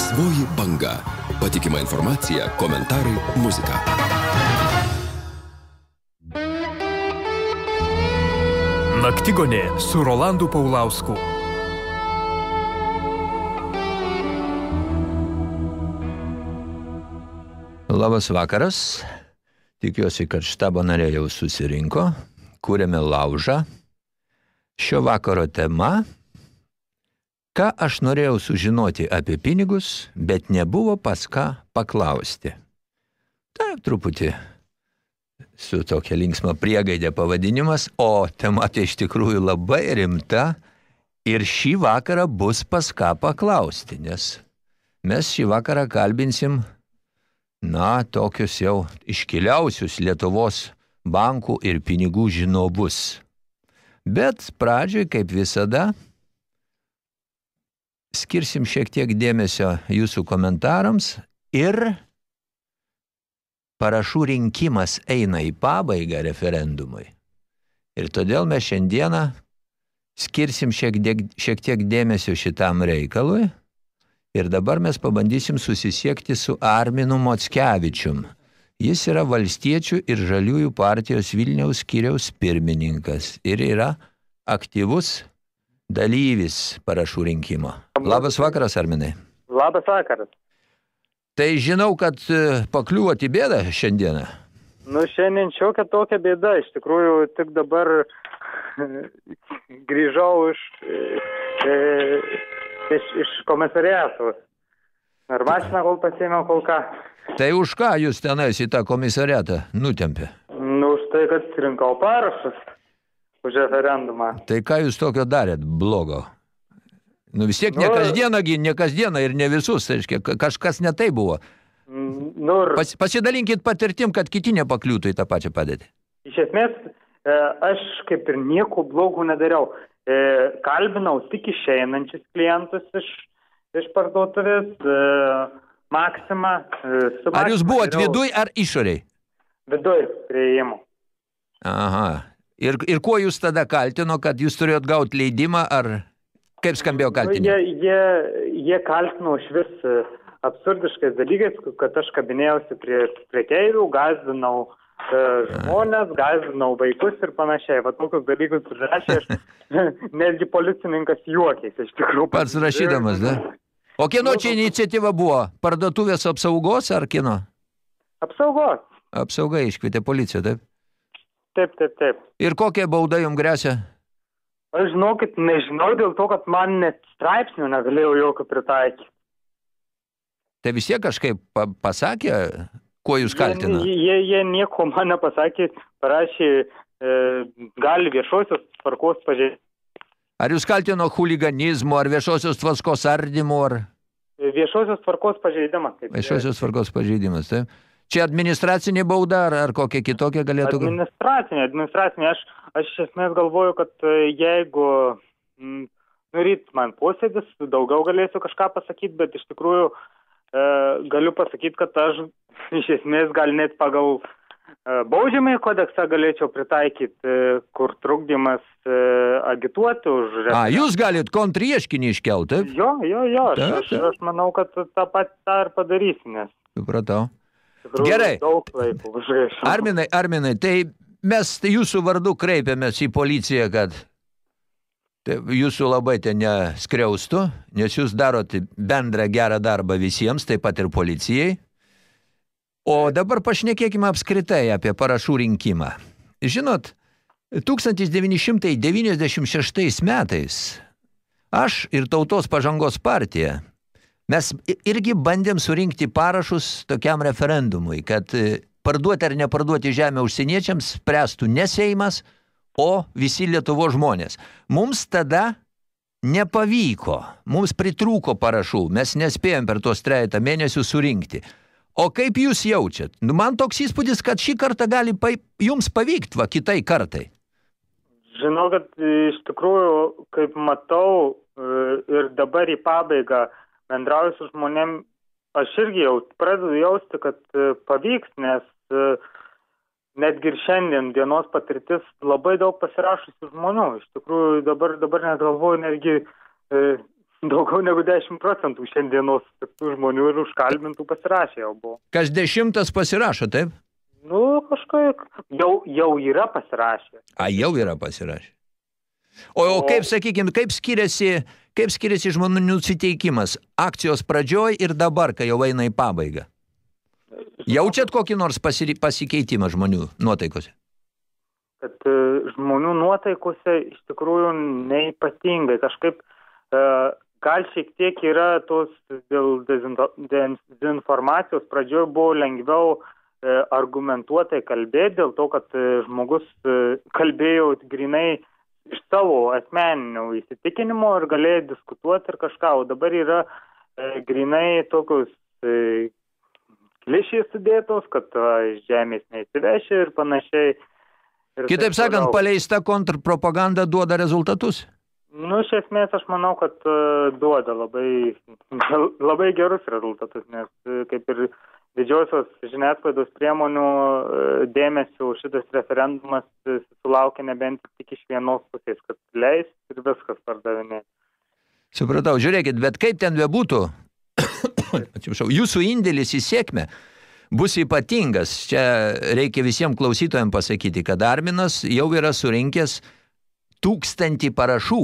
Laisvoji banga. Patikima informacija, komentarai, muzika. Naktigonė su Rolandu Paulausku. Labas vakaras. Tikiuosi, kad štabo nariai jau susirinko. Kūrėme laužą. Šio vakaro tema – ką aš norėjau sužinoti apie pinigus, bet nebuvo pas ką paklausti. Taip, truputį su tokia linksma priegaidė pavadinimas, o tema tai iš tikrųjų labai rimta ir šį vakarą bus pas ką paklausti, nes mes šį vakarą kalbinsim na, tokius jau iškiliausius Lietuvos bankų ir pinigų žinovus. Bet pradžioj, kaip visada, skirsim šiek tiek dėmesio jūsų komentarams ir parašų rinkimas eina į pabaigą referendumui. Ir todėl mes šiandieną skirsim šiek tiek, šiek tiek dėmesio šitam reikalui – Ir dabar mes pabandysim susisiekti su Arminu Mockevičium. Jis yra valstiečių ir žaliųjų partijos Vilniaus skyriaus pirmininkas ir yra aktyvus dalyvis parašų rinkimo. Labas vakaras, Arminai. Labas vakaras. Tai žinau, kad e, pakliuoti bėdą šiandieną. Nu, šiandien šiokia tokia bėda. Iš tikrųjų, tik dabar grįžau iš e, iš, iš komisariatų. Ir mašiną kol pasėmiau kol ką. Tai už ką jūs tenais į tą komisariatą nutempė? Nu, už tai, kad rinkau parašus už referendumą. Tai ką jūs tokio darėt blogo? Nu vis tiek nu, ne kasdieną, ne kasdieną ir ne visus, reiškia, kažkas ne tai buvo. Nu. Pas, pasidalinkit patirtim, kad kiti nepakliūtų į tą pačią padėtį. Iš esmės, e, aš kaip ir nieko blogų nedariau. E, kalbinau tik išeinančius klientus iš, iš parduotuvės, e, Maksima. E, ar jūs buvot viduj ar išoriai? Viduj prieimų. Aha. Ir, ir kuo jūs tada kaltino, kad jūs turėjot gauti leidimą, ar kaip skambėjo kaltinimai? Jie, jie, jie kaltino iš vis absurdiškais dalykais, kad aš kabinėjausi prie prekeivių, gazdinau E, žmonės, gazdinau vaikus ir panašiai. Va tokius dalykus rašė, netgi policininkas juokėsi iš tikrųjų. Pats rašydamas, ne? O kieno čia iniciatyva buvo? Parduotuvės apsaugos ar kino? Apsaugos. Apsauga iškvietė policiją, taip? Taip, taip, taip. Ir kokia bauda jums grėsia? Aš žinokit, nežinau dėl to, kad man net straipsnių negalėjau jokio pritaikyti. Tai vis tiek kažkaip pasakė Kuo jūs kaltina? Jie, jie, jie nieko man nepasakė, parašė, e, gali viešosios tvarkos pažiūrėti. Ar jūs kaltino huliganizmu, ar viešosios tvarkos ardymu, ar... Viešosios tvarkos pažeidimas. Viešosios tvarkos pažeidimas, taip. Čia administracinė bauda, ar, ar kokia kitokia galėtų... Administracinė, administracinė. Aš, aš iš esmės galvoju, kad e, jeigu... Mm, Nuryt man posėdis, daugiau galėsiu kažką pasakyti, bet iš tikrųjų e, galiu pasakyti, kad aš iš esmės gal net pagal e, baudžiamąjį kodeksą galėčiau pritaikyti, e, kur trukdymas e, agituoti už... A, jūs galit kontrieškinį iškelti, taip? Jo, jo, jo, aš, ta, ta. Aš, aš manau, kad tą pat tą ir padarysiu, nes... Supratau. Gerai. Daug laiko užgaišau. Arminai, Arminai, tai mes tai jūsų vardu kreipiamės į policiją, kad tai jūsų labai ten neskriaustų, nes jūs darote bendrą gerą darbą visiems, taip pat ir policijai. O dabar pašnekėkime apskritai apie parašų rinkimą. Žinot, 1996 metais aš ir Tautos pažangos partija mes irgi bandėm surinkti parašus tokiam referendumui, kad e, parduoti ar neparduoti žemę užsieniečiams spręstų ne Seimas, o visi Lietuvo žmonės. Mums tada nepavyko, mums pritrūko parašų, mes nespėjom per tuos trejata mėnesių surinkti. O kaip jūs jaučiat? Nu, man toks įspūdis, kad šį kartą gali pa, jums pavykti, va, kitai kartai. Žinau, kad iš tikrųjų, kaip matau e, ir dabar į pabaigą bendrauju su žmonėm, aš irgi jau pradedu jausti, kad e, pavyks, nes e, netgi ir šiandien dienos patirtis labai daug pasirašusių žmonių. Iš tikrųjų, dabar, dabar net galvoju, netgi daugiau negu 10 procentų šiandienos žmonių ir užkalbintų pasirašė jau buvo. Kas dešimtas pasirašo, taip? Nu, kažkaip jau, jau yra pasirašę. A, jau yra pasirašę. O, o kaip, sakykime, kaip skiriasi, kaip skiriasi žmonių nusiteikimas akcijos pradžioj ir dabar, kai jau eina į pabaigą? Jaučiat kokį nors pasikeitimą žmonių nuotaikose? Kad e, žmonių nuotaikose iš tikrųjų neipatingai. Kažkaip e, gal šiek tiek yra tos dėl dezinformacijos pradžioje buvo lengviau e, argumentuotai kalbėti dėl to, kad žmogus kalbėjo grinai iš savo asmeninių įsitikinimų ir galėjo diskutuoti ir kažką, o dabar yra e, grinai tokius e, klišiai sudėtos, kad a, žemės neįsiveši ir panašiai. Ir Kitaip sakant, toliau. paleista kontrpropaganda duoda rezultatus? Nu, iš esmės aš manau, kad uh, duoda labai, labai gerus rezultatus, nes uh, kaip ir didžiosios žiniasklaidos priemonių e, dėmesio šitas referendumas e, sulaukė nebent tik iš vienos pusės, kad leis ir viskas pardavinė. Supratau, žiūrėkit, bet kaip ten bebūtų, jūsų indėlis į sėkmę bus ypatingas. Čia reikia visiems klausytojams pasakyti, kad Arminas jau yra surinkęs tūkstantį parašų.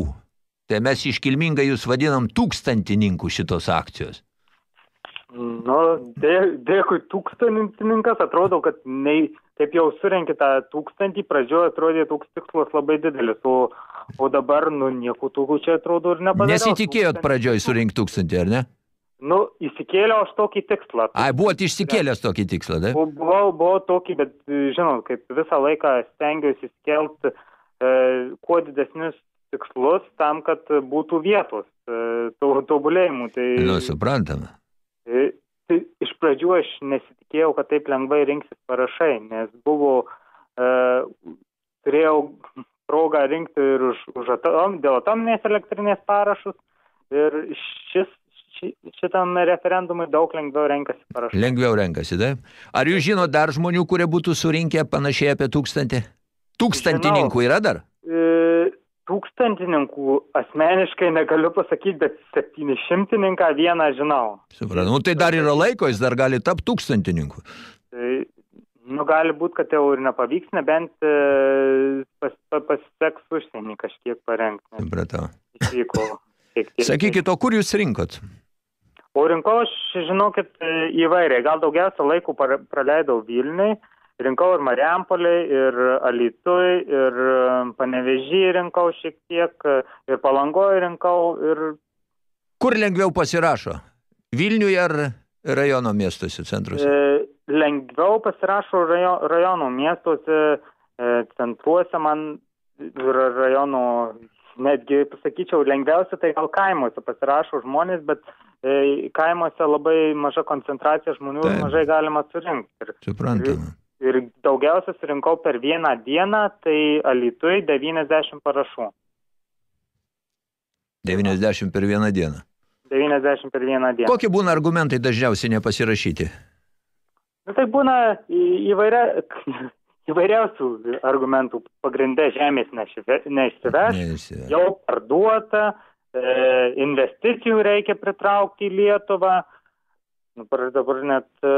Tai mes iškilmingai jūs vadinam tūkstantininkų šitos akcijos. Nu, dė, dėkui tūkstantininkas, atrodo, kad nei, taip jau surenki tą tūkstantį, pradžioje atrodė toks tikslas labai didelis, o, o dabar, nu, nieko tūkų čia atrodo ir nepadariau. Nesitikėjot pradžioje surinkti tūkstantį, ar ne? Nu, įsikėliau aš tokį tikslą. Ai, buvot išsikėlęs tokį tikslą, tai? Buvau, buvau tokį, bet, žinot, kaip visą laiką stengiausi skelti e, kuo didesnius tikslus tam, kad būtų vietos e, tobulėjimų. Tai... Nu, suprantama. E, tai iš pradžių aš nesitikėjau, kad taip lengvai rinksis parašai, nes buvo, e, turėjau progą rinkti ir už, už atom, dėl atominės elektrinės parašus ir šis šitam referendumui daug lengviau renkasi parašų. Lengviau renkasi, taip? Ar jūs žinot dar žmonių, kurie būtų surinkę panašiai apie tūkstantį? Tūkstantininkų Žinau, yra dar? E, tūkstantininkų asmeniškai negaliu pasakyti, bet septynišimtininką vieną žinau. Supratau, nu, tai dar yra laiko, jis dar gali tapti tūkstantininku. Tai, nu, gali būti, kad jau ir nepavyks, nebent e, pas, pas, pasiseks užsienį kažkiek parengti. Supratau. Sakykit, o kur jūs rinkot? O rinkau aš, žinokit, įvairiai. Gal daugiausia laiko praleidau Vilniui rinkau ir Mariampolį, ir Alitui, ir um, Panevežį rinkau šiek tiek, ir Palangoje rinkau. Ir... Kur lengviau pasirašo? Vilniuje ar rajono miestuose centruose? E, lengviau pasirašo rajo, rajono miestuose, e, centruose man ir rajono, netgi pasakyčiau, lengviausia tai gal kaimuose pasirašo žmonės, bet e, kaimuose labai maža koncentracija žmonių Taip. ir mažai galima surinkti. Suprantama. Ir, daugiausia surinkau per vieną dieną, tai Alitui 90 parašų. 90 per vieną dieną. 90 per vieną dieną. Kokie būna argumentai dažniausiai nepasirašyti? Nu, tai būna įvairia, įvairiausių argumentų. Pagrindė žemės neišsiveš, jau parduota, e, investicijų reikia pritraukti į Lietuvą. Nu, dabar net e,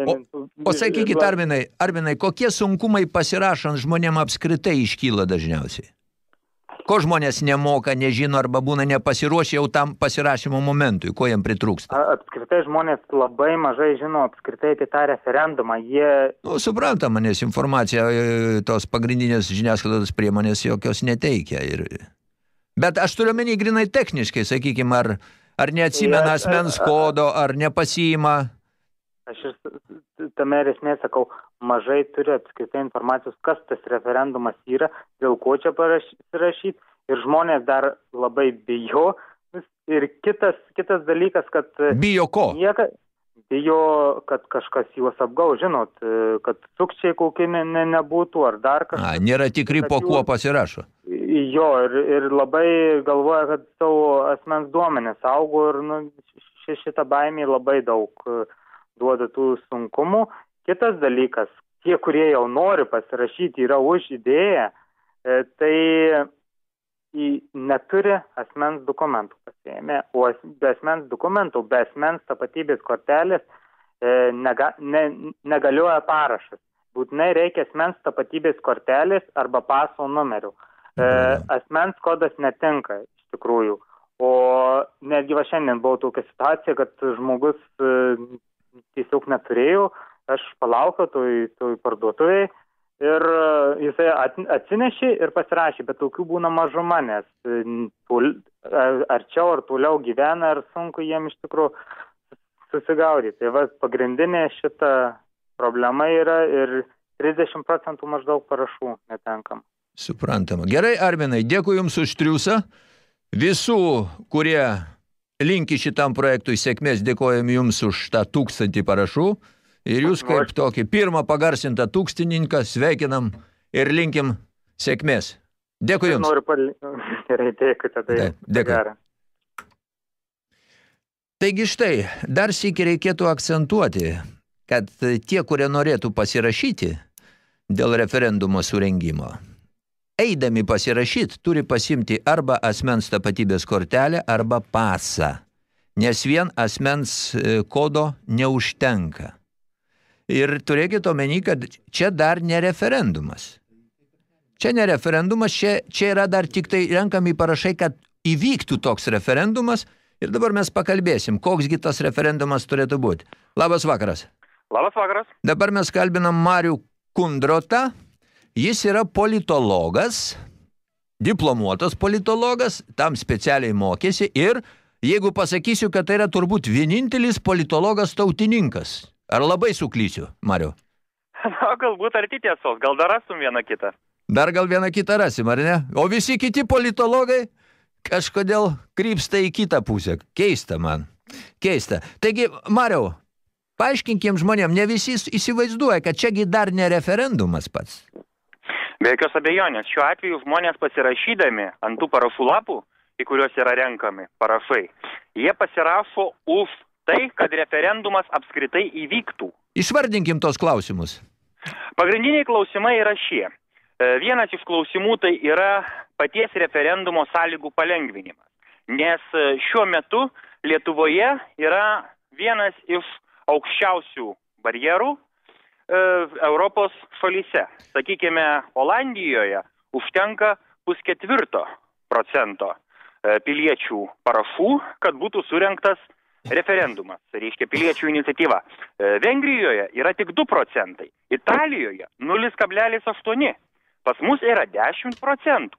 Šiandien... O, o sakykit, Arminai, Arminai, kokie sunkumai pasirašant žmonėm apskritai iškyla dažniausiai? Ko žmonės nemoka, nežino arba būna nepasiruošę jau tam pasirašymo momentui, ko jam pritrūksta? Apskritai žmonės labai mažai žino apskritai apie tą referendumą. Jie... Nu, suprantama, nes informacija e, tos pagrindinės žiniasklaidos priemonės jokios neteikia. Ir... Bet aš turiu menį grinai techniškai, sakykime, ar, ar neatsimena asmens kodo, ar nepasiima Aš ir tame ir esmė sakau, mažai turi apskritai informacijos, kas tas referendumas yra, dėl ko čia parašyti ir žmonės dar labai bijo. Ir kitas, kitas dalykas, kad... Bijo ko? Nieka, bijo, kad kažkas juos apgau, žinot, kad sukčiai kokie ne, ne, nebūtų ar dar kažkas. A, nėra tikri, po kuo pasirašo. Jo, ir, ir labai galvoja, kad savo asmens duomenės augo ir nu, šitą baimį labai daug duoda tų sunkumų. Kitas dalykas, tie, kurie jau nori pasirašyti, yra už idėją, e, tai neturi asmens dokumentų pasėmė, o be asmens dokumentų, be asmens tapatybės kortelės e, nega, ne, negalioja parašas. Būtinai reikia asmens tapatybės kortelės arba paso numerių. E, asmens kodas netinka iš tikrųjų. O netgi va šiandien buvo tokia situacija, kad žmogus e, tiesiog neturėjo, aš palaukiau toj, toj parduotuviai ir e, jisai atsinešė ir pasirašė, bet tokių būna mažuma, nes e, arčiau ar toliau gyvena ir sunku jiem iš tikrųjų susigaudyti. Tai va, pagrindinė šita problema yra ir 30 procentų maždaug parašų netenkam. Suprantama. Gerai, Arminai, dėkui Jums už triusą. Visų, kurie linki šitam projektui sėkmės, dėkojam Jums už tą tūkstantį parašų. Ir Jūs kaip tokį pirmą pagarsintą tūkstininką sveikinam ir linkim sėkmės. Dėkui Jums. Noriu. Gerai, dėkui tada. Dėkui. Gerą. Taigi štai, dar sėki reikėtų akcentuoti, kad tie, kurie norėtų pasirašyti dėl referendumo surengimo, eidami pasirašyti, turi pasimti arba asmens tapatybės kortelę, arba pasą, nes vien asmens e, kodo neužtenka. Ir turėkite omeny, kad čia dar ne referendumas. Čia ne referendumas, čia, čia yra dar tik tai renkami parašai, kad įvyktų toks referendumas. Ir dabar mes pakalbėsim, koksgi tas referendumas turėtų būti. Labas vakaras. Labas vakaras. Dabar mes kalbinam Marių Kundrotą, Jis yra politologas, diplomuotas politologas, tam specialiai mokėsi ir jeigu pasakysiu, kad tai yra turbūt vienintelis politologas tautininkas. Ar labai suklysiu, Mariu? Na, galbūt arti tiesos, gal dar rasim vieną kitą. Dar gal vieną kitą rasim, ar ne? O visi kiti politologai kažkodėl krypsta į kitą pusę. Keista man. Keista. Taigi, Mariau, paaiškinkim žmonėm, ne visi įsivaizduoja, kad čiagi dar ne referendumas pats. Be jokios abejonės, šiuo atveju žmonės pasirašydami ant tų parašų lapų, į kuriuos yra renkami parašai, jie pasirašo už tai, kad referendumas apskritai įvyktų. Išvardinkim tos klausimus. Pagrindiniai klausimai yra šie. E, vienas iš klausimų tai yra paties referendumo sąlygų palengvinimas. Nes e, šiuo metu Lietuvoje yra vienas iš aukščiausių barjerų Europos šalyse. Sakykime, Olandijoje užtenka pusketvirto procento e, piliečių parašų, kad būtų surinktas referendumas, tai reiškia piliečių iniciatyva. E, Vengrijoje yra tik 2 procentai, Italijoje 0,8, pas mus yra 10 procentų.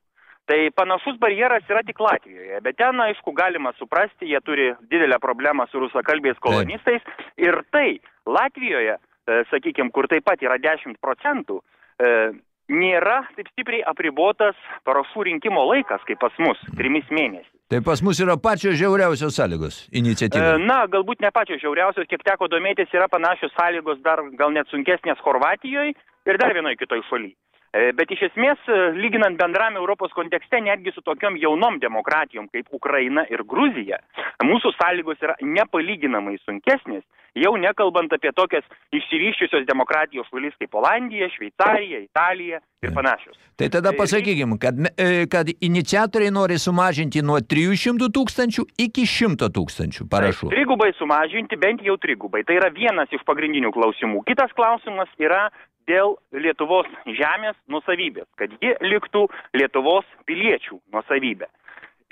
Tai panašus barjeras yra tik Latvijoje, bet ten, aišku, galima suprasti, jie turi didelę problemą su rusakalbiais kolonistais ir tai Latvijoje E, sakykime, kur taip pat yra 10 procentų, e, nėra taip stipriai apribotas parašų rinkimo laikas, kaip pas mus, trimis mėnesiais. Tai pas mus yra pačios žiauriausios sąlygos iniciatyvai. E, na, galbūt ne pačios žiauriausios, kiek teko domėtis, yra panašios sąlygos dar gal net sunkesnės Horvatijoje ir dar vienoje kitoje šalyje. E, bet iš esmės, e, lyginant bendram Europos kontekste, netgi su tokiom jaunom demokratijom kaip Ukraina ir Gruzija, mūsų sąlygos yra nepalyginamai sunkesnės, jau nekalbant apie tokias išsivyščiusios demokratijos šalis kaip Olandija, Šveicarija, Italija ir panašios. Tai tada pasakykim, kad, e, kad iniciatoriai nori sumažinti nuo 300 tūkstančių iki 100 tūkstančių parašų. Tai, trigubai sumažinti, bent jau trigubai. Tai yra vienas iš pagrindinių klausimų. Kitas klausimas yra dėl Lietuvos žemės nusavybės, kad ji liktų Lietuvos piliečių nusavybė.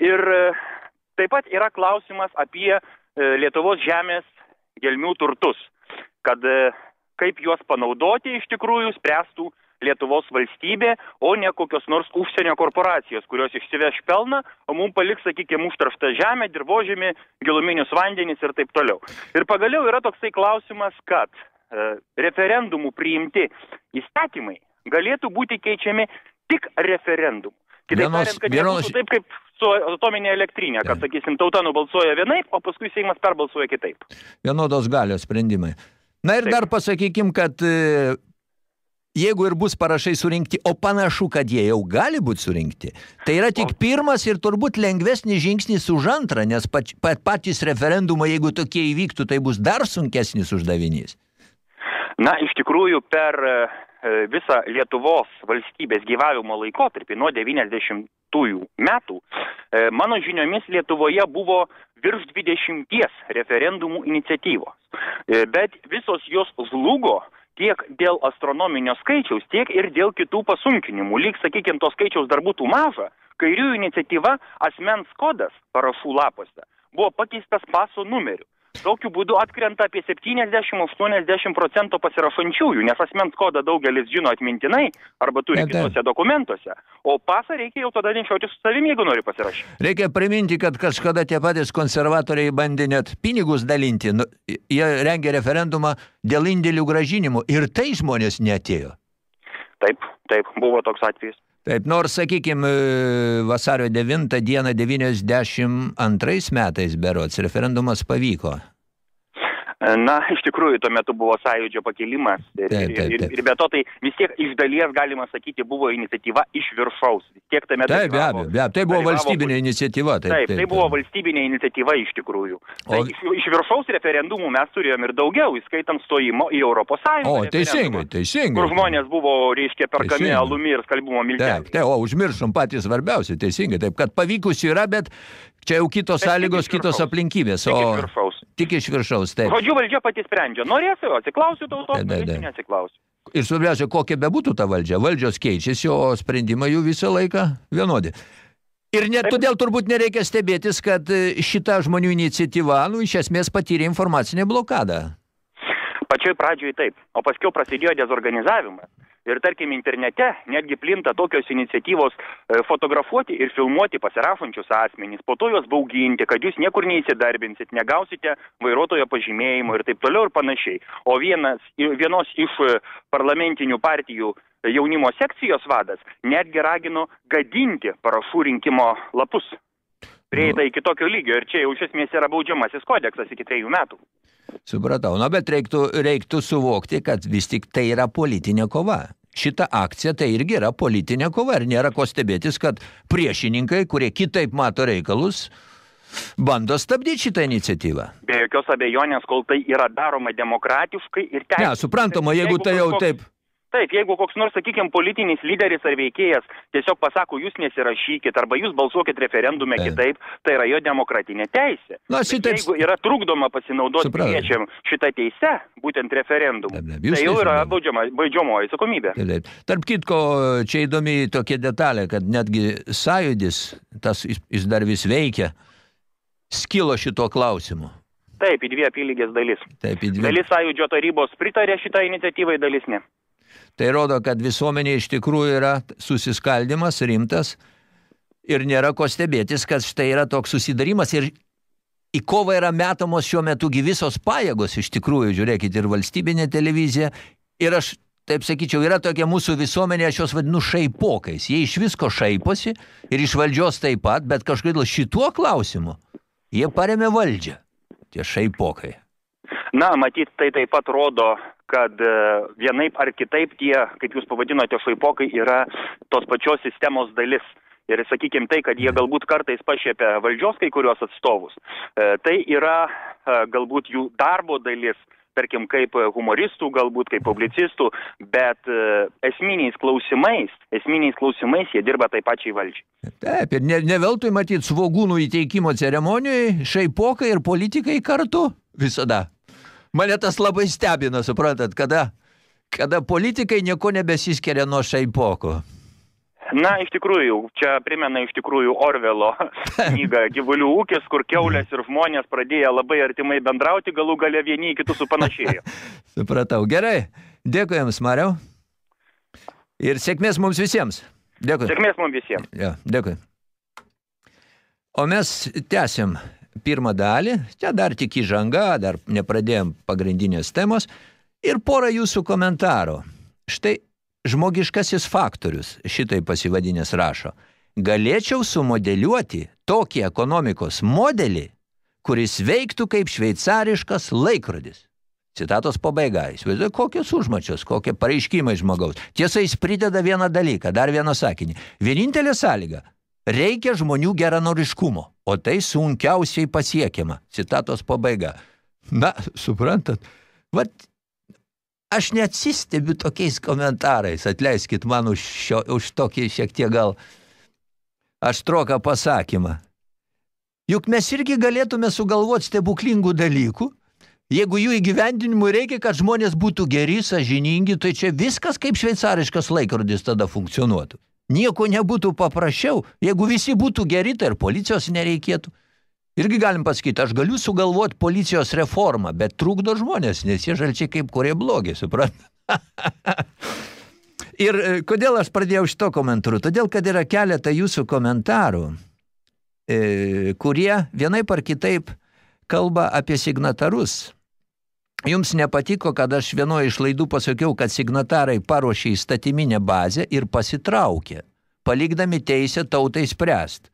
Ir e, taip pat yra klausimas apie e, Lietuvos žemės gelmių turtus, kad kaip juos panaudoti iš tikrųjų spręstų Lietuvos valstybė, o ne kokios nors užsienio korporacijos, kurios išsiveš pelną, o mums paliks, sakykime, užtraštą žemę, dirbožėmį, giluminius vandenys ir taip toliau. Ir pagaliau yra toksai klausimas, kad E, referendumų priimti įstatymai galėtų būti keičiami tik referendumu. Kitaip tariant, kad vienos... taip kaip su atominė elektrinė, kad, sakysim, tauta nubalsuoja vienaip, o paskui Seimas perbalsuoja kitaip. Vienodos galios sprendimai. Na ir taip. dar pasakykim, kad e, jeigu ir bus parašai surinkti, o panašu, kad jie jau gali būti surinkti, tai yra tik pirmas ir turbūt lengvesnis žingsnis už antrą, nes pat, patys referendumai, jeigu tokie įvyktų, tai bus dar sunkesnis uždavinys. Na, iš tikrųjų, per e, visą Lietuvos valstybės gyvavimo laikotarpį nuo 90-ųjų metų, e, mano žiniomis Lietuvoje buvo virš 20 referendumų iniciatyvos. E, bet visos jos žlugo tiek dėl astronominio skaičiaus, tiek ir dėl kitų pasunkinimų. Lyg, sakykime, to skaičiaus dar būtų maža, kairiųjų iniciatyva asmens kodas parašų lapuose buvo pakeistas paso numeriu. Tokiu būdu atkrenta apie 70-80 procentų pasirašančiųjų, nes asmens kodą daugelis žino atmintinai arba turi kitose dokumentuose, o pasą reikia jau tada nešiauti su savimi, jeigu nori pasirašyti. Reikia priminti, kad kažkada tie patys konservatoriai bandė net pinigus dalinti. Nu, Jie rengė referendumą dėl indėlių gražinimo ir tai žmonės netėjo. Taip, taip, buvo toks atvejis. Taip, nors, sakykime, vasario 9 dieną 92 metais berots referendumas pavyko. Na, iš tikrųjų, tuo metu buvo sąjūdžio pakilimas ir, Taip, taip, ir, taip. ir be to tai vis tiek iš dalies, galima sakyti, buvo iniciatyva iš viršaus. Tiek tame Taip, be abejo, be abejo, tai buvo valstybinė iniciatyva. Taip, Taip, tai buvo valstybinė iniciatyva iš tikrųjų. Tai O- iš, iš viršaus referendumų mes turėjom ir daugiau, įskaitant stojimo į Europos Sąjungą. O, teisingai, teisingai. Kur žmonės buvo, reiškia, perkami Teisingai. alumi ir skalbimo Taip, milteliai. taip, o užmiršom patys svarbiausia, teisingai. Taip, kad pavykusių yra, bet čia jau kitos Bet tik sąlygos, kitos aplinkybės. Tik O iš viršaus. Tik iš viršaus, taip. Žodžiu, valdžia pati sprendžia. Norėsiu, atsiklausiu tautos, taip, norėsiu, taip. neatsiklausiu. Ir svarbiausia, kokia bebūtų ta valdžia. Valdžios keičiasi, o sprendimai jų visą laiką vienodi. Ir net todėl turbūt nereikia stebėtis, kad e, šita žmonių iniciatyva, nu, iš esmės patyrė informacinę blokadą. Pačioj pradžioj taip, o paskiau prasidėjo dezorganizavimas. Ir tarkim, internete netgi plinta tokios iniciatyvos e, fotografuoti ir filmuoti pasirašančius asmenys, po to juos bauginti, kad jūs niekur neįsidarbinsit, negausite vairuotojo pažymėjimo ir taip toliau ir panašiai. O vienas, vienos iš e, parlamentinių partijų jaunimo sekcijos vadas netgi ragino gadinti parašų rinkimo lapus. Prieita iki tokio lygio ir čia jau iš esmės yra baudžiamasis kodeksas iki trejų metų. Supratau. Na, bet reiktų, reiktų suvokti, kad vis tik tai yra politinė kova. Šita akcija tai irgi yra politinė kova ir nėra ko stebėtis, kad priešininkai, kurie kitaip mato reikalus, bando stabdyti šitą iniciatyvą. Be jokios abejonės, kol tai yra daroma demokratiškai ir teisėtai. Ne, suprantama, jeigu tai jau kažkoks- taip. Taip, jeigu koks nors, sakykime, politinis lyderis ar veikėjas tiesiog pasako, jūs nesirašykit arba jūs balsuokit referendume Taip. kitaip, tai yra jo demokratinė teisė. Na, šitaip- Jeigu yra trukdoma pasinaudoti piliečiam šitą teisę, būtent referendumu, tai jau yra baudžiamoji atsakomybė. Tarp kitko, čia įdomi tokia detalė, kad netgi sąjūdis, tas jis- dar vis veikia, skilo šito klausimu. Taip, į dvi apylygės dalis. Taip, į dvi. Dalis sąjūdžio tarybos pritarė šitai iniciatyvai, dalis ne. Tai rodo, kad visuomenė iš tikrųjų yra susiskaldimas rimtas ir nėra ko stebėtis, kad štai yra toks susidarimas ir į kovą yra metamos šiuo metu gi visos pajėgos iš tikrųjų, žiūrėkit, ir valstybinė televizija ir aš taip sakyčiau, yra tokia mūsų visuomenė, aš juos vadinu šaipokais. Jie iš visko šaiposi ir iš valdžios taip pat, bet kažkodėl šituo klausimu jie paremė valdžią, tie šaipokai. Na, matyt, tai taip pat rodo, kad e, vienaip ar kitaip tie, kaip jūs pavadinote, šaipokai yra tos pačios sistemos dalis. Ir sakykime tai, kad jie galbūt kartais pašiepia valdžios kai kurios atstovus. E, Tai yra e, galbūt jų darbo dalis, tarkim, kaip humoristų, galbūt kaip publicistų, bet esminiais klausimais, esminiais klausimais jie dirba taip pačiai valdžiai. Taip, ir ne, ne veltui matyti svogūnų įteikimo ceremonijoje šaipokai ir politikai kartu visada. Mane tas labai stebina, suprantat, kada, kada politikai nieko nebesiskiria nuo šaipoko. Na, iš tikrųjų, čia primena iš tikrųjų Orvelo knygą Gyvulių ūkis, kur keulės ir žmonės pradėjo labai artimai bendrauti, galų gale vieni į kitus supanašėjo. Supratau. Gerai. Dėkui Jums, Mariau. Ir sėkmės mums visiems. Dėkui. Sėkmės mums visiems. Ja, dėkui. O mes tęsim pirmą dalį. Čia dar tik įžanga, dar nepradėjom pagrindinės temos. Ir porą jūsų komentarų. Štai žmogiškasis faktorius, šitai pasivadinės rašo. Galėčiau sumodeliuoti tokį ekonomikos modelį, kuris veiktų kaip šveicariškas laikrodis. Citatos pabaiga. Įsivaizduoju, kokios užmačios, kokie pareiškimai žmogaus. Tiesa, jis prideda vieną dalyką, dar vieną sakinį. Vienintelė sąlyga – reikia žmonių geranoriškumo, o tai sunkiausiai pasiekiama. Citatos pabaiga. Na, suprantat, vat aš neatsistebiu tokiais komentarais, atleiskit man už, šio, už tokį šiek tiek gal aštroką pasakymą. Juk mes irgi galėtume sugalvoti stebuklingų dalykų, jeigu jų įgyvendinimui reikia, kad žmonės būtų geri, sažiningi, tai čia viskas kaip šveicariškas laikrodis tada funkcionuotų. Nieko nebūtų paprasčiau, jeigu visi būtų geri, tai ir policijos nereikėtų. Irgi galim pasakyti, aš galiu sugalvoti policijos reformą, bet trukdo žmonės, nes jie žalčiai kaip kurie blogi, suprat? ir e, kodėl aš pradėjau šito komentaru? Todėl, kad yra keletą jūsų komentarų, e, kurie vienai par kitaip kalba apie signatarus. Jums nepatiko, kad aš vienoje iš laidų pasakiau, kad signatarai paruošė įstatyminę bazę ir pasitraukė, palikdami teisę tautai spręsti.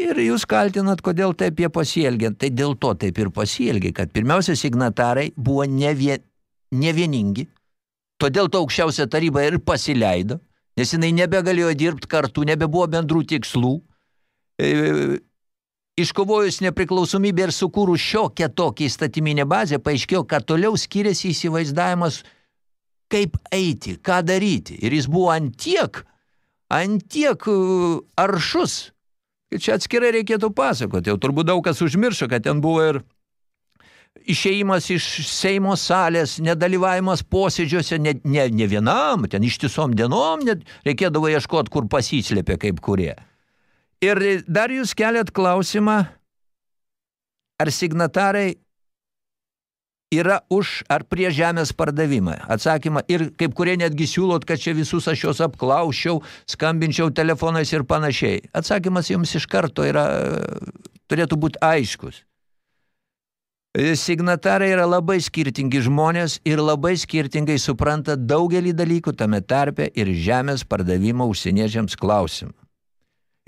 Ir jūs kaltinat, kodėl taip jie pasielgė. Tai dėl to taip ir pasielgė, kad pirmiausia signatarai buvo ne, vien, ne vieningi. Todėl to aukščiausia taryba ir pasileido, nes jinai nebegalėjo dirbti kartu, nebebuvo bendrų tikslų. Iškovojus nepriklausomybę ir sukūrus šiokią tokį įstatyminę bazę, paaiškėjo, kad toliau skiriasi įsivaizdavimas, kaip eiti, ką daryti. Ir jis buvo antiek, antiek e, aršus, Čia atskirai reikėtų pasakoti, jau turbūt daug kas užmiršo, kad ten buvo ir išėjimas iš Seimo salės, nedalyvavimas posėdžiuose, ne, ne, ne vienam, ten ištisom dienom, net reikėdavo ieškoti, kur pasislėpė kaip kurie. Ir dar jūs keliat klausimą, ar signatarai yra už ar prie žemės pardavimą? Atsakymą ir kaip kurie netgi siūlot, kad čia visus aš juos apklaušiau, skambinčiau telefonais ir panašiai. Atsakymas jums iš karto yra, turėtų būti aiškus. Signatarai yra labai skirtingi žmonės ir labai skirtingai supranta daugelį dalykų tame tarpe ir žemės pardavimo užsieniečiams klausimą.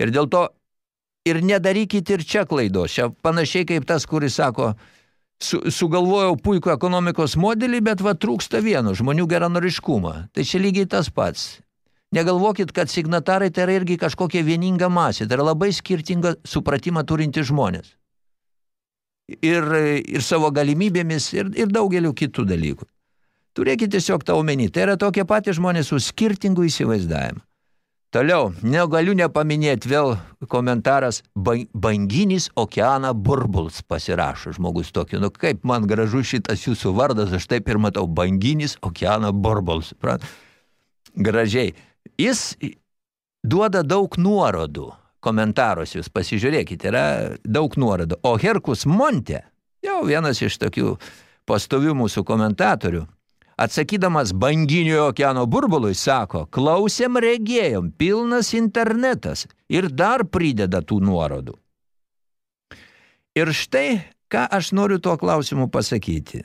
Ir dėl to ir nedarykit ir čia klaidos. Čia panašiai kaip tas, kuris sako, su, sugalvojau puikų ekonomikos modelį, bet va trūksta vieno, žmonių geranoriškumą. Tai čia lygiai tas pats. Negalvokit, kad signatarai tai yra irgi kažkokia vieninga masė, tai yra labai skirtinga supratimą turinti žmonės. Ir, ir savo galimybėmis, ir, ir daugeliu kitų dalykų. Turėkit tiesiog tą omeny. Tai yra tokie patys žmonės su skirtingu įsivaizdavimu. Toliau, negaliu nepaminėti vėl komentaras banginis okeaną burbuls pasirašo žmogus tokį. Nu kaip man gražu šitas jūsų vardas, aš taip ir matau, banginis okeaną burbuls. Gražiai. Jis duoda daug nuorodų komentaruose, jūs pasižiūrėkite, yra daug nuorodų. O Herkus Monte, jau vienas iš tokių pastovių mūsų komentatorių, Atsakydamas banginio okeano burbului, sako, klausėm regėjom, pilnas internetas ir dar prideda tų nuorodų. Ir štai, ką aš noriu tuo klausimu pasakyti.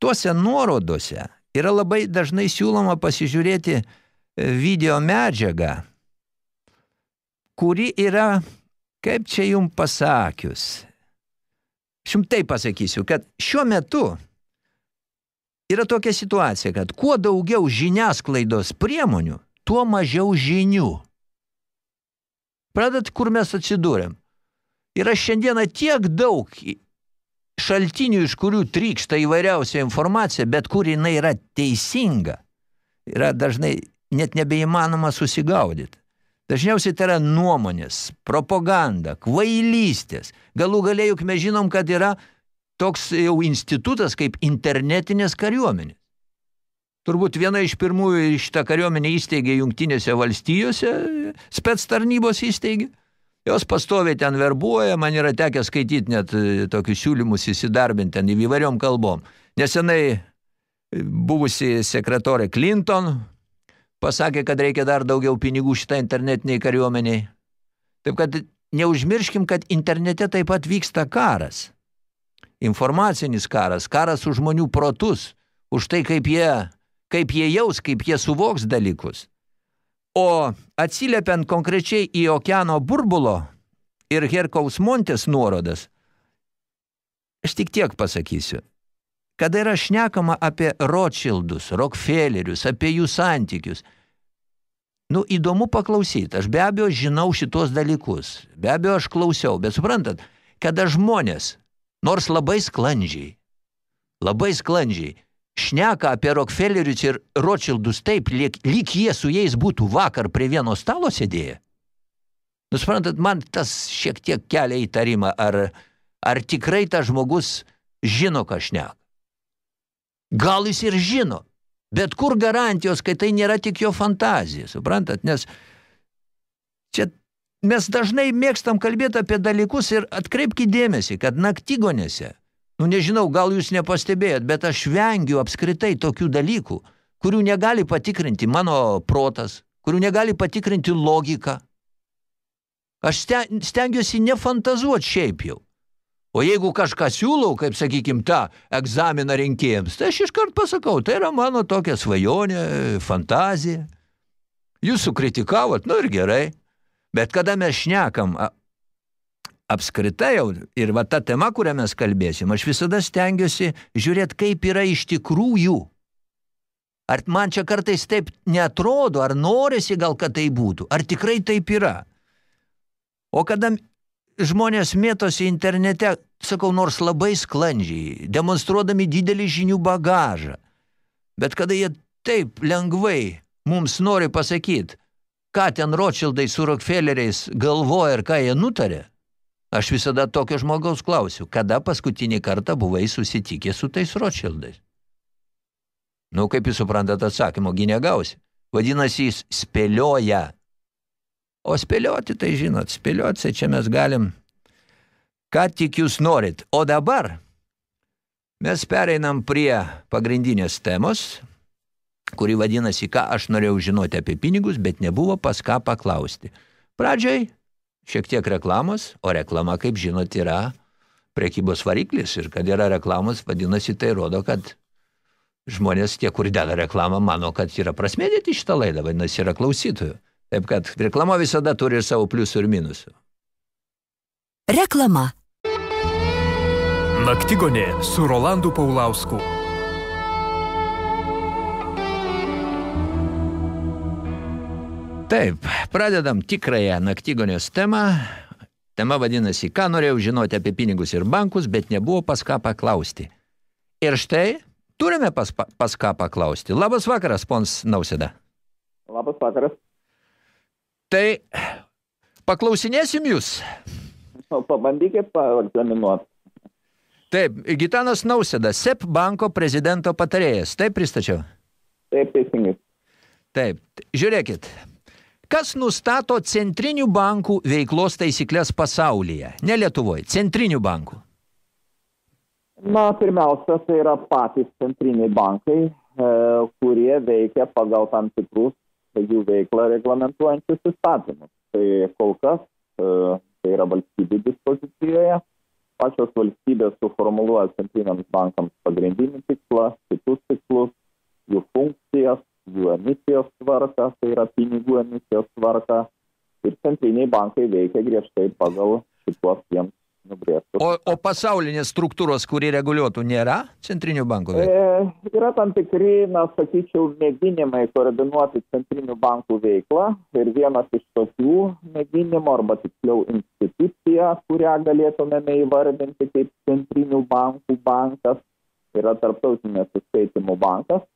Tuose nuorodose yra labai dažnai siūloma pasižiūrėti e, video medžiagą, kuri yra, kaip čia jum pasakius, šimtai pasakysiu, kad šiuo metu yra tokia situacija, kad kuo daugiau žiniasklaidos priemonių, tuo mažiau žinių. Pradat, kur mes atsidūrėm. Yra šiandieną tiek daug šaltinių, iš kurių trykšta įvairiausia informacija, bet kur jinai yra teisinga, yra dažnai net nebeįmanoma susigaudyti. Dažniausiai tai yra nuomonės, propaganda, kvailystės. Galų galėjų, mes žinom, kad yra toks jau institutas kaip internetinės kariuomenės. Turbūt viena iš pirmųjų šitą kariuomenę įsteigė jungtinėse valstijose, spets tarnybos įsteigė. Jos pastoviai ten verbuoja, man yra tekę skaityti net e, tokius siūlymus įsidarbinti ten įvairiom kalbom. Nesenai e, buvusi sekretorė Clinton pasakė, kad reikia dar daugiau pinigų šitą internetiniai kariuomeniai. Taip kad neužmirškim, kad internete taip pat vyksta karas informacinis karas, karas už žmonių protus, už tai, kaip jie, kaip jie jaus, kaip jie suvoks dalykus. O atsiliepiant konkrečiai į okeano burbulo ir Herkaus Montės nuorodas, aš tik tiek pasakysiu. Kada yra šnekama apie Rothschildus, Rockefellerius, apie jų santykius, nu, įdomu paklausyti. Aš be abejo žinau šitos dalykus. Be abejo aš klausiau, bet suprantat, kada žmonės nors labai sklandžiai, labai sklandžiai šneka apie Rockefellerius ir Rothschildus taip, lyg, lyg jie su jais būtų vakar prie vieno stalo sėdėję. Nusprantat, man tas šiek tiek kelia įtarimą, ar, ar tikrai tas žmogus žino, ką šneka. Gal jis ir žino, bet kur garantijos, kad tai nėra tik jo fantazija, suprantat, nes čia mes dažnai mėgstam kalbėti apie dalykus ir atkreipkite dėmesį, kad naktigonėse – Nu nežinau, gal jūs nepastebėjot, bet aš vengiu apskritai tokių dalykų, kurių negali patikrinti mano protas, kurių negali patikrinti logika. Aš stengiuosi nefantazuoti šiaip jau. O jeigu kažką siūlau, kaip sakykim, tą egzaminą rinkėjams, tai aš iškart pasakau, tai yra mano tokia svajonė, fantazija. Jūs sukritikavot, nu ir gerai. Bet kada mes šnekam apskritai jau, ir va ta tema, kurią mes kalbėsim, aš visada stengiuosi žiūrėti, kaip yra iš tikrųjų. Ar man čia kartais taip netrodo, ar norisi gal, kad tai būtų, ar tikrai taip yra. O kada žmonės mėtosi internete, sakau, nors labai sklandžiai, demonstruodami didelį žinių bagažą, bet kada jie taip lengvai mums nori pasakyti, ką ten Rothschildai su Rockefelleriais galvoja ir ką jie nutarė, Aš visada tokio žmogaus klausiu, kada paskutinį kartą buvai susitikę su tais Rothschildais? Nu, kaip jūs suprantat atsakymo, gi negausi. Vadinasi, jis spėlioja. O spėlioti, tai žinot, spėlioti, tai čia mes galim, ką tik jūs norit. O dabar mes pereinam prie pagrindinės temos, kuri vadinasi, ką aš norėjau žinoti apie pinigus, bet nebuvo pas ką paklausti. Pradžiai šiek tiek reklamos, o reklama, kaip žinot, yra prekybos variklis ir kad yra reklamos, vadinasi, tai rodo, kad žmonės, tie, kur deda reklamą, mano, kad yra prasmėdėti šitą laidą, vadinasi, yra klausytojų. Taip kad reklama visada turi savo pliusų ir minusų. Reklama. Naktigonė su Rolandu Paulausku. Taip, pradedam tikrąją naktigonės temą. Tema vadinasi, ką norėjau žinoti apie pinigus ir bankus, bet nebuvo pas ką paklausti. Ir štai, turime pas, pas ką paklausti. Labas vakaras, pons Nausėda. Labas vakaras. Tai paklausinėsim jūs. Nu, pabandykit paegzaminuoti. Taip, Gitanas Nausėda, SEP banko prezidento patarėjas. Taip pristačiau? Taip, teisingai. Taip, žiūrėkit. Kas nustato centrinių bankų veiklos taisyklės pasaulyje? Ne Lietuvoje, centrinių bankų. Na, pirmiausia, tai yra patys centriniai bankai, e, kurie veikia pagal tam tikrus jų veiklą reglamentuojančius įstatymus. Tai kol kas e, tai yra valstybių dispozicijoje. Pačios valstybės suformuluoja centriniams bankams pagrindinį tikslą, kitus tikslus, jų funkcijas, jų emisijos tvarką, tai yra pinigų emisijos tvarką. Ir centriniai bankai veikia griežtai pagal šituos jiems nubrėžtus. O, o pasaulinės struktūros, kuri reguliuotų, nėra centrinių bankų? E, yra tam tikri, na, sakyčiau, mėginimai koordinuoti centrinių bankų veiklą. Ir vienas iš tokių mėginimų, arba tiksliau institucija, kurią galėtumėme įvardinti kaip centrinių bankų bankas, yra tarptautinės suskaitimų bankas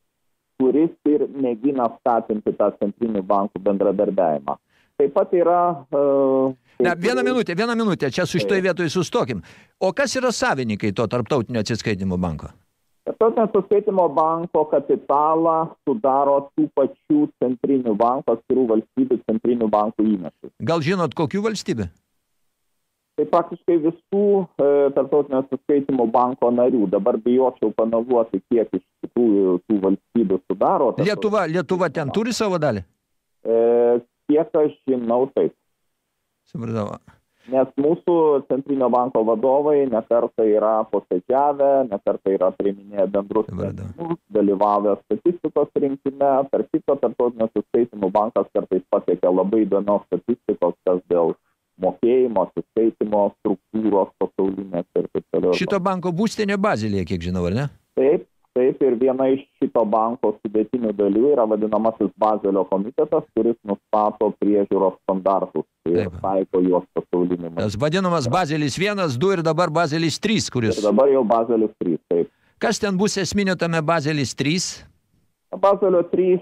kuris ir mėgina skatinti tą centrinių bankų bendradarbiavimą. Taip pat yra... Uh, Na, vieną minutę, vieną minutę, čia su šitoj vietoj sustokim. O kas yra savininkai to tarptautinio atsiskaitimo banko? Tarptautinio atsiskaitimo banko kapitalą sudaro tų pačių centrinių bankų, atskirų valstybių centrinių bankų įnašus. Gal žinot, kokių valstybių? Tai praktiškai visų e, tarptautinio atsiskaitimo banko narių. Dabar bijočiau panaluoti, kiek iš tikrųjų tų valstybių sudaro. Lietuva, Lietuva ten turi savo dalį? E, kiek aš žinau, taip. Supratau. Nes mūsų centrinio banko vadovai nekartai yra posėdžiavę, nekartai yra priiminėję bendrus sprendimus, dalyvavę statistikos rinkime, tarp kito tarptautinio atsiskaitimų bankas kartais pasiekia labai įdomios statistikos, kas dėl mokėjimo, atsiskaitimo struktūros pasaulinės ir taip toliau. Šito banko būstinė Bazilėje, kiek žinau, ar ne? Taip, taip, ir viena iš šito banko sudėtinių dalių yra vadinamasis Bazelio komitetas, kuris nustato priežiūros standartus ir taip. taiko juos pasauliniu. Tas vadinamas Bazelis 1, 2 ir dabar Bazelis 3, kuris... Ir dabar jau Bazelis 3, taip. Kas ten bus esminio tame Bazelis 3? Bazelio 3 e,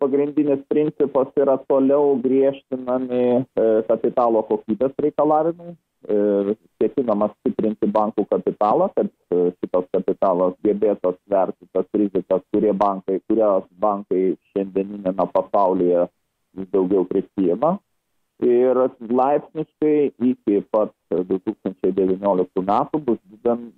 pagrindinis principas yra toliau griežtinami e, kapitalo kokybės reikalavimai. E, Ketinama stiprinti bankų kapitalą, kad šitas kapitalas gebėtų atsverti tas rizikas, kurie bankai, kurios bankai šiandieninėme pasaulyje vis daugiau prisijima ir laipsniškai iki pat 2019 metų bus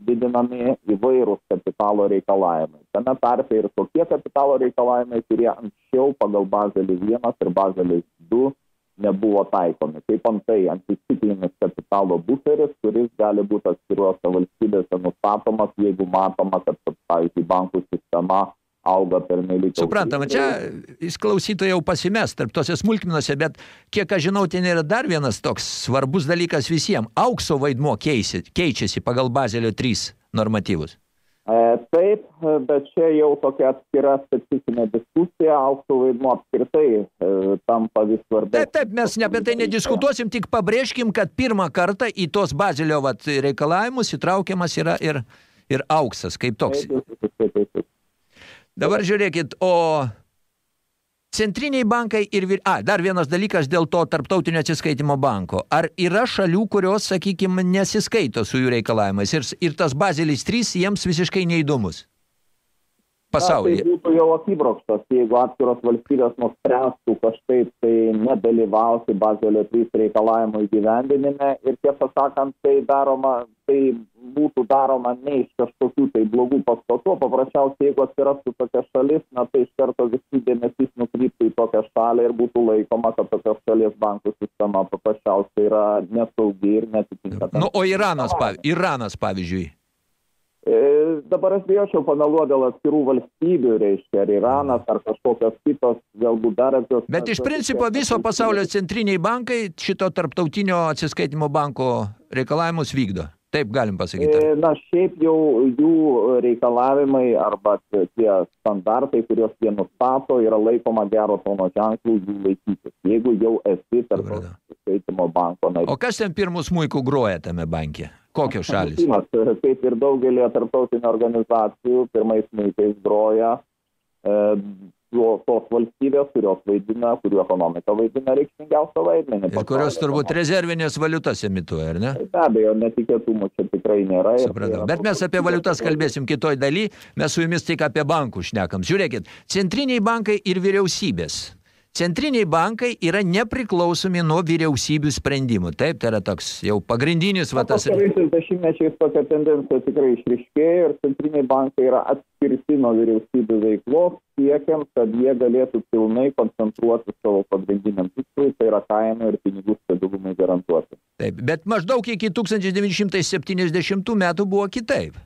didinami įvairūs kapitalo reikalavimai. Tame tarpe ir tokie kapitalo reikalavimai, kurie anksčiau pagal Bazelį 1 ir Bazelį 2 nebuvo taikomi. Kaip antai anticiklinis kapitalo buferis, kuris gali būti atskiruose valstybėse nustatomas, jeigu matoma, kad, pavyzdžiui, bankų sistema auga per nelik. Suprantama, čia klausytojai jau pasimes tarp tose smulkminose, bet kiek aš žinau, ten yra dar vienas toks svarbus dalykas visiems. Aukso vaidmo keisi, keičiasi pagal Bazelio 3 normatyvus. E, taip, bet čia jau tokia atskira specifinė diskusija, aukso vaidmo apskritai e, tampa vis svarbesnis. Taip, taip, mes ne apie tai nediskutuosim, tik pabrėžkim, kad pirmą kartą į tos Bazelio vat, reikalavimus įtraukiamas yra ir, ir auksas kaip toks. Taip, taip, taip, taip. Dabar žiūrėkit, o centriniai bankai ir... A, dar vienas dalykas dėl to tarptautinio atsiskaitimo banko. Ar yra šalių, kurios, sakykime, nesiskaito su jų reikalavimais ir, ir tas bazelis 3 jiems visiškai neįdomus? Pasaulyje. Na, tai būtų jau akibrokštas, jeigu atskiros valstybės nuspręstų kažkaip tai nedalyvauti Bazelio 3 reikalavimų įgyvendinime ir tiesą sakant, tai, daroma, tai būtų daroma ne iš kažkokių tai blogų paskatų, paprasčiausiai jeigu atsirastų tokia šalis, na tai iš karto visi dėmesys nukryptų į tokią šalį ir būtų laikoma, kad tokios šalies bankų sistema paprasčiausiai yra nesaugi ir netitinka. Nu, o Iranas, pav Iranas pavyzdžiui? E, dabar aš bijočiau pameluoti dėl atskirų valstybių, reiškia, ar Iranas, ar kažkokios kitos, galbūt dar apie... Bet iš principo viso pasaulio centriniai bankai šito tarptautinio atsiskaitimo banko reikalavimus vykdo. Taip galim pasakyti. E, na, šiaip jau jų reikalavimai arba tie standartai, kuriuos jie nustato, yra laikoma gero tono ženklų jų laikytis. Jeigu jau esi tarptautinio atsiskaitimo banko narys. O kas ten pirmus muikų groja tame banke? Kokios šalis? Kaip ir daugelį tarptautinių organizacijų, pirmais muitais groja e, tos valstybės, kurios vaidina, kurių ekonomika vaidina reikšmingiausią vaidmenį. Ir kurios turbūt rezervinės valiutas emituoja, ar ne? Be abejo, netikėtumų čia tikrai nėra. Supratau. Bet mes apie valiutas kalbėsim kitoj daly, mes su jumis tik apie bankų šnekam. Žiūrėkit, centriniai bankai ir vyriausybės Centriniai bankai yra nepriklausomi nuo vyriausybių sprendimų. Taip, tai yra toks jau pagrindinis va tas. Pastaraisiais dešimtmečiais tokia tendencija tikrai išriškėjo ir centriniai bankai yra atskirti nuo vyriausybių veiklos, siekiant, kad jie galėtų pilnai koncentruoti savo pagrindiniam tikslui, tai yra kainų ir pinigų stabilumai garantuoti. Taip, bet maždaug iki 1970 metų buvo kitaip.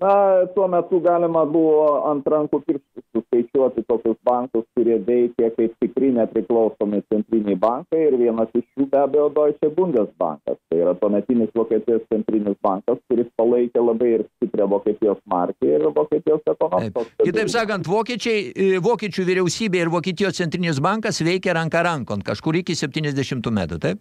Na, tuo metu galima buvo ant rankų pirštų suskaičiuoti tokius bankus, kurie veikia kaip tikri nepriklausomi centriniai bankai ir vienas iš jų be abejo Deutsche Bundesbankas. Tai yra tuometinis Vokietijos centrinis bankas, kuris palaikė labai ir stiprią Vokietijos markę ir Vokietijos ekonomikos. Kitaip sakant, vokiečiai, e, vokiečių vyriausybė ir Vokietijos centrinis bankas veikia ranka rankon kažkur iki 70 metų, taip?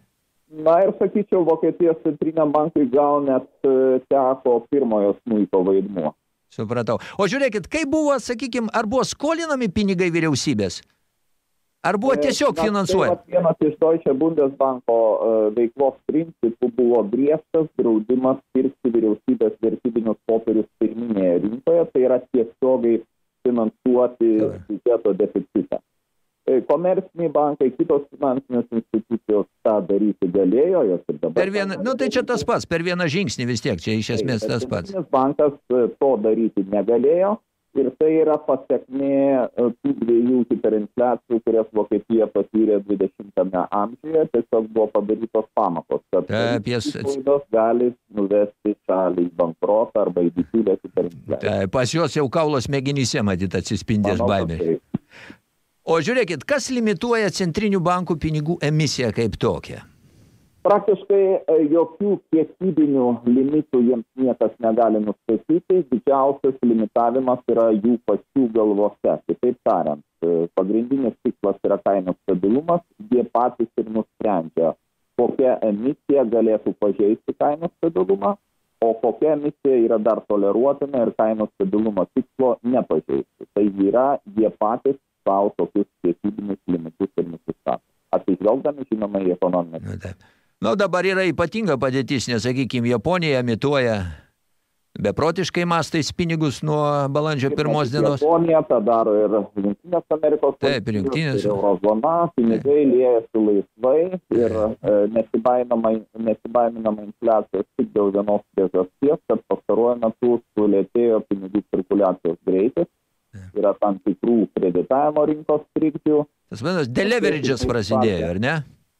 Na ir sakyčiau, Vokietijos centriniam bankui gal net e, teko pirmojo smuiko vaidmuo. Supratau. O žiūrėkit, kaip buvo, sakykime, ar buvo skolinami pinigai vyriausybės? Ar buvo e, tiesiog Na, finansuojami? Tai vienas iš Deutsche Bundesbanko uh, veiklos principų buvo griežtas draudimas pirkti vyriausybės vertybinius popierius pirminėje rinkoje, tai yra tiesiogai finansuoti biudžeto deficitą. E, komerciniai bankai, kitos finansinės institucijos tą daryti galėjo, jos ir dabar. Per vieną, nu tai čia tas pats, per vieną žingsnį vis tiek, čia iš esmės tas pats. Bankas e, to daryti negalėjo ir tai yra pasiekmė e, tų dviejų hiperinfliacijų, kurias Vokietija patyrė 20-ame amžiuje, tiesiog buvo padarytos pamokos, kad Taip, jas... klaidos gali nuvesti šalį į bankrotą arba į didžiulę hiperinfliaciją. Taip, pas juos jau kaulos mėginyse matyt atsispindės baimė. O žiūrėkit, kas limituoja centrinių bankų pinigų emisiją kaip tokią? Praktiškai e, jokių kiekybinių limitų jiems niekas negali nustatyti, didžiausias limitavimas yra jų pačių galvose. Kitaip tariant, e, pagrindinis tikslas yra kainų stabilumas, jie patys ir nusprendžia, kokia emisija galėtų pažeisti kainų stabilumą o kokia emisija yra dar toleruotina ir kainos stabilumo tikslo nepažeisti. Tai yra, jie patys savo tokius kiekybinius limitus ir nusistato. Atsižvelgdami, žinoma, į ekonominę. Na, taip. Na, dabar yra ypatinga padėtis, nes, sakykime, Japonija emituoja beprotiškai mastais pinigus nuo balandžio pirmos dienos. Japonija tą daro ir Junktinės Amerikos Taip, ir Junktinės. ir Eurozona, pinigai liejasi laisvai ir e, nesibaiminama, nesibaiminama infliacijos tik dėl vienos priežasties, kad pastaruoju metu sulėtėjo pinigų cirkuliacijos greitis, yra tam tikrų kreditavimo rinkos trikdžių. Tas vadinamas deleverage'as prasidėjo, ar ne?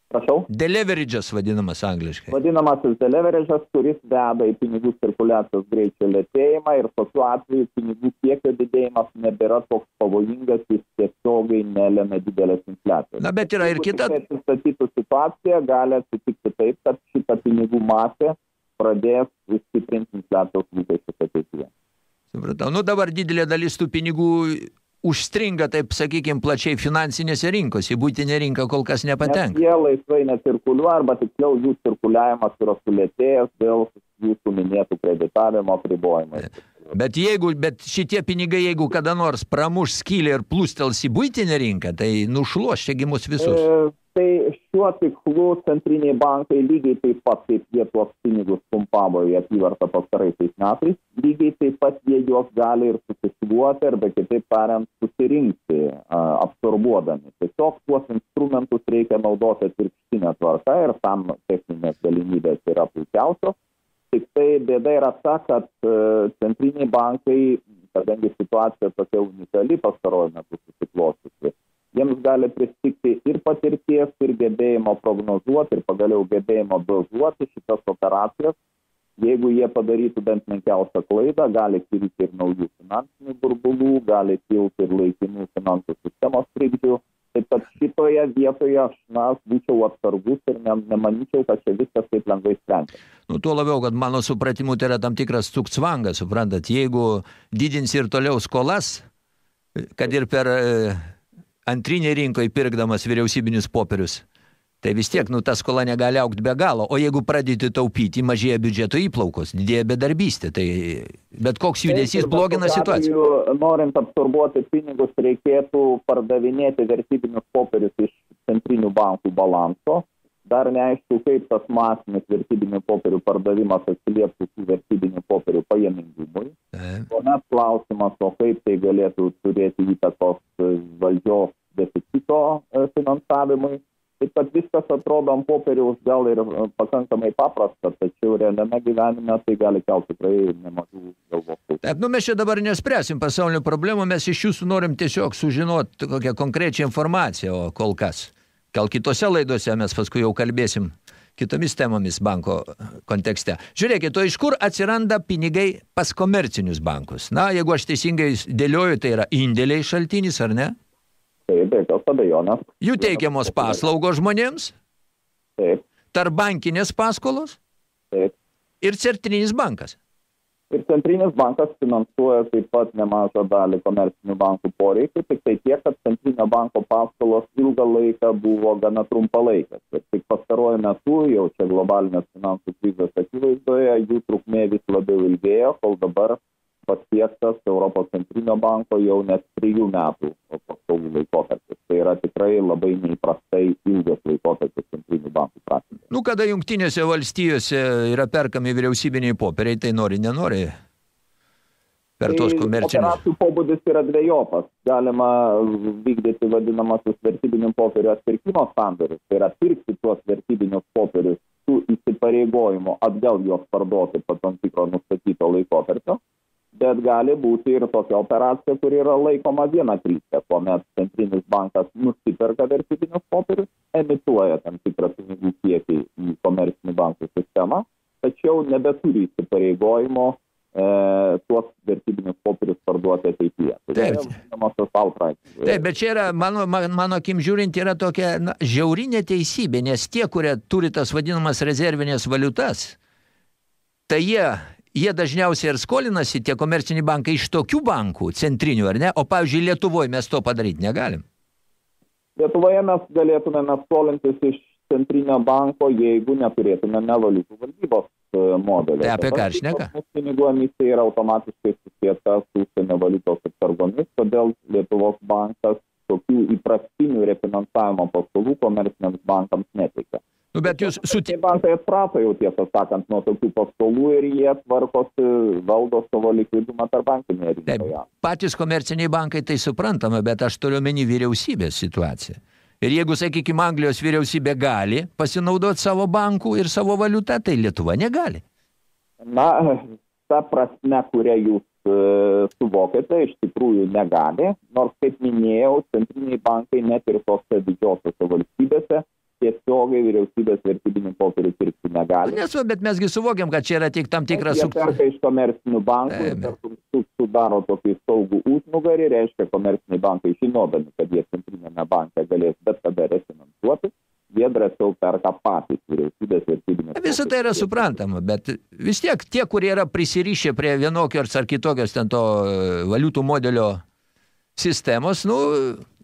Prašau. Deleverage'as vadinamas angliškai. Vadinamasis deleverage'as, kuris veda į pinigų cirkuliacijos greičio lėtėjimą ir tokiu atveju pinigų kiekio didėjimas nebėra toks pavojingas, jis tiesiogiai nelėmė didelės infliacijos. Na, bet yra ir kita. tikrai atsistatytų situacija, gali atsitikti taip, kad šita pinigų masė pradės stiprinti infliacijos lūkesčius ateityje. Supratau. Nu, dabar didelė dalis tų pinigų užstringa, taip sakykime, plačiai finansinėse rinkose. Į būtinę rinką kol kas Nes nepatenka. jie laisvai necirkuliuoja, arba tiksliau jų cirkuliavimas yra sulėtėjęs dėl jūsų minėtų kreditavimo apribojimų. Bet, jeigu, bet šitie pinigai, jeigu kada nors pramuš skylę ir plūstels į būtinę rinką, tai nušluos čiagi mus visus. E, tai šiuo tikslu centriniai bankai lygiai taip pat, kaip jie tuos pinigus pumpavo į apyvartą pastaraisiais metais, lygiai taip pat jie juos gali ir susisivuoti, arba kitaip tariant, susirinkti, absorbuodami. Tiesiog tuos instrumentus reikia naudoti atvirkštinę tvarką ir tam techninės galimybės yra puikiausios. Tik tai bėda yra ta, kad e, centriniai bankai, kadangi situacija tokia unikali pastaruoju metu susiklostysi, jiems gali pristikti ir patirties, ir gebėjimo prognozuoti, ir pagaliau gebėjimo dozuoti šitas operacijas. Jeigu jie padarytų bent menkiausią klaidą, gali kilti ir naujų finansinių burbulų, gali kilti ir laikinų finansų sistemos trikdžių. Taip kad šitoje vietoje aš na, būčiau atsargus ir ne, nemanyčiau, kad čia viskas taip lengvai sprendžia. Nu, tuo labiau, kad mano supratimu tai yra tam tikras cukcvangas, suprantat, jeigu didins ir toliau skolas, kad ir per e, antrinį rinkoje pirkdamas vyriausybinius popierius, tai vis tiek, nu, ta skola negali aukti be galo, o jeigu pradėti taupyti, mažėja biudžeto įplaukos, didėja bedarbystė, tai bet koks judesys bet blogina situaciją. atveju, Norint absorbuoti pinigus, reikėtų pardavinėti vertybinius popierius iš centrinių bankų balanso. Dar neaišku, kaip tas masinis vertybinių popierių pardavimas atsilieptų tų vertybinių popierių pajamingumui. Tuomet klausimas, o kaip tai galėtų turėti įtakos valdžios deficito e, finansavimui. Taip pat viskas atrodo ant popieriaus gal ir e, pakankamai paprasta, tačiau realiame gyvenime tai gali kelti tikrai nemažų galvos. Taip, nu mes čia dabar nespręsim pasaulio problemų, mes iš jūsų norim tiesiog sužinoti kokią konkrečią informaciją, o kol kas. Gal kitose laidose mes paskui jau kalbėsim kitomis temomis banko kontekste. Žiūrėkit, o iš kur atsiranda pinigai pas komercinius bankus? Na, jeigu aš teisingai dėlioju, tai yra indėliai šaltinis, ar ne? Tai be jokios abejonės. Jų teikiamos paslaugos žmonėms, Taip, tarp bankinės paskolos taip. ir centrinis bankas. Ir centrinis bankas finansuoja taip pat nemažą dalį komercinių bankų poreikių, tik tai tiek, kad centrinio banko paskolos ilgą laiką buvo gana trumpalaikės. Ir tik pastaruoju metu, jau čia globalinės finansų krizės akivaizdoje, jų trukmė vis labiau ilgėjo, kol dabar pasiektas Europos centrinio banko jau net trijų metų paskolų laikotarpis. Tai yra tikrai labai neįprastai ilgas laikotarpis centrinių bankų praktikoje. Nu, kada jungtinėse valstijose yra perkami vyriausybiniai popieriai, tai nori, nenori. Per tos Tai komercinius. Operacijų pobūdis yra dviejopas. Galima vykdyti vadinamasis vertybinių popierių atpirkimo sandorius. Tai yra pirkti tuos vertybinius popierius su įsipareigojimu atgal juos parduoti po tam tikro nustatyto laikotarpio. Bet gali būti ir tokia operacija, kuri yra laikoma viena kryptė, kuomet centrinis bankas nusiperka vertybinius popierius, emituoja tam tikrą pinigų kiekį į komercinių bankų sistemą, tačiau nebeturi įsipareigojimo e, tuos vertybinius popierius parduoti ateityje. Tai Taip. Taip, bet čia yra, mano, man- mano akim žiūrint, yra tokia na, žiauri neteisybė, nes tie, kurie turi tas vadinamas rezervinės valiutas, tai jie, jie dažniausiai ir skolinasi, tie komerciniai bankai, iš tokių bankų, centrinių, ar ne? O pavyzdžiui, Lietuvoje mes to padaryti negalim. Lietuvoje mes galėtumėme skolintis iš centrinio banko, jeigu neturėtumėme valiutų valdybos e, modelio. Tai apie ką aš mus Pinigų emisija yra automatiškai susieta su užsienio valiutos atsargomis, todėl Lietuvos bankas tokių įprastinių refinansavimo paskolų komerciniams bankams neteikia. Nu, bet jūs Tai suti... bankai atprato jau tiesą sakant nuo tokių paskolų ir jie tvarkosi, valdo savo likvidumą tarp bankinėje rinkoje. patys komerciniai bankai tai suprantama, bet aš turiu meni vyriausybės situaciją. Ir jeigu, sakykime, Anglijos vyriausybė gali pasinaudoti savo bankų ir savo valiutą, tai Lietuva negali. Na, ta prasme, kurią jūs e, suvokėte, iš tikrųjų negali, nors, kaip minėjau, centriniai bankai net ir tose didžiosiose valstybėse tiesiogiai vyriausybės vertybinių popierių pirkti negali. Nes, va, bet mesgi suvokiam, kad čia yra tik tam tikras... Jie perka iš komercinių bankų sudaro tokį saugų užnugarį, reiškia komerciniai bankai žinodami, kad jie centrinėme banke galės bet kada refinansuoti, jie drąsiau perka patys vyriausybės vertybinius. Visą tai yra suprantama, bet vis tiek tie, kurie yra prisirišę prie vienokios ar kitokios ten to e, valiutų modelio sistemos, nu,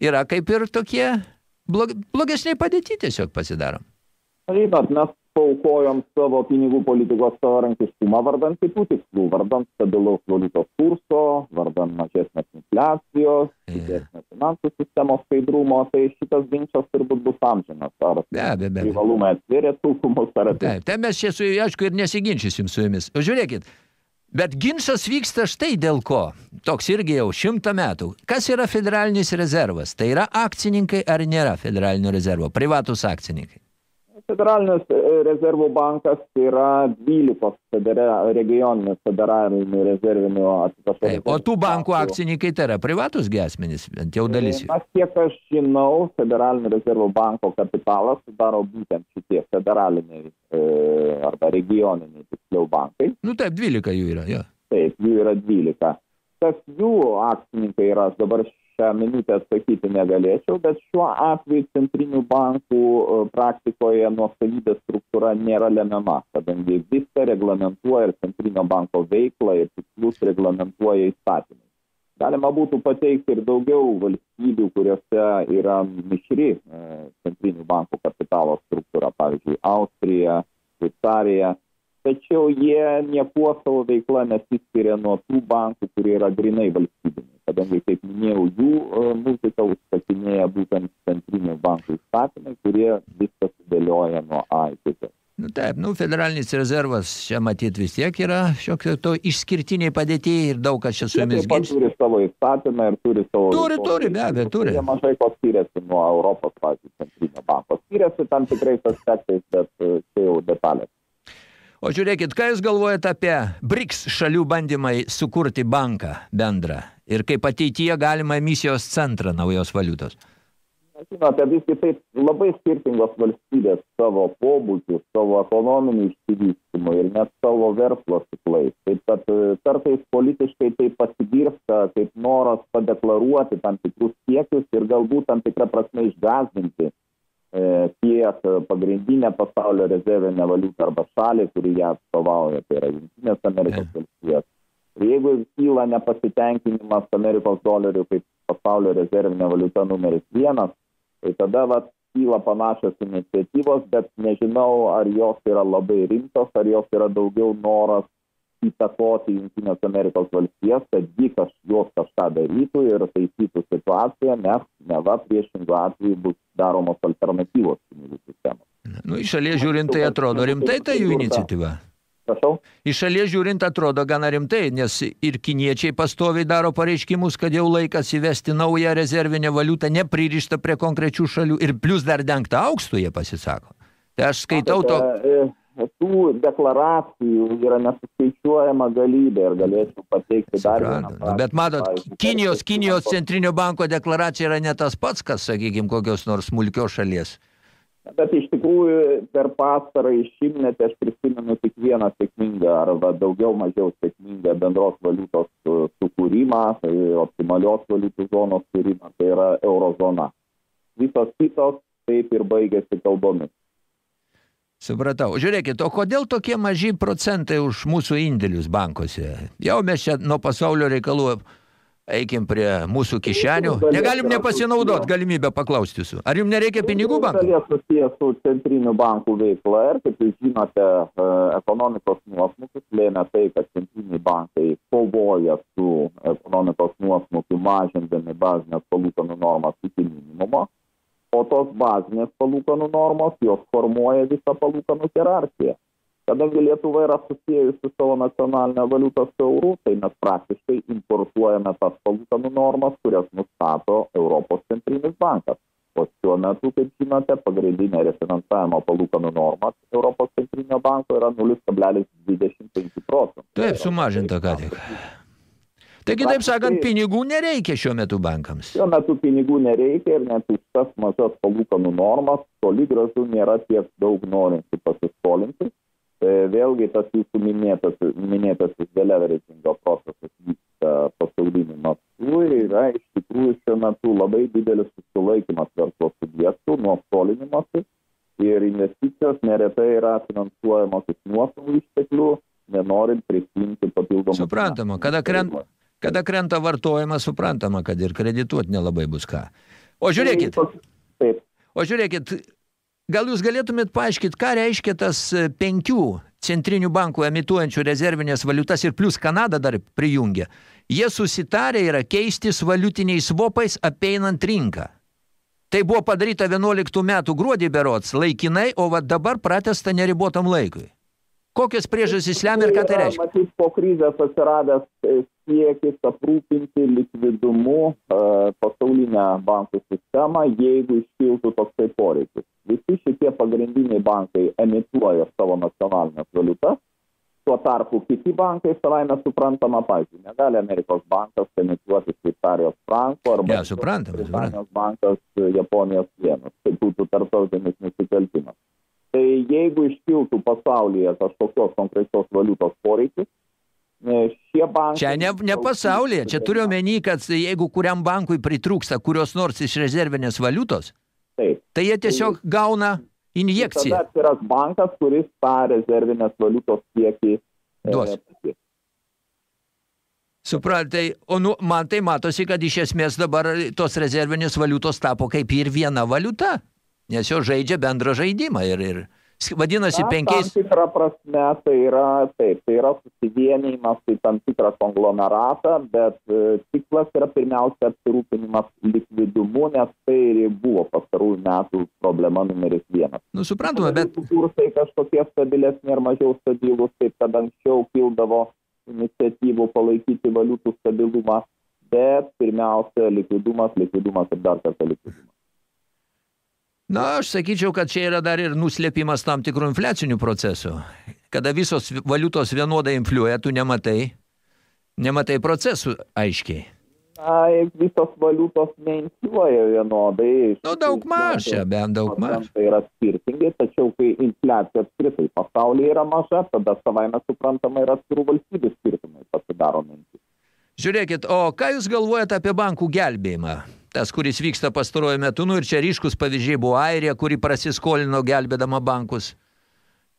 yra kaip ir tokie blog, blogesniai padėti tiesiog pasidarom. Žinot, mes paukojom savo pinigų politikos savarankiškumą vardant kitų tikslų, vardant stabilaus valiutos kurso, vardant mažesnės infliacijos, didesnės finansų sistemos skaidrumo, tai šitas ginčas turbūt bus amžinas. Ar Be be abejo. privalumai atvėrė trūkumus, ar Taip, tai mes čia, su, aišku, ir nesiginčysim su jumis. O žiūrėkit, bet ginčas vyksta štai dėl ko. Toks irgi jau šimtą metų. Kas yra federalinis rezervas? Tai yra akcininkai ar nėra federalinio rezervo? Privatus akcininkai. Federalinis e, rezervų bankas yra 12 federa, regioninių federalinių rezervinių atsiprašau. O tų bankų akcininkai tai yra privatus gesmenys, bent jau dalis. Na, kiek aš žinau, Federalinio rezervų banko kapitalas sudaro būtent šitie federaliniai e, arba regioniniai tiksliau bankai. Nu taip, 12 jų yra, jo. Taip, jų yra 12. Kas jų akcininkai yra, aš dabar šią minutę atsakyti negalėčiau, bet šiuo atveju centrinių bankų e, praktikoje nuosavybės struktūra nėra lemiama, kadangi viską reglamentuoja ir centrinio banko veiklą ir tikslus reglamentuoja įstatymai. Galima būtų pateikti ir daugiau valstybių, kuriuose yra mišri e, centrinių bankų kapitalo struktūra, pavyzdžiui, Austrija, Šveicarija, tačiau jie niekuo savo veikla nesiskiria nuo tų bankų, kurie yra grinai valstybiniai, kadangi, kaip minėjau, jų e, muziką užsakinėja būtent centrinių bankų įstatymai, kurie viską sudėlioja nuo A iki Z. Nu taip, nu federalinis rezervas čia matyt vis tiek yra šiokio to išskirtiniai padėtėjai ir daug kas čia su jumis ginčia. turi savo įstatymą ir turi savo... Turi, veiklos turi, be abejo, turi. Jie mažai ko skiriasi nuo Europos, pavyzdžiui, centrinio banko. Skiriasi tam tikrais aspektais, bet čia jau detalės. O žiūrėkit, ką jūs galvojate apie BRICS šalių bandymai sukurti banką bendrą ir kaip ateityje galima emisijos centrą naujos valiutos? Žinote, visgi taip labai skirtingos valstybės savo pobūdžių, savo ekonominių išsivystymu ir net savo verslo ciklais. Taip kad e, kartais politiškai tai pasigirsta kaip noras padeklaruoti tam tikrus siekius ir galbūt tam tikrą prasme išgazdinti tiek pagrindinę pasaulio rezervinę valiutą arba šalį, kuri ją atstovauja, tai yra Jungtinės Amerikos valstijos. Ir jeigu kyla nepasitenkinimas Amerikos dolerių kaip pasaulio rezervinė valiuta numeris vienas, tai tada vat, kyla panašios iniciatyvos, bet nežinau, ar jos yra labai rimtos, ar jos yra daugiau noras įtakoti Junktinės Amerikos valstijas, kad ji kaž, jos kažką darytų ir taisytų situaciją, nes neva priešingų atveju bus daromos alternatyvos pinigų sistemos. Nu, iš šalies žiūrint, tai atrodo rimtai ta jų iniciatyva. Prašau? Iš šalies žiūrint atrodo gana rimtai, nes ir kiniečiai pastoviai daro pareiškimus, kad jau laikas įvesti naują rezervinę valiutą, nepririštą prie konkrečių šalių ir plus dar dengtą aukstų jie pasisako. Tai aš skaitau to... Tų deklaracijų yra nesuskaičiuojama galybė ir galėčiau pateikti dar vieną. Suprantu. Bet matot, pavyzdį. Kinijos, Kinijos centrinio banko deklaracija yra ne tas pats, kas, sakykime, kokios nors smulkios šalies. Bet iš tikrųjų per pastarąjį šimtmetį aš prisimenu tik vieną sėkmingą arba daugiau mažiau sėkmingą bendros valiutos sukūrimą, tai optimalios valiutų zonos kūrimą, tai yra eurozona. Visos kitos taip ir baigėsi kalbomis. Supratau. Žiūrėkit, o kodėl tokie maži procentai už mūsų indėlius bankuose? Jau mes čia nuo pasaulio reikalų eikim prie mūsų kišenių. Negalim nepasinaudot galimybę paklausti jūsų. Ar jums nereikia pinigų bankų? Dalies susijęs su centrinių bankų veikla ir, kaip jūs žinote, e, ekonomikos nuosmukis lėmė tai, kad centriniai bankai kovoja su ekonomikos nuosmukiu mažindami bazinės palūkanų normas iki minimumo, o tos bazinės palūkanų normos jos formuoja visą palūkanų hierarchiją. Kadangi lietuva yra susiejusi savo nacionalinę valiutą su euru tai mes praktiškai importuojame tas palūkanų normas kurias nustato europos centrinis bankas. O šiuo metu kaip žinote pagrindinė refinansavimo palūkanų norma europos centrinio banko yra nulis kablelis dvidešimt penki procento. Taip sumažinta ką tik Tai kitaip sakant, pinigų nereikia šiuo metu bankams. Šiuo metu pinigų nereikia ir net už tas mažas palūkanų normas toli gražu nėra tiek daug norinčių pasiskolinti. Tai vėlgi tas jūsų minėtas, minėtasis deleveragingo procesas vyksta pasauliniu mastu ir yra iš tikrųjų šiuo metu labai didelis susilaikymas verslo subjektų nuo skolinimosi ir investicijos neretai yra finansuojamos iš nuosavų išteklių, nenorint prisimti papildomų. Suprantama, kada, krent, kada krenta vartojimas, suprantama, kad ir kredituoti nelabai bus ką. O žiūrėkit, Taip. o žiūrėkit, Gal jūs galėtumėt paaiškiti, ką reiškia tas e, penkių centrinių bankų emituojančių rezervinės valiutas ir plus Kanada dar prijungia. Jie susitarė yra keistis valiutiniais svopais apeinant rinką. Tai buvo padaryta 11 metų gruodį berots laikinai, o va dabar pratesta neribotam laikui. Kokios priežastys lemia ir ką tai reiškia? Matyt, po krizės atsiradęs e, siekis aprūpinti likvidumu e, pasaulinę bankų sistemą, jeigu iškiltų toksai poreikis. Visi šitie pagrindiniai bankai emituoja savo nacionalinės valiutas, tuo tarpu kiti bankai savaime suprantama, pavyzdžiui, negali Amerikos bankas emituoti Šveicarijos franko arba ja, suprantama, Britanijos bankas Japonijos vienas. Tai būtų tarptautinis nusikaltimas tai jeigu iškiltų pasaulyje kažkokios konkrečios valiutos poreikis, e, šie bankai... Čia ne, ne pasaulyje, čia turiu omeny, kad jeigu kuriam bankui pritrūksta kurios nors iš rezervinės valiutos, Taip. tai jie tiesiog tai, gauna injekciją. Tada atsiras bankas, kuris tą rezervinės valiutos kiekį e, duos. E, Supratai, o nu, man tai matosi, kad iš esmės dabar tos rezervinės valiutos tapo kaip ir viena valiuta nes jo žaidžia bendrą žaidimą ir, ir vadinasi Na, penkiais. Tam tikrą prasme tai yra, taip, tai yra susivienimas, tai tam tikrą konglomeratą, bet e, tikslas yra pirmiausia apsirūpinimas likvidumu, nes tai ir buvo pastarųjų metų problema numeris vienas. Nu, suprantama, bet... Kursai kažkokie stabilesni ar mažiau stabilus, kaip kad anksčiau kildavo iniciatyvų palaikyti valiutų stabilumą, bet pirmiausia likvidumas, likvidumas ir dar kartą likvidumas. Na, aš sakyčiau, kad čia yra dar ir nuslėpimas tam tikrų infliacinių procesų. Kada visos valiutos vienodai infliuoja, tu nematai, nematai procesų aiškiai. Na, visos valiutos neinfliuoja vienodai. Nu, daug maža, bent daug maža. Tai yra skirtingai, tačiau kai infliacija apskritai pasaulyje yra maža, tada savaime suprantama ir atskirų valstybių skirtumai pasidaro mintys. Žiūrėkit, o ką jūs galvojate apie bankų gelbėjimą? Tas, kuris vyksta pastaruoju metu, nu ir čia ryškus pavyzdžiai buvo Airija, kuri prasiskolino gelbėdama bankus.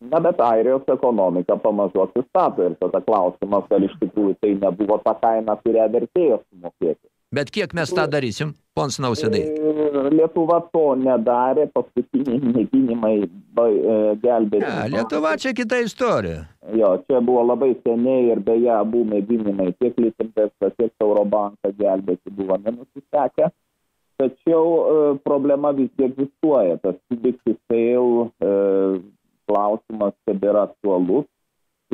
Na, bet Airijos ekonomika pamažu atsistato ir tada klausimas, ar iš tikrųjų tai nebuvo ta kaina, kurią vertėjo sumokėti. Bet kiek mes tą darysim, pons nausėdai? E, Lietuva to nedarė, paskutiniai mėginimai e, gelbėti. Ja, Lietuva čia kita istorija. Jo, čia buvo labai seniai ir beje, abu mėginimai tiek Litinvestą, tiek Eurobanką gelbėti buvo nenusisekę tačiau e, problema visgi egzistuoja. Tas to fail e, klausimas tebėra aktualus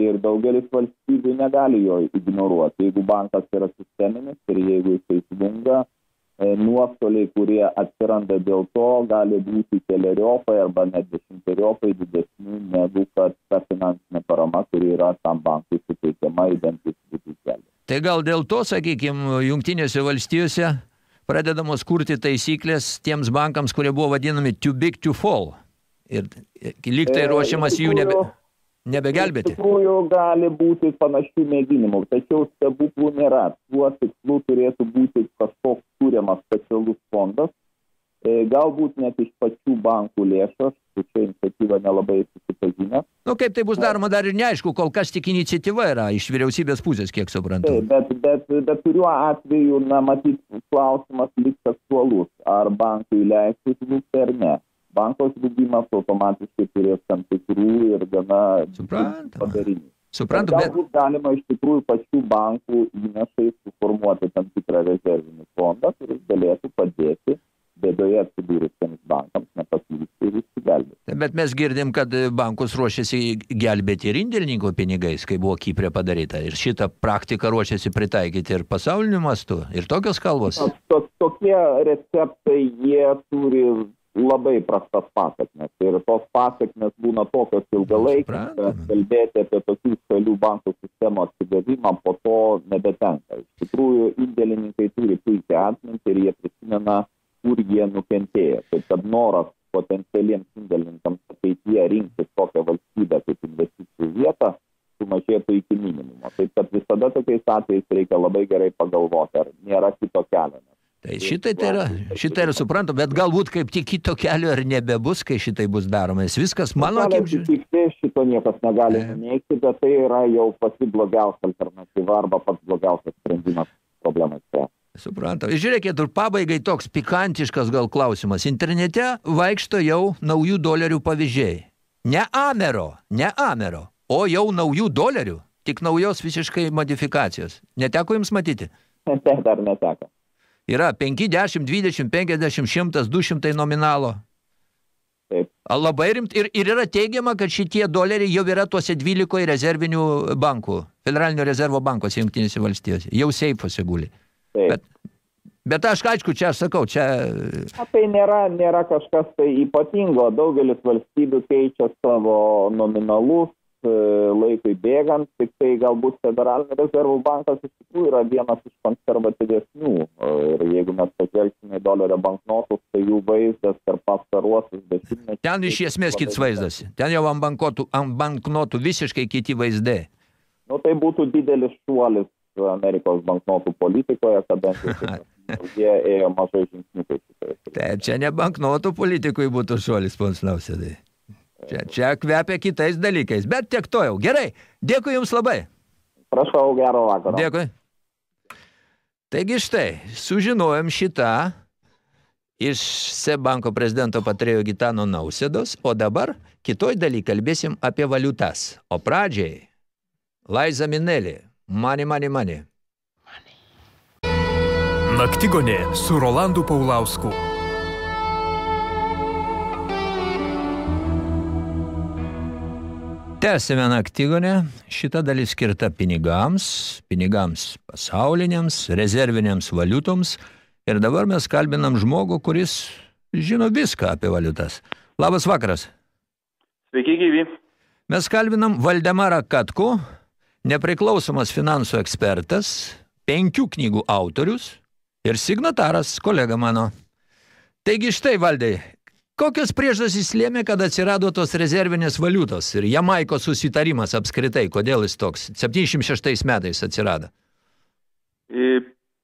ir daugelis valstybių negali jo ignoruoti. Jeigu bankas yra sisteminis ir jeigu jisai svunga, e, nuostoliai, kurie atsiranda dėl to, gali būti keliariopai arba net dešimteriopai didesni negu kad ta finansinė parama, kuri yra tam bankui suteikiama identifikuoti kelią. Tai gal dėl to, sakykime, jungtinėse valstijose pradedamos kurti taisyklės tiems bankams, kurie buvo vadinami too big to fall. Ir lyg tai e, ruošiamas jų nebe, nebegelbėti. Iš tikrųjų gali būti panašių mėginimų, tačiau stebuklų nėra. Tuo tikslu turėtų būti kažkoks kūriamas specialus fondas, E, galbūt net iš pačių bankų lėšos, su šia iniciatyva nelabai susipažinę. Nu, kaip tai bus daroma, dar ir neaišku, kol kas tik iniciatyva yra iš vyriausybės pusės, kiek suprantu. Taip, bet, bet, bet kuriuo atveju, na, matyt, klausimas liks aktualus, ar bankui leistų žlugti ar ne. Banko žlugimas automatiškai turės tam tikrų ir gana padarinių. Suprantu, bet... Galbūt galima iš tikrųjų pačių bankų įnašai suformuoti tam tikrą rezervinį fondą, kuris galėtų padėti bėdoje atsidūrusiems bankams nepaslysti ir išsigelbėti. Bet mes girdim, kad bankus ruošiasi gelbėti ir indėlininkų pinigais, kai buvo Kyprė padaryta. Ir šitą praktiką ruošiasi pritaikyti ir pasauliniu mastu. Ir tokios kalbos. To, to, tokie receptai, jie turi labai prastas pasiekmes. Ir tos pasiekmes būna tokios ilgalaikės, kad kalbėti apie tokių šalių bankų sistemo atsigavimą po to nebetenka. Iš tikrųjų, indėlininkai turi puikiai atmintį ir jie prisimena kur jie nukentėjo. Taip kad noras potencialiems indėlininkams ateityje rinktis tokią valstybę kaip investicijų vietą sumažėtų iki minimumo. Taip kad visada tokiais atvejais reikia labai gerai pagalvoti, ar nėra kito kelio. Tai šitai tai yra, šitai yra suprantu, bet galbūt kaip tik kito kelio ar nebebus, kai šitai bus daroma. Nes viskas mano kaip žiūrėjau. Šito niekas negali neneigti, bet tai yra jau pati blogiausia alternatyva arba pats blogiausias sprendimas problemai spręsti. Suprantam. Žiūrėkit, ir pabaigai toks pikantiškas gal klausimas. Internete vaikšto jau naujų dolerių pavyzdžiai. Ne Amero, ne Amero, o jau naujų dolerių, tik naujos visiškai modifikacijos. Neteko jums matyti? Ne, dar neteko. Yra 5, 10, 20, 50, 100, 200 nominalo. Taip. Labai rimt. Ir, ir yra teigiama, kad šitie doleriai jau yra tuose 12 rezervinių bankų, Federalinio rezervo bankose Jungtinėse valstijose. Jau seifuose guli. Taip. Bet, bet aš, aišku, čia aš sakau, čia... Na, tai nėra, nėra kažkas tai ypatingo. Daugelis valstybių keičia savo nominalus e, laikui bėgant, tik tai galbūt Federalinio rezervų bankas iš tikrųjų yra vienas iš konservatyvesnių. Ir jeigu mes pažvelgsime į dolerio banknotus, tai jų vaizdas per pastaruosius dešimtmečius... Ten iš esmės kits vaizdas. Ten jau ant, bankotų, ant banknotų visiškai kiti vaizdai. Nu, tai būtų didelis šuolis Amerikos banknotų politikoje, kadangi jie ėjo mažai žingsniukai. Taip, čia ne banknotų politikui būtų šuolis, pons Nausėdai. Čia, čia kvepia kitais dalykais, bet tiek to jau. Gerai, dėkui Jums labai. Prašau, gero vakaro. Dėkui. Taigi štai, sužinojom šitą iš Sebanko prezidento patarėjo Gitano Nausėdos, o dabar kitoj daly kalbėsim apie valiutas. O pradžiai, Laiza Minelį, Money, money, money. Naktigonė su Rolandu Paulausku. Tęsime naktigonę. Šita dalis skirta pinigams, pinigams pasauliniams, rezerviniams valiutoms. Ir dabar mes kalbinam žmogų, kuris žino viską apie valiutas. Labas vakaras. Sveiki, gyvi. Mes kalbinam Valdemarą Katku, nepriklausomas finansų ekspertas, penkių knygų autorius ir signataras, kolega mano. Taigi štai, Valdai, kokios priežastys lėmė, kad atsirado tos rezervinės valiutos ir Jamaiko susitarimas apskritai, kodėl jis toks 76 metais atsirado?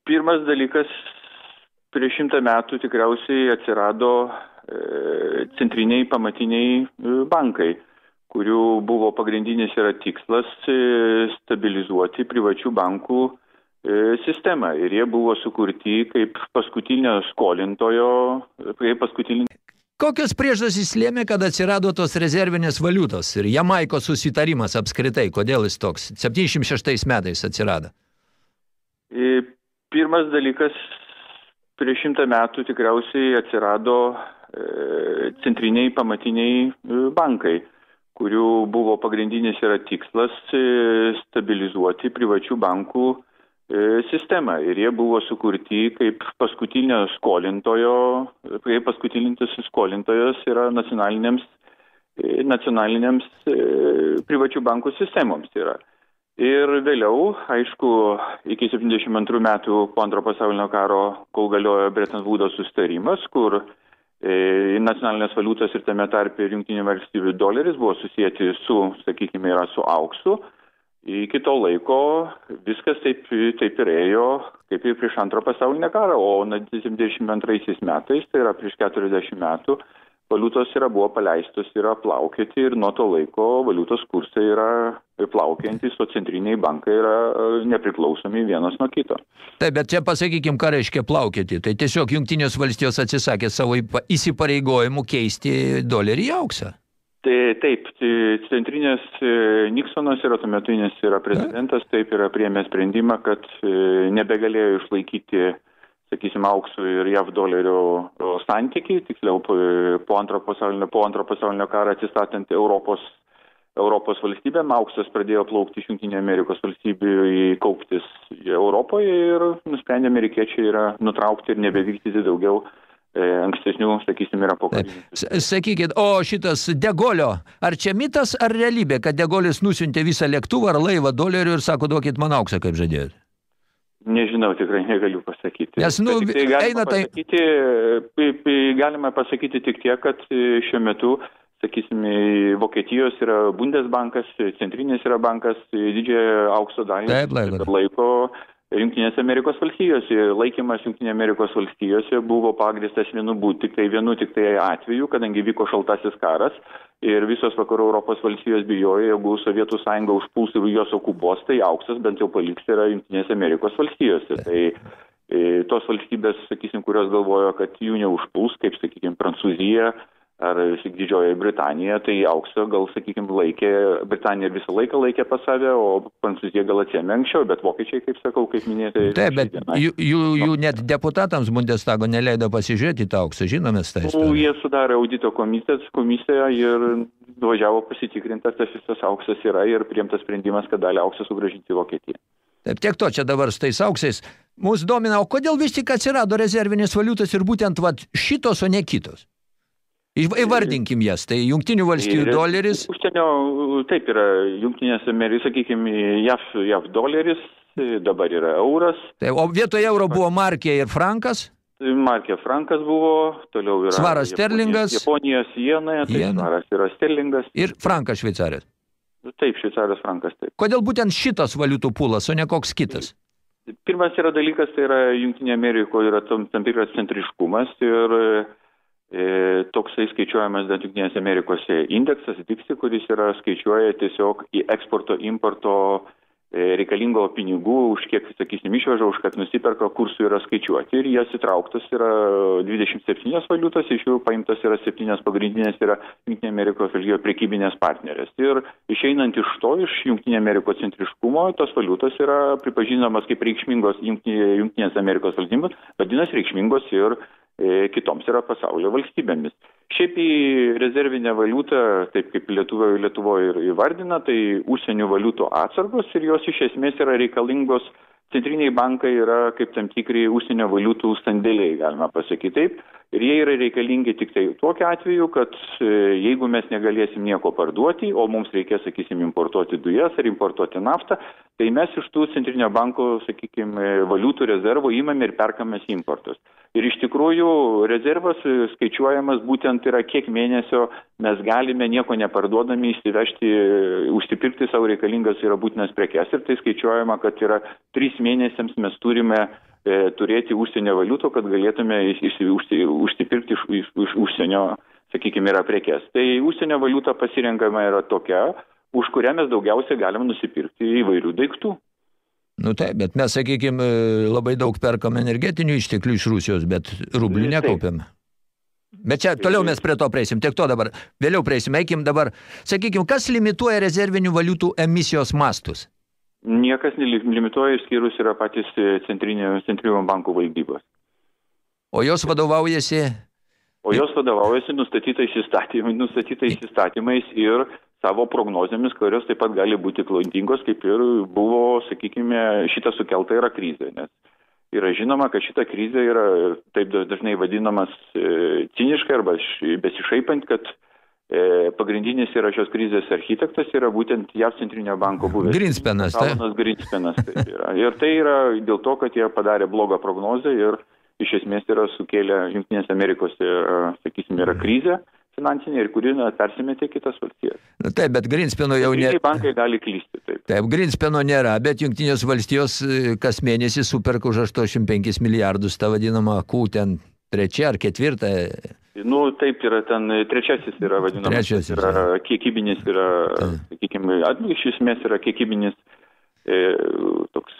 Pirmas dalykas, prieš šimtą metų tikriausiai atsirado centriniai pamatiniai bankai kurių buvo pagrindinis yra tikslas e, stabilizuoti privačių bankų e, sistemą. Ir jie buvo sukurti kaip paskutinio skolintojo, kaip paskutinį. Kokios priežastys lėmė, kad atsirado tos rezervinės valiutos ir Jamaiko susitarimas apskritai, kodėl jis toks 76 metais atsirado? E, pirmas dalykas, prieš šimtą metų tikriausiai atsirado centriniai pamatiniai bankai kurių buvo pagrindinis yra tikslas e, stabilizuoti privačių bankų e, sistemą. Ir jie buvo sukurti kaip paskutinio skolintojo, kaip paskutinis skolintojas yra nacionalinėms, e, nacionalinėms privačių bankų sistemoms. Yra. Ir vėliau, aišku, iki 72 metų po antro pasaulinio karo, kol galiojo Bretton Woods sustarimas, kur E, nacionalinės valiutos ir tame tarpe ir jungtinių valstybių doleris buvo susijęti su, sakykime, yra su auksu. iki to laiko viskas taip, taip ir ėjo, kaip ir prieš antrą pasaulinę karą, o 92 metais, tai yra prieš 40 metų, valiutos yra buvo paleistos yra plaukioti ir nuo to laiko valiutos kursai yra plaukiantys, o centriniai bankai yra e, nepriklausomi vienas nuo kito. Taip, bet čia pasakykim, ką reiškia plaukioti. Tai tiesiog Junktinės valstijos atsisakė savo įsipareigojimų keisti dolerį į auksą. Tai taip, tai centrinės e, Niksonas yra tuometinis yra prezidentas, taip yra priėmė sprendimą, kad e, nebegalėjo išlaikyti sakysim, auksų ir JAV dolerio santykiai, tiksliau po antro pasaulinio, po antro pasaulinio karo atsistatant Europos, Europos valstybėm, auksas pradėjo plaukti iš Junktinio Amerikos valstybių į kauptis Europoje ir nusprendė amerikiečiai yra nutraukti ir nebevykdyti daugiau e, ankstesnių, sakysim, yra pokalbį. Sakykit, o šitas Degolio, ar čia mitas, ar realybė, kad Degolis nusintė visą lėktuvą ar laivą dolerių ir sako, duokit man auksą, kaip žadėjot? Nežinau, tikrai negaliu pasakyti. Nes, nu, tai galima eina tai... Pasakyti, galima pasakyti tik tiek, kad šiuo metu, sakysime, Vokietijos yra Bundesbankas, centrinis yra bankas, didžiąją aukso dalį Taip, laiko. Laiko Junktinės Amerikos valstijose. Laikymas Junktinė Amerikos valstijose buvo pagristas vienu būtų, tik tai vienu tik tai atveju, kadangi vyko šaltasis karas ir visos vakarų Europos valstijos bijojo, jeigu Sovietų sąjunga užpuls ir jos okupuos, tai auksas bent jau paliks yra Junktinės Amerikos valstijose. Tai e, tos valstybės, sakysim, kurios galvojo, kad jų neužpuls, kaip, sakykim, Prancūzija, ar didžioji Britanija, tai auksą gal, sakykime, laikė, Britanija visą laiką laikė pas save, o Prancūzija gal atsėmė anksčiau, bet vokiečiai, kaip sakau, kaip minėtai. Taip, bet jų, jų, jų net deputatams Bundestago neleido pasižiūrėti tą auksą, žinome, tai. Jie sudarė audito komisiją, komisiją ir važiavo pasitikrinti, ar tas visas auksas yra ir priimtas sprendimas, kad dalį auksą sugražinti į Vokietiją. Taip, tiek to čia dabar su tais auksais. Mūsų domina, o kodėl vis tik atsirado rezervinės valiutos ir būtent vat, šitos, o ne kitos? Įvardinkim jas, tai jungtinių valstybių ir, doleris. Užsienio, taip yra, jungtinės Amerikos, sakykime, JAV, JAV doleris, dabar yra euras. Taip, o vietoje euro buvo markė ir frankas? Markė frankas buvo, toliau yra svaras sterlingas. Japonijos jena, tai Jena. svaras yra sterlingas. Ir frankas šveicarės. Taip, šveicarės frankas, taip. Kodėl būtent šitas valiutų pulas, o ne koks kitas? Pirmas yra dalykas, tai yra Jungtinė Amerikoje yra tam, tam tikras centriškumas ir E, toksai skaičiuojamas dar Junktinės Amerikos indeksas, DIXI, kuris yra skaičiuoja tiesiog į eksporto importo e, reikalingo pinigų, už kiek, sakysim, išveža, už kad nusiperka, kursų yra skaičiuoti. Ir jas įtrauktos yra 27 valiutos, iš jų paimtas yra 7 pagrindinės, yra Junktinė Amerikos valstybė prekybinės partnerės. Ir išeinant iš to, iš Junktinė Amerikos centriškumo, tos valiutos yra pripažinamas kaip reikšmingos Junktinės Amerikos valstybės, vadinasi reikšmingos ir E, kitoms yra pasaulio valstybėmis. Šiaip į rezervinę valiutą, taip kaip Lietuvoje, Lietuvoje ir įvardina, tai užsienio valiutų atsargos ir jos iš esmės yra reikalingos centriniai bankai yra kaip tam tikri užsienio valiutų sandėliai, galima pasakyti taip. Ir jie yra reikalingi tik tai tokiu atveju, kad e, jeigu mes negalėsim nieko parduoti, o mums reikės, sakysim, importuoti dujas ar importuoti naftą, tai mes iš tų centrinio banko, sakykime, valiutų rezervų įmame ir perkamės importus. Ir iš tikrųjų rezervas skaičiuojamas būtent yra kiek mėnesio mes galime nieko neparduodami įsivežti, užsipirkti savo reikalingas yra būtinas prekes ir tai skaičiuojama, kad yra 3 mėnesiams mes turime e, turėti užsienio valiutų, kad galėtume užsipirkti iš, iš, iš užsienio, sakykime, yra prekes. Tai užsienio valiuta pasirenkama yra tokia, už kurią mes daugiausiai galime nusipirkti įvairių daiktų. Nu taip, bet mes, sakykime, labai daug perkam energetinių išteklių iš Rusijos, bet rublių nekaupiam. Bet čia toliau mes prie to prieisim, tiek to dabar. Vėliau prieisim, eikim dabar. Sakykime, kas limituoja rezervinių valiutų emisijos mastus? Niekas nelimituoja, išskyrus yra patys e, centrinio bankų valdybos. O jos vadovaujasi? O jos vadovaujasi nustatytais įstatymais, nustatytais įstatymais ir savo prognozėmis, kurios taip pat gali būti klaidingos, kaip ir buvo, sakykime, šita sukelta yra krizė. Nes yra žinoma, kad šita krizė yra taip dažnai vadinamas e, ciniškai arba besišaipant, kad E, pagrindinis yra šios krizės architektas yra būtent JAV centrinio banko buvęs. Grinspenas, tai? Grinspenas tai yra. Ir tai yra dėl to, kad jie padarė blogą prognozę ir iš esmės yra sukėlę Junktinės Amerikos, e, sakysim, yra krizė. Finansinė ir kuri na, persimetė kitas valstybės. Nu, taip, bet Greenspeno jau nėra. Centriniai bankai gali klysti, taip. Taip, Greenspeno nėra, bet Junktinės valstijos e, kas mėnesį superka už 85 milijardus tą vadinamą Q ten trečia ar ketvirtą. Nu, taip yra ten trečiasis yra vadinamas. Trečiasis, yra kiekybinis, yra, sakykime, iš esmės yra kiekybinis e, toks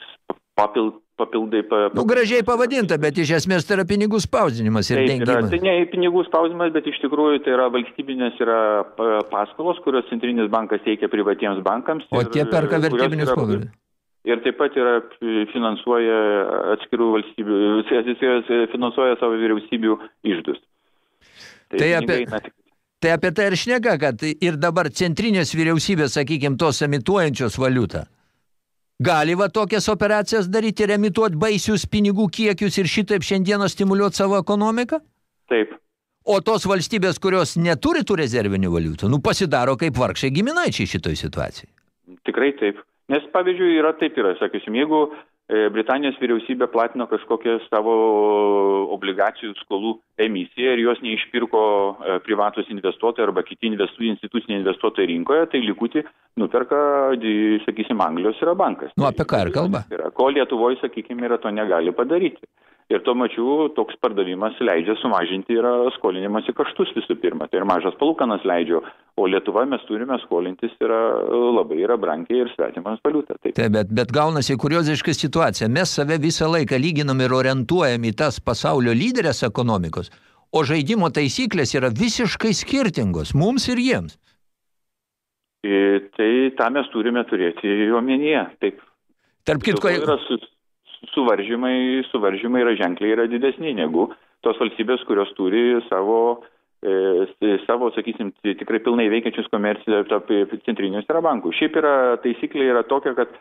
papil, papildai. Pa, Nu, gražiai pavadinta, bet iš esmės tai yra pinigų spausdinimas ir Taip, yra, dengimas. tai ne pinigų spaudimas, bet iš tikrųjų tai yra valstybinės yra pa- paskolos, kurios centrinis bankas teikia privatiems bankams. O ir, tie perka kurios vertybinius yra- popierius. Ir taip pat yra e, finansuoja atskirų valstybių, e, finansuoja savo vyriausybių išdus. Tai apie- pinigai eina tik- Tai apie tai ir šneka, kad ir dabar centrinės vyriausybės, sakykime, tos emituojančios valiutą, gali va tokias operacijas daryti ir emituoti baisius pinigų kiekius ir šitaip šiandieną stimuliuoti savo ekonomiką? Taip. O tos valstybės, kurios neturi tų rezervinių valiutų, nu pasidaro kaip vargšai giminaičiai šitoj situacijai. Tikrai taip. Nes, pavyzdžiui, yra taip yra, sakysim, jeigu Britanijos vyriausybė platino kažkokią savo obligacijų skolų emisiją ir jos neišpirko e, privatus investuotojai arba kiti investu, instituciniai investuotojai rinkoje, tai likutį nuperka, sakysim, Anglijos yra bankas. Nu, apie ką ir kalba? Yra, ko Lietuvoje, sakykime, yra to negali padaryti. Ir tuo mačiu toks pardavimas leidžia sumažinti yra skolinimasi kaštus visų pirma. Tai ir mažas palūkanas leidžia, o Lietuva mes turime skolintis yra labai yra brangiai ir svetimas valiuta. Taip. Tai bet, bet gaunasi kurioziška situacija. Mes save visą laiką lyginam ir orientuojam į tas pasaulio lyderės ekonomikos, o žaidimo taisyklės yra visiškai skirtingos mums ir jiems. Ir Tai tą mes turime turėti omenyje. Taip. Tarp kitko, yra suvaržymai, suvaržymai yra ženkliai yra didesni negu tos valstybės, kurios turi savo, e, savo sakysim, tikrai pilnai veikiančius komercijos centrinius yra bankų. Šiaip yra taisyklė yra tokia, kad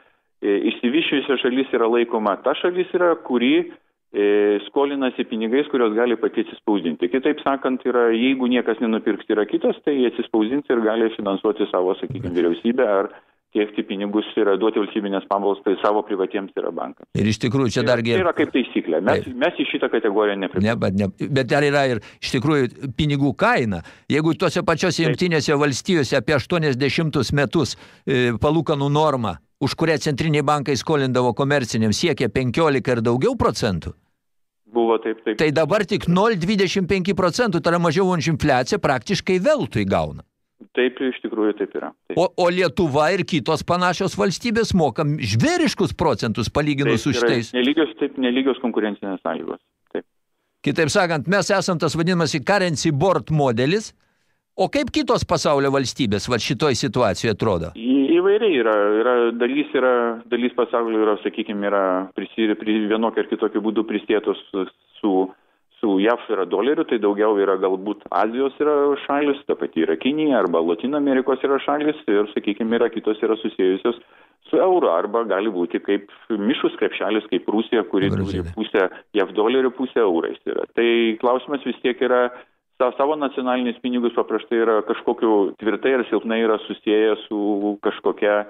e, išsivyščiusi šalis yra laikoma ta šalis yra, kuri e, skolinasi pinigais, kurios gali pati atsispausdinti. Kitaip sakant, yra, jeigu niekas nenupirks yra kitas, tai atsispausdins ir gali finansuoti savo, sakykime, vyriausybę ar tiekti pinigus ir duoti valstybinės pamaldas tai savo privatiems yra bankams. ir iš tikrųjų čia dargi... Tai yra kaip taisyklė. Mes, Taip. mes į šitą kategoriją nepriklausome. Ne, bet, ne, bet dar yra ir iš tikrųjų pinigų kaina. Jeigu tuose pačiose jungtinėse valstijose apie 80 metus e, palūkanų norma, už kurią centriniai bankai skolindavo komerciniams, siekia 15 ir daugiau procentų, Buvo taip, taip. tai dabar tik 0,25 procentų, tai yra mažiau už infliaciją, praktiškai veltui gauna. Taip, iš tikrųjų taip yra. Taip. O, o Lietuva ir kitos panašios valstybės mokam žvėriškus procentus palyginus su Taip, yra šitais. Nelygios, taip, nelygios konkurencinės sąlygos. Taip. Kitaip sakant, mes esam tas vadinamas currency board modelis, o kaip kitos pasaulio valstybės va šitoj situacijoje atrodo? Į, įvairiai yra, yra dalis, yra, dalis pasaulio yra, sakykime, yra prisi, pri, vienokio ar kitokio būdų pristėtos su, su, su JAF yra doleriu, tai daugiau yra galbūt Azijos yra šalis, ta pati yra Kinija arba Latino Amerikos yra šalis ir, sakykime, yra kitos yra susijusios su euro arba gali būti kaip mišus krepšelis, kaip Rusija, kuri turi pusę JAF dolerių, pusę eurais. Yra. Tai klausimas vis tiek yra sa- savo nacionalinius pinigus paprastai yra kažkokiu tvirtai ir silpnai yra susiję su kažkokia,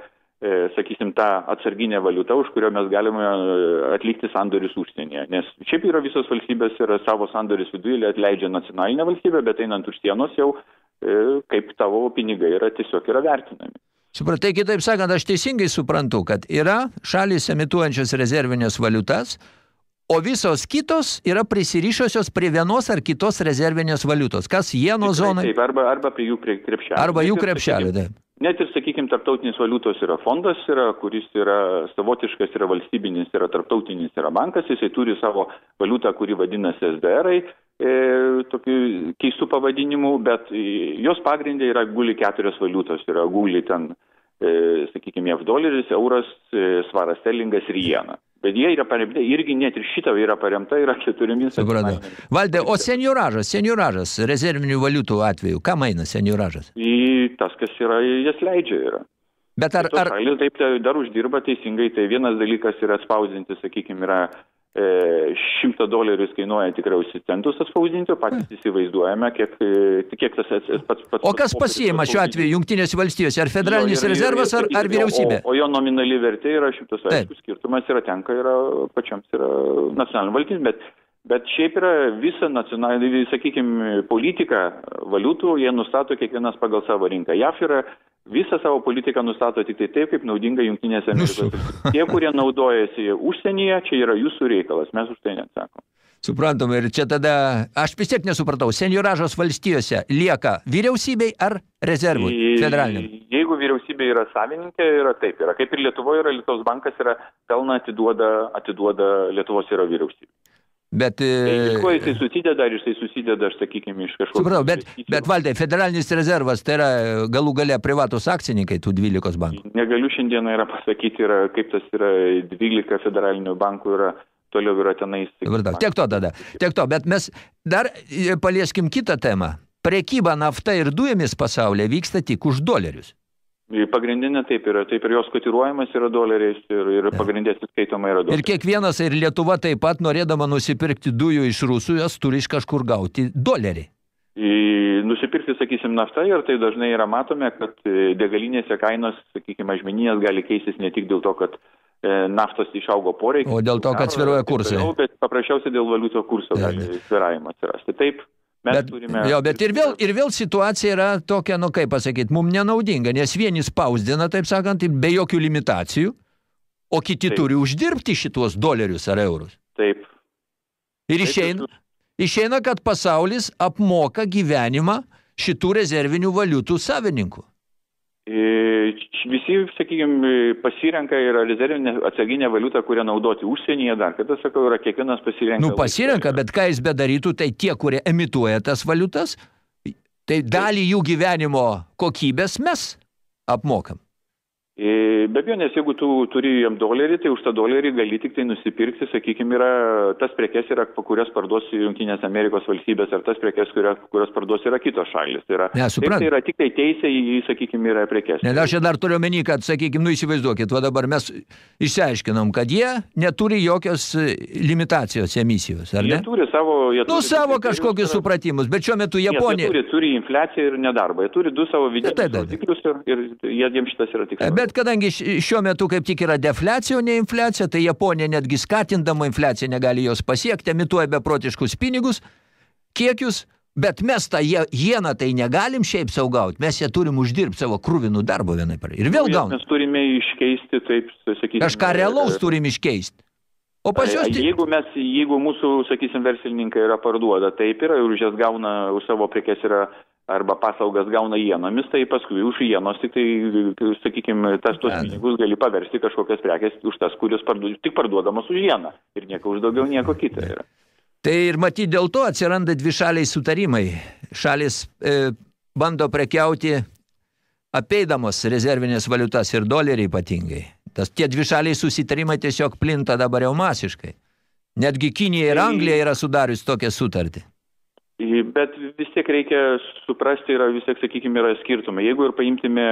sakysim, ta atsarginė valiuta, už kurio mes galime e, atlikti sandorius užsienyje. Nes šiaip yra visos valstybės yra savo sandorius viduje atleidžia nacionalinę valstybę, bet einant už sienos jau e, kaip tavo pinigai yra tiesiog yra vertinami. Supratai, kitaip sakant, aš teisingai suprantu, kad yra šalis emituojančios rezervinės valiutas, o visos kitos yra prisirišusios prie vienos ar kitos rezervinės valiutos. Kas Tikrai zonai, Taip, arba, arba prie jų krepšelio. arba jų krepšelio. Taip. Net ir, sakykime, tarptautinis valiutos yra fondas, yra, kuris yra savotiškas, yra valstybinis, yra tarptautinis, yra bankas, jisai turi savo valiutą, kuri vadinasi SDR, e, tokiu keistų pavadinimu, bet jos pagrindė yra guli keturios valiutos, yra guli ten, sakykime, JAV doleris, euras, e, svaras sterlingas ir jena. Bet jie yra paremti, irgi net ir šitą yra paremta, yra keturiomis. Supratau. Valdė, o senioražas, senioražas, rezervinių valiutų atveju, ką maina senioražas? Į tas, kas yra, jas leidžia yra. Bet ar, ar, šalys taip tai dar uždirba teisingai, tai vienas dalykas yra atspausdinti, sakykime, yra e, šimtą dolerius kainuoja tikriausiai centus atspausdinti, patys įsivaizduojame, kiek, e, kiek tas ats- pats pats. o kas pasiima šiuo atveju Jungtinėse valstijose? Ar federalinis Jo, yra- rezervas ar, ar vyriausybė? O, o jo nominali vertė yra šitas Taip. aiškus skirtumas yra tenka yra pačiams yra nacionaliniam valstybėm, bet Bet šiaip yra visa nacionalinė, sakykime, politika valiutų, jie nustato kiekvienas pagal savo rinką. JAF yra visą savo politiką nustato tik tai taip, kaip naudinga Junktinėse Nu, Amerikos valstijose. Tie, kurie naudojasi užsienyje, čia yra jūsų reikalas, mes už tai neatsakom. Suprantama, ir čia tada, aš vis tiek nesupratau, senioražos valstijose lieka vyriausybei ar rezervui federaliniam? Jeigu vyriausybė yra savininkė, yra taip, yra kaip ir Lietuvoje yra Lietuvos bankas, yra pelną atiduoda, atiduoda Lietuvos yra vyriausybė. Bet, Tai e, iš ko jisai susideda, ar jisai susideda, aš sakykime, iš kažkokio... supratau, bet, bet valdai, federalinis rezervas, tai yra galų gale privatus akcininkai tų 12 bankų. Negaliu šiandieną yra pasakyti, yra, kaip tas yra 12 federalinių bankų yra, toliau yra tenais. Supratau, tiek to tada, tiek to, bet mes dar e, palieskim kitą temą. Prekyba nafta ir dujomis pasaulyje vyksta tik už dolerius. Pagrindinė taip yra, taip ir jos kotiruojamas yra doleriais ir, ir pagrindė atsiskaitoma yra Ir doleriais. kiekvienas, ir Lietuva taip pat, norėdama nusipirkti dujų iš Rusijos, turi iš kažkur gauti dolerį. Į, nusipirkti, sakysim, naftą ir tai dažnai yra matome, kad e, degalinėse kainos, sakykime, mažmeninės gali keistis ne tik dėl to, kad e, naftos išaugo poreikiai. O dėl to, kad svyruoja kursai. Bet paprasčiausiai dėl valiuto kurso Taip, gali sviravimo atsirasti. Taip, mes Bet, turime... jo, bet ir vėl, ir vėl situacija yra tokia, nu kaip pasakyti, mums nenaudinga, nes vieni spausdina, taip sakant, be jokių limitacijų, o kiti Taip. turi uždirbti šitos dolerius ar eurus. Taip. Ir išeina, išeina, kad pasaulis apmoka gyvenimą šitų rezervinių valiutų savininkų. E, Visi, sakykime, pasirenka yra rezervinė atsarginė valiuta, kurią naudoti užsienyje, dar kartą sakau, yra kiekvienas pasirenka. Nu, pasirenka, bet ką jis bedarytų, tai tie, kurie emituoja tas valiutas, tai dalį jų gyvenimo kokybės mes apmokam. E, Be abejo, nes jeigu tu turi jam dolerį, tai už tą dolerį gali tik tai nusipirkti, sakykime, yra tas prekes, yra, kurias parduos Junktinės Amerikos valstybės, ar tas prekes, kurias, kurias parduos yra kitos šalis. Tai yra, Ne, taip, tai yra tik tai teisė į, sakykime, yra prekes. Nes aš dar turiu omeny, kad, sakykime, nu įsivaizduokit, va dabar mes išsiaiškinom, kad jie neturi jokios limitacijos emisijos, ar Jie ne? turi savo... Jie Nu, turi savo kriterijus, kažkokius supratimus, bet šiuo metu Jie, jie Japonija... turi, turi infliaciją ir nedarbą. Jie turi du savo vidinius taip, taip. rodiklius ir, ir jie, jiems šitas yra tik. Bet kadangi šiuo metu kaip tik yra defliacija, o ne infliacija, tai Japonija netgi skatindama infliaciją negali jos pasiekti, emituoja beprotiškus pinigus, kiekius, bet mes tą jie- jieną tai negalim šiaip saugauti, mes ją turim uždirbti savo krūvinų darbo vienai par. Ir vėl gaunam. Mes turime iškeisti, taip, sakykime... Kažką realaus turim iškeisti. O pas juos... ti- Jeigu, mes, jeigu mūsų, sakysim, verslininkai yra parduoda, taip yra, ir už jas gauna, už savo prekes yra arba paslaugas gauna ienomis, tai paskui už ienos tik tai, sakykime, tas tuos pinigus gali paversti kažkokias prekes už tas, kuris pardu, tik parduodamas už ieną. Ir nieko už daugiau, nieko kita yra. Tai ir matyti dėl to atsiranda dvišaliai sutarimai. Šalis e, bando prekiauti apeidamos rezervinės valiutas ir dolerį ypatingai. Tas tie dvišaliai susitarimai tiesiog plinta dabar jau masiškai. Netgi Kinija ir Tai- Anglija yra sudarius tokią sutartį. Bet vis tiek reikia suprasti, yra vis tiek, sakykime, yra skirtumai. Jeigu ir paimtume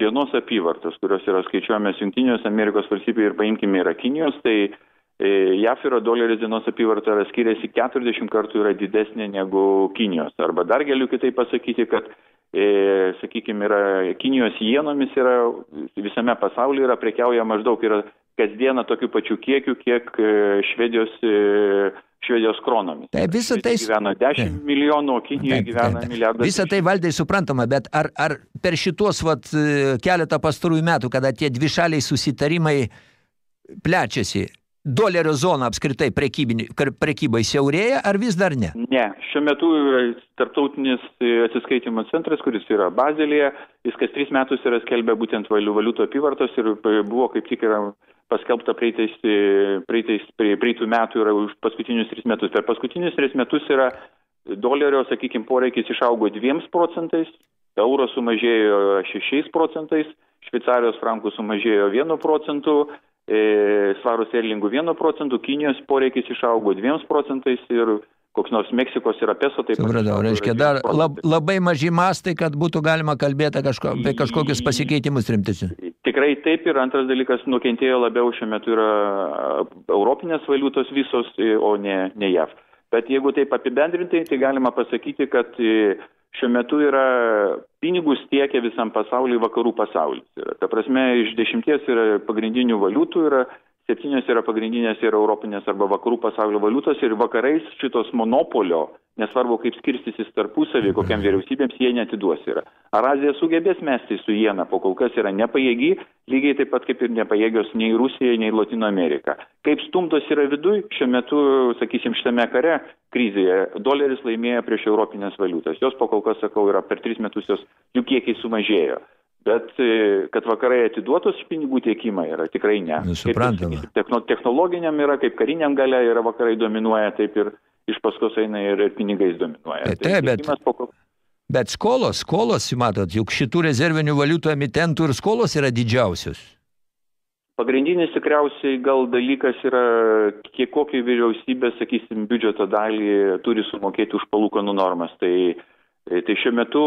dienos apyvartas, kurios yra skaičiuojamas Junktinės Amerikos valstybėje ir paimkime yra Kinijos, tai e, JAF yra doleris dienos apyvarta yra skiriasi 40 kartų yra didesnė negu Kinijos. Arba dar galiu kitaip pasakyti, kad, e, sakykime, yra Kinijos jienomis yra visame pasaulyje yra prekiauja maždaug yra kasdieną tokiu pačiu kiekiu, kiek e, Švedijos, e, Švedijos kronomis. Taip, visa tai- gyvena 10 Taip. milijonų, o Kinijoje Taip, gyvena taip, taip. milijardas. Visa tai valdai suprantama, bet ar, ar per šitos vat, e, keletą pastarųjų metų, kada tie dvišaliai susitarimai plečiasi, dolerio zona apskritai prekybai siaurėja, ar vis dar ne? Ne, šiuo metu yra tarptautinis atsiskaitimo centras, kuris yra Bazelėje. Jis kas tris metus yra skelbia būtent valiu- valiutų apyvartos ir e, buvo kaip tik yra paskelbta praeitais, praeitais, praeitų metų yra už paskutinius tris metus. Per paskutinius tris metus yra dolerio, sakykime, poreikis išaugo 2 procentais, euro sumažėjo 6 procentais, šveicarijos frankų sumažėjo 1 procentu, svarų sterlingų 1 procentu, Kinijos poreikis išaugo 2 procentais ir koks nors Meksikos yra peso taip Supratau, reiškia, dar 2 lab, labai maži mastai, kad būtų galima kalbėti kažko, apie kažkokius pasikeitimus rimtesnius. Tikrai taip ir antras dalykas nukentėjo labiau šiuo metu yra europinės valiutos visos, e, o ne, ne JAV. Bet jeigu taip apibendrintai, tai galima pasakyti, kad e, šiuo metu yra pinigus tiekia visam pasauliui vakarų pasaulis. Ta prasme, iš dešimties yra pagrindinių valiutų yra septynios yra pagrindinės ir europinės arba vakarų pasaulio valiutos ir vakarais šitos monopolio, nesvarbu kaip skirstysis tarpusavį, kokiam vyriausybėms jie netiduos yra. Ar Azija sugebės mesti su jena, po kol kas yra nepajėgi, lygiai taip pat kaip ir nepajėgios nei Rusija, nei Latino Amerika. Kaip stumtos yra viduj, šiuo metu, sakysim, šitame kare krizėje, doleris laimėjo prieš europinės valiutas. Jos po kol kas, sakau, yra per tris metus jos jų kiekiai sumažėjo. Bet e, kad vakarai atiduotos pinigų tiekimą yra tikrai ne. Suprantama. Techno, technologiniam yra, kaip kariniam gale yra vakarai dominuoja, taip ir iš paskos eina ir, ir pinigais dominuoja. Tai, taip, bet, po... bet skolos, skolos, matot, juk šitų rezervinių valiutų emitentų ir skolos yra didžiausios. Pagrindinis tikriausiai gal dalykas yra, kiek kokį vyriausybė, sakysim, biudžeto dalį turi sumokėti už palūkanų normas. Tai E, tai šiuo metu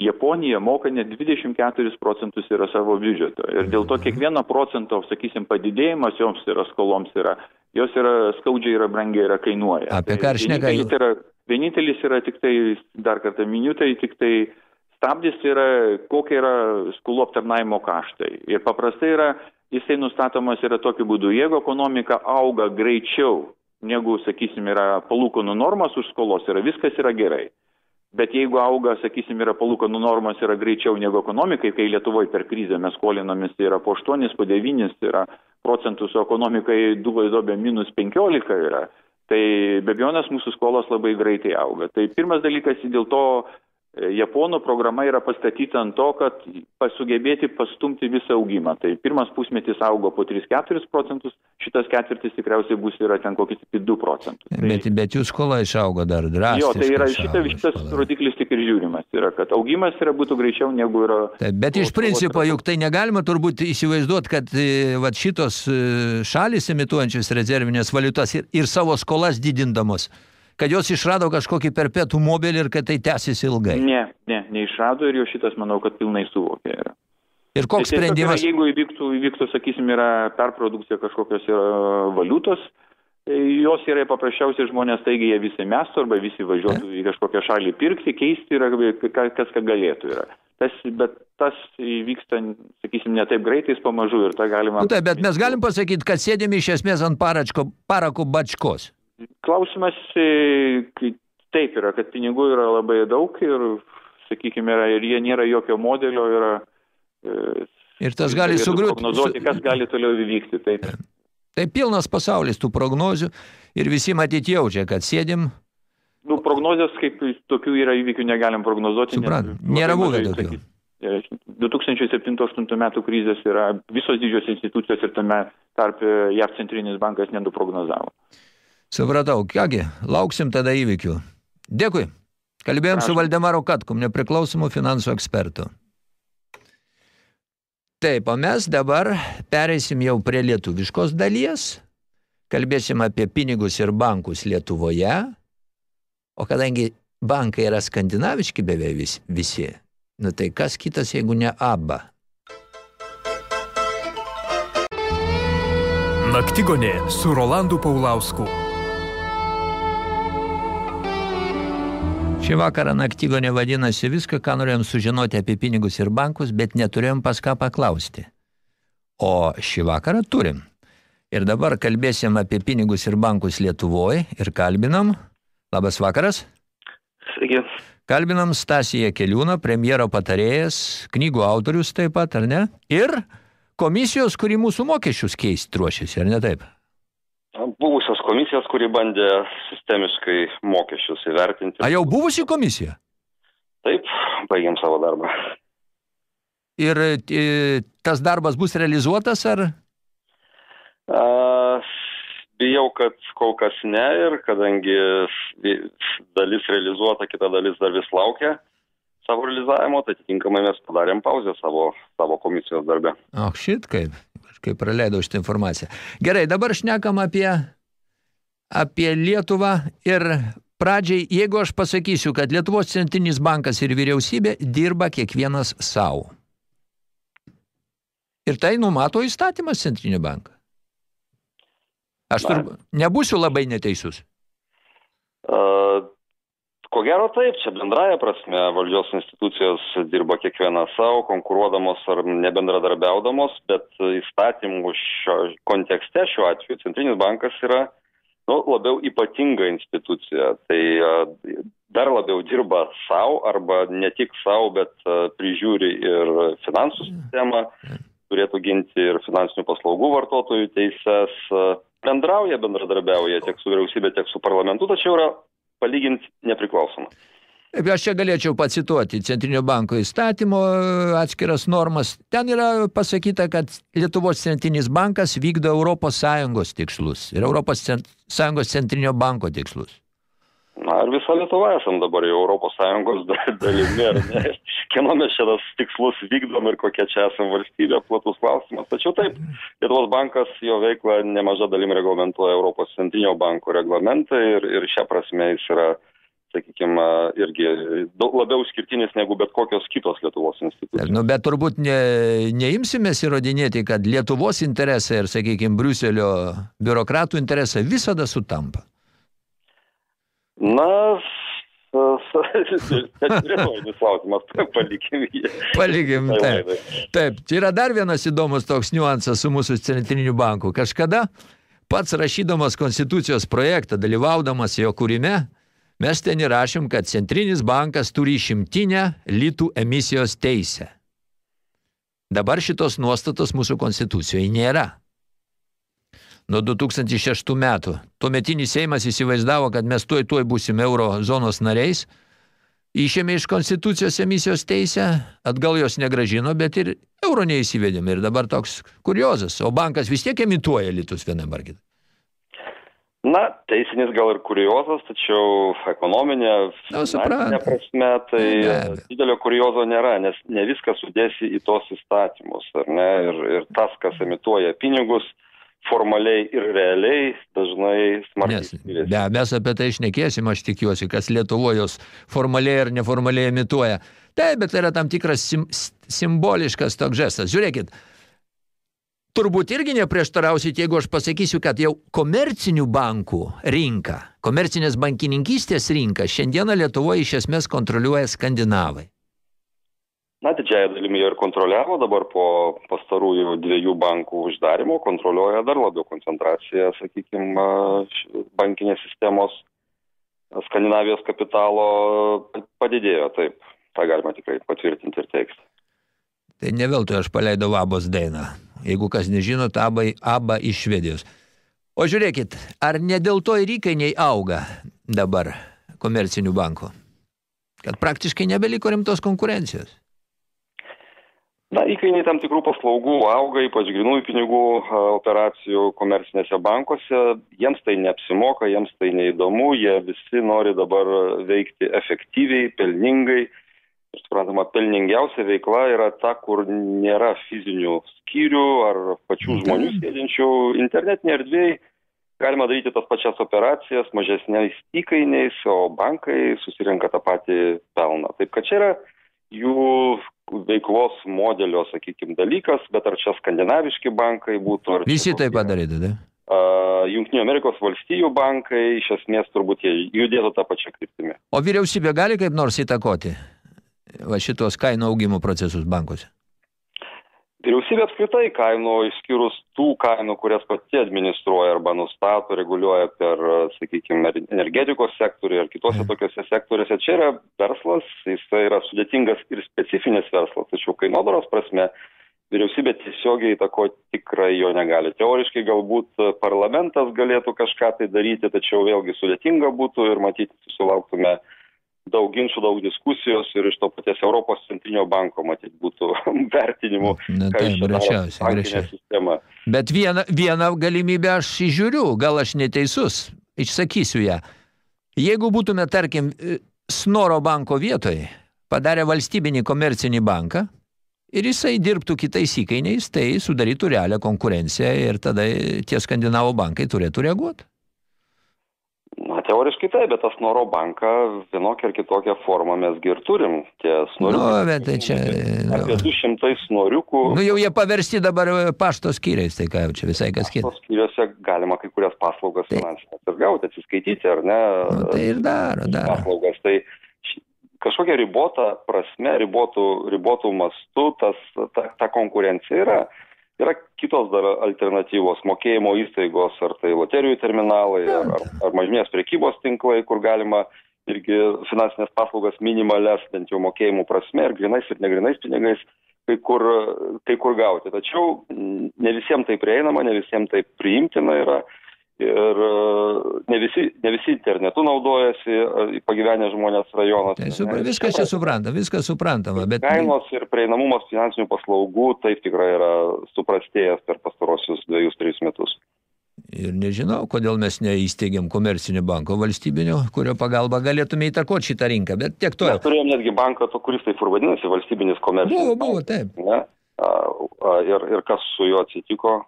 Japonija moka net 24 procentus yra savo biudžeto. Ir dėl to kiekvieno procento, sakysim, padidėjimas joms yra skoloms yra, jos yra skaudžiai yra brangiai yra kainuoja. Apie ką aš nekai? Vienintelis yra, vienintelis yra tik tai, dar kartą miniu, tai tik tai stabdis yra, kokie yra skolų aptarnaimo kaštai. Ir paprastai yra, jisai nustatomas yra tokiu būdu, jeigu ekonomika auga greičiau negu, sakysim, yra palūkonų normas už skolos, yra viskas yra gerai. Bet jeigu auga, sakysim, yra palūkanų normos yra greičiau negu ekonomikai, kai Lietuvoje per krizę mes skolinomis tai yra po 8, po 9 tai yra procentus, o ekonomikai duobė minus 15 yra, tai be abejonės mūsų skolos labai greitai auga. Tai pirmas dalykas dėl to Japonų programa yra pastatyta ant to, kad pasugebėti pastumti visą augimą. Tai pirmas pusmetis augo po 3-4 procentus, šitas ketvirtis tikriausiai bus yra ten kokis tik 2 procentus. Tai... Bet, bet jų skola išaugo dar drastiškai. Jo, tai yra šita, šitas rodiklis tik ir žiūrimas, yra, kad augimas yra būtų greičiau negu yra... Taip, bet iš principo juk tai negalima turbūt įsivaizduoti, kad e, vat, šitos e, šalis imituojančios rezervinės valiutas ir, ir savo skolas didindamos kad jos išrado kažkokį perpetų mobilį ir kad tai tęsis ilgai. Ne, ne, neišrado ir jau šitas, manau, kad pilnai suvokė. Yra. Ir koks tai sprendimas? Yra, jeigu įvyktų, įvyktų, sakysim, yra perprodukcija kažkokios yra valiutos, tai jos yra paprasčiausiai žmonės, taigi jie visi mestų arba visi važiuotų į kažkokią šalį pirkti, keisti, yra, kas ką galėtų yra. Tas, bet tas įvyksta, sakysim, ne taip greitai, pamažu ir tą galima... Nu, taip, bet mes galim pasakyti, kad sėdėme iš esmės ant paračko, parako bačkos. Klausimas e, taip yra, kad pinigų yra labai daug ir, sakykime, yra, ir jie nėra jokio modelio, yra... E, ir tas gali sugriūti. Prognozuoti, kas gali toliau įvykti. Taip. Tai pilnas pasaulis tų prognozių ir visi matyti jaučia, kad sėdim. Nu, prognozijas kaip tokių yra įvykių negalim prognozuoti. Suprant, nėra buvę tokių. 2007-2008 e, metų krizės yra visos didžios institucijos ir tame tarp JAV centrinis bankas neduprognozavo. Supratau. Kągi, lauksim tada įvykių. Dėkui. Kalbėjom Prašau. su Valdemaru Katkum, nepriklausomų finansų ekspertu. Taip, o mes dabar pereisim jau prie lietuviškos dalies. Kalbėsim apie pinigus ir bankus Lietuvoje. O kadangi bankai yra skandinaviški beveik visi, visi nu tai kas kitas, jeigu ne ABBA? Naktigonė su Rolandu Paulausku. Šį vakarą naktygonė vadinasi viską, ką norėjom sužinoti apie pinigus ir bankus, bet neturėjom pas ką paklausti. O šį vakarą turim. Ir dabar kalbėsim apie pinigus ir bankus Lietuvoje ir kalbinam. Labas vakaras. Sveiki. Kalbinam Stasiją Keliūną, premjero patarėjas, knygų autorius taip pat, ar ne? Ir komisijos, kuri mūsų mokesčius keisti ruošiasi, ar ne taip? buvusios komisijos, kuri bandė sistemiškai mokesčius įvertinti. A jau buvusi komisija? Taip, baigiam savo darbą. Ir e, tas darbas bus realizuotas, ar? A, bijau, kad kol kas ne ir kadangi dalis realizuota, kita dalis dar vis laukia savo realizavimo, tai atitinkamai mes padarėm pauzę savo, savo komisijos darbę. O, šit kaip kai praleidau šitą informaciją. Gerai, dabar šnekam apie, apie Lietuvą ir pradžiai, jeigu aš pasakysiu, kad Lietuvos centrinis bankas ir vyriausybė dirba kiekvienas savo. Ir tai numato įstatymas centrinio banką. Aš turbūt nebūsiu labai neteisus. Uh, Ko gero taip, čia bendraja prasme valdžios institucijos dirba kiekviena savo, konkuruodamos ar nebendradarbiaudamos, bet įstatymų šio kontekste šiuo atveju Centrinis bankas yra nu, labiau ypatinga institucija. Tai dar labiau dirba savo arba ne tik savo, bet prižiūri ir finansų sistemą, turėtų ginti ir finansinių paslaugų vartotojų teises, bendrauja, bendradarbiauja tiek su vyriausybė, tiek su parlamentu, tačiau yra palyginti nepriklausoma. Aš čia galėčiau pacituoti Centrinio banko įstatymo atskiras normas. Ten yra pasakyta, kad Lietuvos centrinis bankas vykdo Europos Sąjungos tikslus ir Europos Sąjungos centrinio banko tikslus. Na, ar visą Lietuvą esam dabar jau Europos Sąjungos dalimi, ar ne? Kieno mes čia tas tikslus vykdom ir kokia čia esam valstybė, platus klausimas. Tačiau taip, Lietuvos bankas jo veiklą nemaža dalim reglamentuoja Europos centrinio banko reglamentą ir, ir šią prasme jis yra sakykime, irgi daug labiau skirtinis negu bet kokios kitos Lietuvos institucijos. Nu, bet turbūt ne, neimsimės įrodinėti, kad Lietuvos interesai ir, sakykime, Briuselio biurokratų interesai visada sutampa. Na, retorinis klausimas, palikim jį. Palikim, taip. Taip, čia yra dar vienas įdomus toks niuansas su mūsų centriniu banku. Kažkada pats rašydamas konstitucijos projektą, dalyvaudamas jo kūrime, mes ten įrašėm, kad centrinis bankas turi išimtinę litų emisijos teisę. Dabar šitos nuostatos mūsų konstitucijoje nėra nuo 2006 metų. Tuometinis Seimas įsivaizdavo, kad mes tuoj tuoj būsime euro zonos nariais, išėmė iš konstitucijos emisijos teisę, atgal jos negražino, bet ir euro neįsivedėme. Ir dabar toks kuriozas, o bankas vis tiek emituoja litus vienam ar kitą. Na, teisinis gal ir kuriozas, tačiau ekonominė, finansinė prasme, tai didelio kuriozo nėra, nes ne viską sudėsi į tos įstatymus, ar ne, ir, ir tas, kas emituoja pinigus, formaliai ir realiai dažnai smarkiai skiriasi. Be, mes apie tai išnekėsim, aš tikiuosi, kas Lietuvoje jos formaliai ir neformaliai emituoja. Taip, bet tai yra tam tikras sim, simboliškas toks žestas. Žiūrėkit, turbūt irgi neprieštarausit, jeigu aš pasakysiu, kad jau komercinių bankų rinka, komercinės bankininkystės rinka šiandieną Lietuvoje iš esmės kontroliuoja skandinavai. Na, didžiąją dalimi ir kontroliavo, dabar po pastarųjų dviejų bankų uždarimo kontroliuoja dar labiau koncentraciją, sakykime, bankinės sistemos Skandinavijos kapitalo padidėjo, taip, tą galima tikrai patvirtinti ir teikti. Tai ne veltui aš paleidau abos dainą. Jeigu kas nežinot, aba, aba iš Švedijos. O žiūrėkit, ar ne dėl to ir įkainiai auga dabar komercinių bankų? Kad praktiškai nebeliko rimtos konkurencijos. Na, įkainiai tam tikrų paslaugų auga, ypač grinųjų pinigų operacijų komercinėse bankuose. Jiems tai neapsimoka, jiems tai neįdomu, jie visi nori dabar veikti efektyviai, pelningai. Suprantama, pelningiausia veikla yra ta, kur nėra fizinių skyrių ar pačių žmonių sėdinčių internetinė erdvėje. Galima daryti tas pačias operacijas mažesniais įkainiais, o bankai susirenka tą patį pelną. Taip kad čia yra jų veiklos modelio, sakykime, dalykas, bet ar čia skandinaviški bankai būtų. Visi tai padaryti, da? Uh, Junktinių Amerikos valstijų bankai iš esmės turbūt jie judėtų tą pačią kryptimį. O vyriausybė gali kaip nors įtakoti va šitos kainų augimo procesus bankuose? Vyriausybė apskritai kainų, išskyrus tų kainų, kurias pati administruoja arba nustato, reguliuoja per, sakykime, energetikos sektorių ir kitose tokiuose sektoriuose. Čia yra verslas, jis tai yra sudėtingas ir specifinis verslas, tačiau kainodaros prasme vyriausybė tiesiogiai įtako tikrai jo negali. Teoriškai galbūt parlamentas galėtų kažką tai daryti, tačiau vėlgi sudėtinga būtų ir matyti susilauktume daug ginčių, daug diskusijos ir iš to paties Europos centrinio banko, matyt, būtų vertinimų. Na, taip, greičiausiai, greičiausiai. Bet vieną, vieną galimybę aš įžiūriu, gal aš neteisus, išsakysiu ją. Jeigu būtume, tarkim, Snoro banko vietoje, padarę valstybinį komercinį banką, ir jisai dirbtų kitais įkainiais, tai sudarytų realią konkurenciją ir tada tie skandinavo bankai turėtų reaguoti Teoriškai taip, bet tas Snoro banką vienokią ar kitokią formą mesgi ir turim. Tie snoriukai. Nu, bet tai čia... Apie 200 snoriukų. Nu, jau jie paversti dabar pašto skyriais, tai ką jau čia visai kas kita. Pašto skyriuose galima kai kurias paslaugas Tai- finansinės ir gauti, atsiskaityti, ar ne? Nu, tai ir daro, daro. Paslaugas. Tai kažkokia ribota prasme, ribotų, ribotų mastų, tas, ta, ta konkurencija yra. Yra kitos dar alternatyvos mokėjimo įstaigos, ar tai loterijų terminalai, ar, ar, ar mažmės prekybos tinklai, kur galima irgi finansinės paslaugas minimales, bent jau mokėjimų prasme, ir grinais ir negrinais pinigais kai kur, kai kur gauti. Tačiau mm, ne visiems tai prieinama, ne visiems tai priimtina yra. Ir e, ne visi, ne visi internetu naudojasi, e, pagyvenę žmonės rajonuose. Tai supra, viskas čia supranta, viskas suprantama, bet... Kainos ir prieinamumas finansinių paslaugų taip tikrai yra suprastėjęs per pastarosius dviejus, trejus metus. Ir nežinau, kodėl mes neįsteigėm komercinio banko valstybinio, kurio pagalba galėtume įtakoti šitą rinką, bet tiek to. Mes turėjom netgi banką, to, kuris taip ir vadinasi, valstybinis komercinis. Buvo, buvo, taip. Ne? Ir, ir kas su juo atsitiko?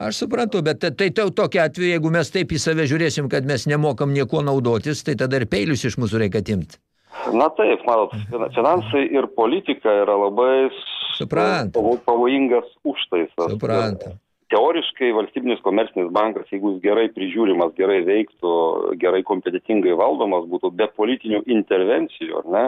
Aš suprantu, bet tai, tai tau tokia atveju, jeigu mes taip į save žiūrėsim, kad mes nemokam nieko naudotis, tai tada ir peilius iš mūsų reikia atimti. Na taip, matot, fina- finansai ir politika yra labai s- Suprantam. pavo- pavojingas užtaisas. Suprantam. Teoriškai valstybinis komercinis bankas, jeigu jis gerai prižiūrimas, gerai veiktų, gerai kompetitingai valdomas būtų, be politinių intervencijų, ar ne,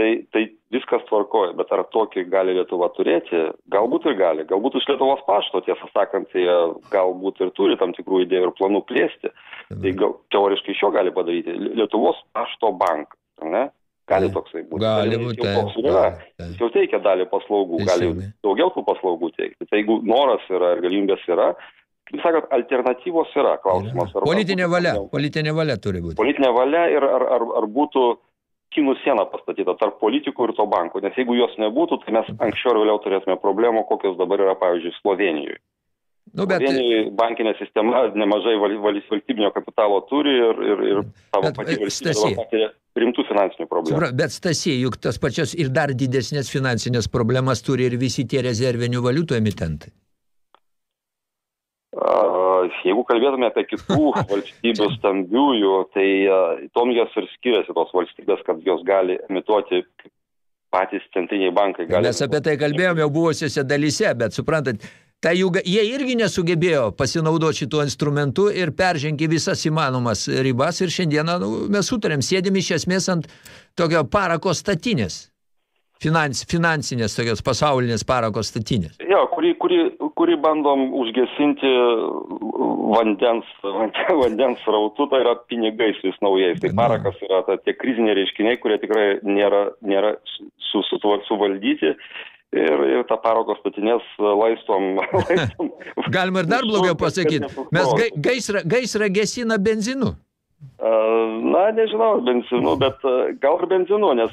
tai, tai viskas tvarkoja. Bet ar tokį gali Lietuva turėti? Galbūt ir gali. Galbūt iš Lietuvos pašto, tiesą sakant, jie galbūt ir turi tam tikrų idėjų ir planų plėsti. Tai gal, teoriškai iš jo gali padaryti. Lietuvos pašto bankas, ar ne? Gali Taip. toksai būti. Gali būti, jau toks yra. Jis jau teikia dalį paslaugų, gali daugiau tų paslaugų teikti. Tai jeigu noras yra ir galimybės yra, kaip sakot, alternatyvos yra. Klausimas, Politinė valia, politinė valia turi būti. Politinė valia ir ar, ar, ar būtų kinų siena pastatyta tarp politikų ir to banko. Nes jeigu jos nebūtų, tai mes anksčiau ir vėliau turėtume problemų, kokios dabar yra, pavyzdžiui, Slovenijoje. Nu, bet, Slovenijoje bankinė sistema nemažai val, val, valstybinio kapitalo turi ir, ir, ir savo pati e, valstybė patiria rimtų finansinių problemų. bet Stasy, juk tas pačias ir dar didesnės finansinės problemas turi ir visi tie rezervinių valiutų emitentai. Jeigu kalbėtume apie kitų valstybių stambiųjų, tai tom jos ir skiriasi tos valstybės, kad jos gali emituoti patys centriniai bankai. Gali Mes apie tai kalbėjome jau buvusiose dalyse, bet suprantat, tai jų, jie irgi nesugebėjo pasinaudoti šituo instrumentu ir peržengė visas įmanomas ribas ir šiandieną nu, mes sutarėm, sėdim iš esmės ant tokio parako statinės, Finans, finansinės tokios pasaulinės parako statinės. Jo, kurį, kurį, kurį bandom užgesinti vandens, vandens rautu, tai yra pinigais vis naujais. Tai parakas yra ta, tie kriziniai reiškiniai, kurie tikrai nėra, nėra su, su, su, suvaldyti. Ir, ir tą parako statinės laistom. laistom Galima ir dar blogiau pasakyti, mes gai, gaisrą, gaisrą gesina benzinu. Na, nežinau, benzinu, bet gal ir benzinu, nes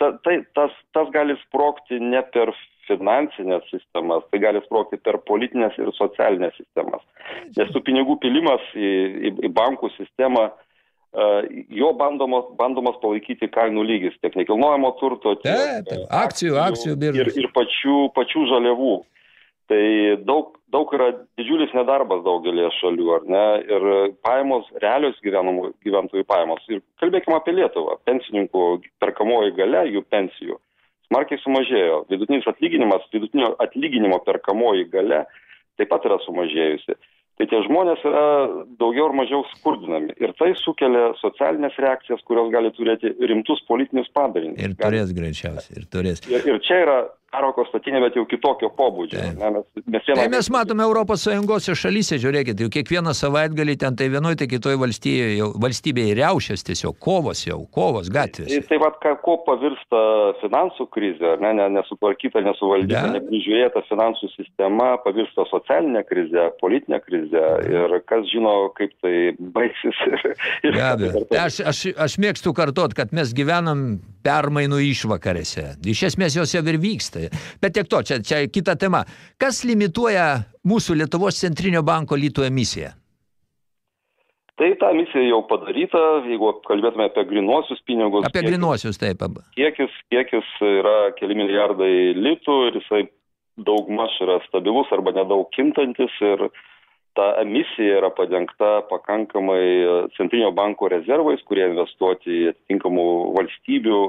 ta, tai, tas, tas gali sprokti ne per finansinės sistemas, tai gali sprokti per politinės ir socialinės sistemas. Nes tų pinigų pilimas į, į, į bankų sistemą, jo bandomas, bandomas palaikyti kainų lygis tiek nekilnojamo turto, tiek taip, akcijų, akcijų ir, ir pačių, pačių žaliavų. Tai daug, daug yra didžiulis nedarbas daugelį šalių, ar ne? Ir pajamos, realios gyvenamų, gyventojų pajamos. Ir kalbėkime apie Lietuvą. Pensininkų perkamoji gale, jų pensijų smarkiai sumažėjo. Vidutinis atlyginimas, vidutinio atlyginimo perkamoji gale taip pat yra sumažėjusi. Tai tie žmonės yra daugiau ar mažiau skurdinami. Ir tai sukelia socialinės reakcijas, kurios gali turėti rimtus politinius padarinius. Ir turės greičiausiai, ir turės. Ir, ir čia yra paroko statinė, bet jau kitokio pobūdžio. Taip. Ne, mes, mes vieną Tai mes matome Europos Sąjungos šalyse, žiūrėkit, jau kiekvieną savaitgalį ten tai vienoje, tai kitoje valstybėje, valstybėje riaušės tiesiog, kovos jau, kovos Tai, gatvėse. tai vad, ką- ko pavirsta finansų krizė, ne, ne, nesutvarkyta, nesuvaldyta, Be. neprižiūrėta finansų sistema, pavirsta socialinė krizė, politinė krizė ir kas žino, kaip tai baigsis. Be abejo. Tai Aš, aš, aš mėgstu kartot, kad mes gyvenam permainų išvakarėse. Iš esmės jos jau ir vyksta. Bet tiek to, čia, čia kita tema. Kas limituoja mūsų Lietuvos centrinio banko litų emisiją? Tai ta misija jau padaryta, jeigu kalbėtume apie grinuosius pinigus. Apie kiekis- grinuosius taip. kiekis, kiekis yra keli milijardai litų ir jisai daugmaž yra stabilus arba nedaug kintantis ir ta emisija yra padengta pakankamai centrinio banko rezervais, kurie investuoti į atitinkamų valstybių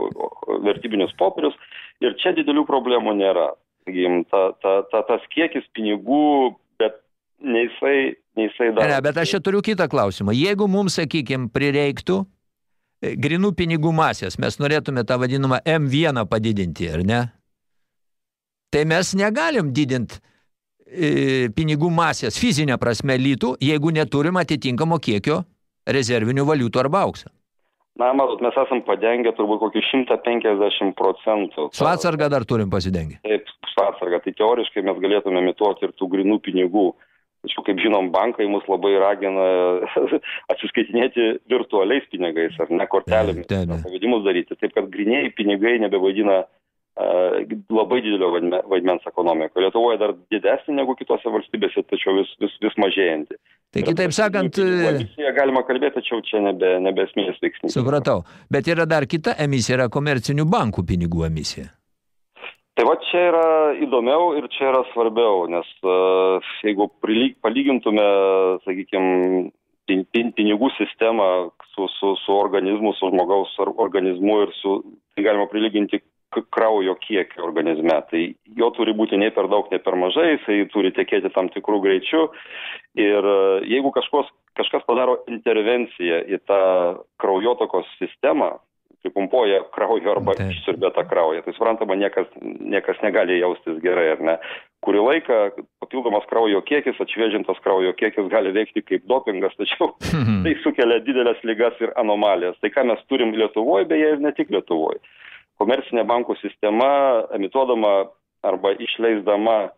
vertybinius popierius ir čia didelių problemų nėra. Ta, ta, ta, tas kiekis pinigų, bet nei jisai, nei jisai Ne, dar. ne, bet aš čia turiu kitą klausimą. Jeigu mums, sakykime, prireiktų e, grinų pinigų masės, mes norėtume tą vadinamą M1 padidinti, ar ne? Tai mes negalim didinti e, pinigų masės fizinę prasme lytų, jeigu neturim atitinkamo kiekio rezervinių valiutų arba auksą. Na, matot, mes esam padengę turbūt kokį 150 procentų. Su atsarga dar turim pasidengę. Taip, su atsarga. Tai teoriškai mes galėtume imituoti ir tų grinų pinigų. Tačiau, kaip žinom, bankai mus labai ragina atsiskaitinėti virtualiais pinigais ar ne kortelėmis, pavedimus daryti. Taip, kad grinėjai pinigai nebevaidina labai didelio vaidme- vaidmens ekonomikoje. Lietuvoje dar didesnė negu kitose valstybėse, tačiau vis, vis, vis mažėjanti. Tai kitaip sakant, e, Emisija galima kalbėti, tačiau čia nebe, nebe esminis veiksnys. supratau, bet yra dar kita emisija, yra komercinių bankų pinigų emisija. Tai va čia yra įdomiau ir čia yra svarbiau, nes uh, jeigu prilyg, palygintume, sakykime, pin, pin, pinigų sistemą su, su, su organizmu, su žmogaus or- organizmu ir su, tai galima prilyginti kraujo kiekį organizme. Tai jo turi būti nei per daug, nei per mažai, jisai turi tekėti tam tikrų greičių. Ir e, jeigu kažkos, kažkas padaro intervenciją į tą kraujotokos sistemą, pripumpuoja kraujo arba Taip. išsiurbia tą kraują, tai suprantama, niekas, niekas negali jaustis gerai, ar ne? Kurį laiką papildomas kraujo kiekis, atšviežintas kraujo kiekis gali veikti kaip dopingas, tačiau tai sukelia didelės lygas ir anomalijas. Tai ką mes turim Lietuvoje, beje, ir ne tik Lietuvoje. Komercinė bankų sistema, emituodama arba išleisdama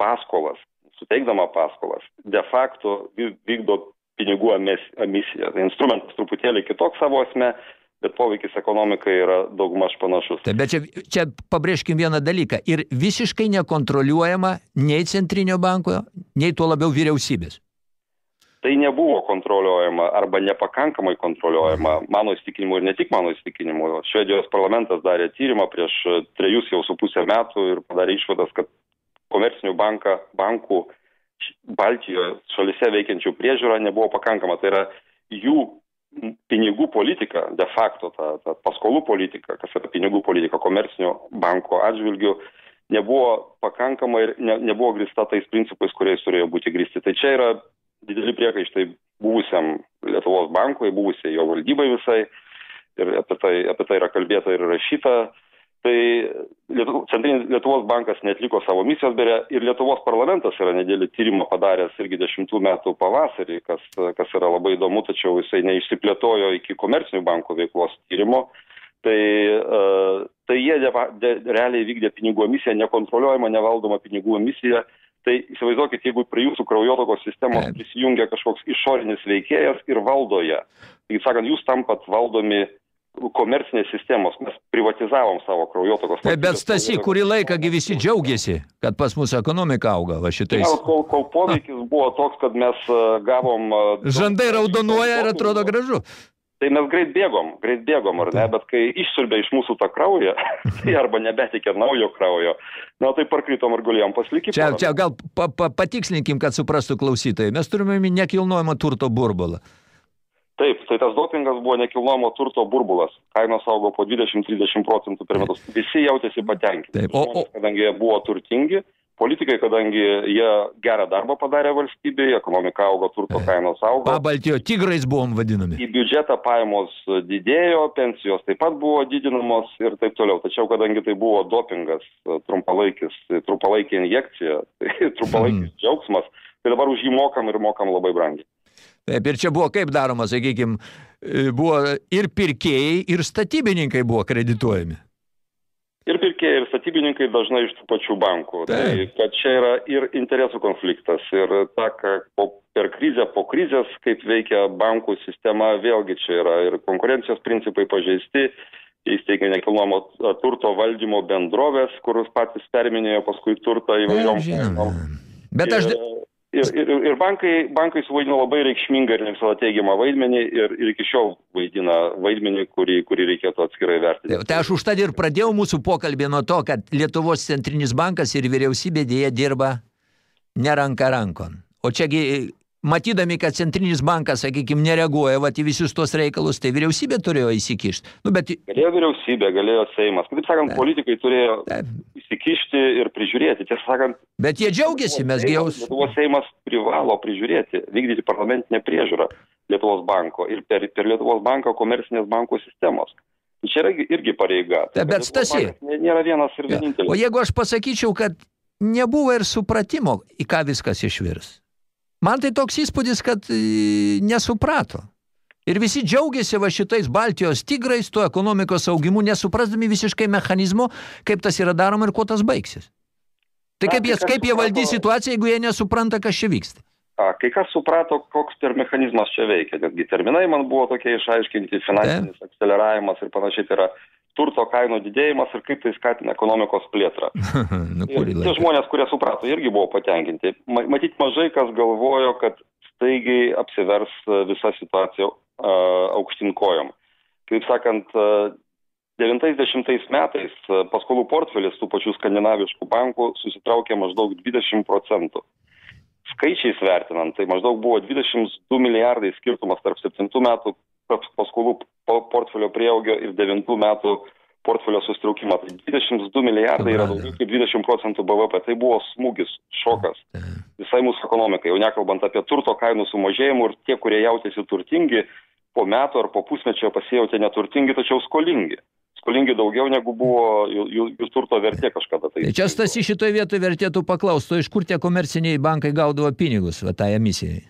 paskolas, suteikdama paskolas, de facto vy- vykdo pinigų emis- emisiją. Tai instrumentas truputėlį kitoks savo esme, bet poveikis ekonomikai yra daugmaž panašus. Taip, bet čia, čia pabrėžkim vieną dalyką. Ir visiškai nekontroliuojama nei centrinio banko, nei tuo labiau vyriausybės. Tai nebuvo kontroliuojama arba nepakankamai kontroliuojama mano įstikinimu ir ne tik mano įstikinimu. Švedijos parlamentas darė tyrimą prieš e, trejus jau su pusę metų ir padarė išvadas, kad komercinių banka, bankų Baltijos šalise veikiančių priežiūra nebuvo pakankama. Tai yra jų pinigų politika, de facto ta, ta paskolų politika, kas yra pinigų politika komercinio banko atžvilgių, nebuvo pakankama ir ne, nebuvo grįsta tais principais, kuriais turėjo būti grįsti. Tai čia yra dideli priekaištai buvusiam Lietuvos bankui, buvusiai jo valdybai visai ir apie tai, apie tai yra kalbėta ir rašyta. Tai Lietu, Centrinis Lietuvos bankas netliko savo misijos, beje, ir Lietuvos parlamentas yra nedėlį tyrimą padaręs irgi dešimtų metų pavasarį, kas, kas yra labai įdomu, tačiau jisai neišsiplėtojo iki komercinių bankų veiklos tyrimo. Tai, uh, tai jie de, de, realiai vykdė pinigų emisiją, nekontroliuojama, nevaldoma pinigų emisija. Tai įsivaizduokit, jeigu prie jūsų kraujotokos sistemos prisijungia kažkoks išorinis veikėjas ir valdo ją. Tai sakant, jūs tampat valdomi komercinės sistemos, mes privatizavom savo kraujotokos. Taip, bet Stasi, kurį laiką gi visi džiaugiasi, kad pas mus ekonomika auga va šitais. Gal kol, kol poveikis buvo toks, kad mes e, gavom... e, Žandai raudonuoja ir atrodo gražu. Tai mes greit bėgom, greit bėgom, ar ne, bet kai išsiurbė iš mūsų tą kraują, tai arba nebetikė naujo kraujo, na tai parkritom ir gulėjom paslikti. Čia, čia gal pa, pa, patikslinkim, kad suprastų klausytojai. Mes turime nekilnojamo turto burbulą. Taip, tai tas dopingas buvo nekilnojamo turto burbulas. Kainos augo po 20-30 procentų per metus. Visi jautėsi patenkinti. Taip, o- Žmonės, kadangi jie buvo turtingi, politikai, kadangi jie gerą darbą padarė valstybėje, ekonomika augo, turto kainos augo. Pabaltijo tigrais buvom vadinami. Į biudžetą pajamos didėjo, pensijos taip pat buvo didinamos ir taip toliau. Tačiau, kadangi tai buvo dopingas, trumpalaikis, trumpalaikė injekcija, tai trumpalaikis džiaugsmas, tai dabar už jį mokam ir mokam labai brangiai. Taip, ir čia buvo kaip daroma, sakykime, buvo ir pirkėjai, ir statybininkai buvo kredituojami. Ir pirkėjai, ir statybininkai dažnai iš tų pačių bankų. Tai kad čia yra ir interesų konfliktas. Ir ta, po, per krizę, po krizės, kaip veikia bankų sistema, vėlgi čia yra ir konkurencijos principai pažeisti. Įsteigė nekilnojamo turto valdymo bendrovės, kurus patys perminėjo paskui turtą įvairiom. Bet aš... Ir, ir, ir bankai, bankai suvaidino labai reikšmingą ir ne visada teigiamą vaidmenį ir, ir iki šiol vaidina vaidmenį, kurį, kurį reikėtų atskirai vertinti. Tai aš užtad ir pradėjau mūsų pokalbį nuo to, kad Lietuvos centrinis bankas ir vyriausybė dėja dirba ne ranka rankon. O čiagi matydami, kad centrinis bankas, sakykime, nereaguoja vat, į visus tos reikalus, tai vyriausybė turėjo įsikišti. Nu, bet... Galėjo vyriausybė, galėjo Seimas. Kaip sakant, Taip. politikai turėjo Taip. Įsikišti ir prižiūrėti. Tiesą sakant, bet jie džiaugiasi, mes giaus. Lietuvos Seimas privalo prižiūrėti, vykdyti parlamentinę priežiūrą Lietuvos banko ir per, per Lietuvos banko komercinės bankų sistemos. Čia yra irgi pareiga. Taip, bet Stasi. Nėra vienas ir vienintelis. O jeigu aš pasakyčiau, kad nebuvo ir supratimo, į ką viskas išvirs. Man tai toks įspūdis, kad e, nesuprato. Ir visi džiaugiasi va šitais Baltijos tigrais, tuo ekonomikos augimu, nesuprasdami visiškai mechanizmo, kaip tas yra daroma ir kuo tas baigsis. Tai kaip, jie, kaip jie valdys situaciją, jeigu jie nesupranta, kas čia vyksta? A, kai kas suprato, koks per mechanizmas čia veikia. Netgi terminai man buvo tokie išaiškinti, finansinis akceleravimas ir panašiai. Tai yra turto kainų didėjimas ir kaip tai skatina ekonomikos plėtrą. nu, tie žmonės, kurie suprato, irgi buvo patenkinti. Matyt, mažai kas galvojo, kad staigiai apsivers e, visa situacija uh, aukštinkojom. Kaip sakant, uh, 90 metais paskolų portfelis tų pačių skandinaviškų bankų susitraukė maždaug 20 procentų. Skaičiais vertinant, tai maždaug buvo 22 milijardai skirtumas tarp 7 metų paskolų portfelio prieaugio ir 9 metų portfelio sustraukimo. Tai 22 milijardai yra daugiau kaip 20 procentų BVP. Tai buvo smūgis, šokas visai mūsų ekonomikai. Jau nekalbant apie turto kainų sumažėjimų ir tie, kurie jautėsi turtingi, po metų ar po pusmečio pasijautė neturtingi, tačiau skolingi. Skolingi daugiau negu buvo jų, jų, jų turto vertė kažkada. Tai, tai čia stasi šitoje vietoje vertėtų paklausti, iš kur tie komerciniai bankai gaudavo pinigus va, tai emisijai?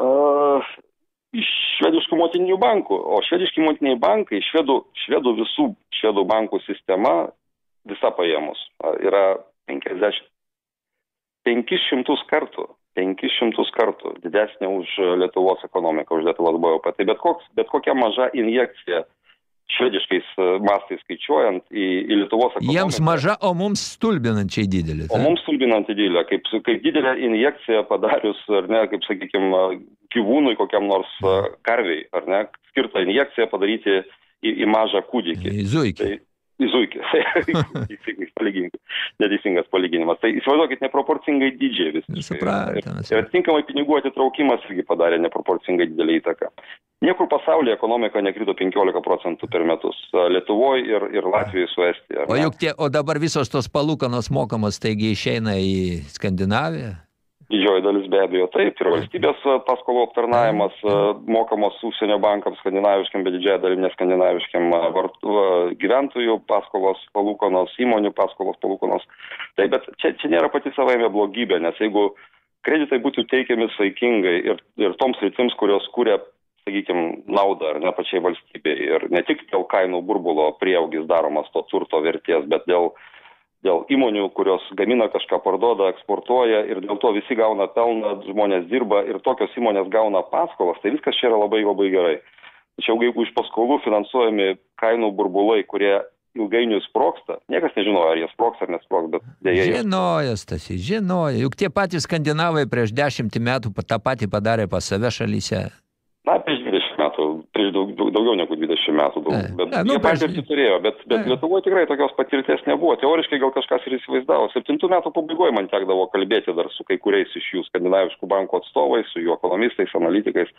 Uh, iš švediškų motininių bankų, o švediški motiniai bankai, švedų, švedų visų švedų bankų sistema visa paėmus yra 50, 500 kartų, 500 kartų didesnė už Lietuvos ekonomiką, už Lietuvos BVP. Tai bet, koks, bet kokia maža injekcija švediškais e, mastais skaičiuojant į, į Lietuvos ekonomiką. Jiems maža, o mums stulbinančiai didelė. O mums stulbinančiai didelė, kaip, kaip didelę injekciją padarius, ar ne, kaip sakykime, gyvūnui kokiam nors e, karviai, ar ne, skirtą injekciją padaryti į, į mažą kūdikį. Į zuikį. Tai, Zuikis. Teisingas neteisingas palyginimas. Tai įsivaizduokit, neproporcingai didžiai vis. Supratamas. Ir atitinkamai pinigų atitraukimas irgi padarė neproporcingai didelį įtaką. Niekur pasaulyje ekonomika nekrito 15 procentų per metus. Lietuvoje ir, ir Latvijoje su Estija. O, juk tie, o dabar visos tos palūkanos mokamos, taigi išeina į Skandinaviją? Didžioji dalis be abejo taip, ir valstybės paskolų aptarnavimas mokamos užsienio bankams skandinaviškiam, bet didžiąją dalim neskandinaviškiam gyventojų paskolos palūkonos, įmonių paskolos palūkonos. Tai bet čia, čia nėra pati savaime blogybė, nes jeigu kreditai būtų teikiami saikingai ir, ir toms rytims, kurios kūrė sakykime, naudą ar ne pačiai valstybei. Ir ne tik dėl kainų burbulo prieaugis daromas to turto vertės, bet dėl uh, dėl įmonių, kurios gamina kažką, parduoda, eksportuoja ir dėl to visi gauna pelną, žmonės dirba ir tokios įmonės gauna paskolas, tai viskas čia yra labai labai gerai. Tačiau jeigu iš paskolų finansuojami kainų burbulai, kurie ilgainiui sproksta, niekas nežinojo, ar jie sproks ar nesproks, bet dėja. Žinojo, Stasi, žinojo. Juk tie patys skandinavai prieš dešimtį metų tą patį padarė pas save šalyse. Na, prieš 20 metų, prieš daug, daug, daugiau negu 20 metų, daug, bet ne, nu, jie patirtį turėjo, bet, bet Lietuvoje tikrai tokios patirties nebuvo. Teoriškai gal kažkas ir įsivaizdavo. Septintų metų pabaigoje man tekdavo kalbėti dar su kai kuriais iš jų skandinaviškų bankų atstovais, su jų ekonomistais, analitikais.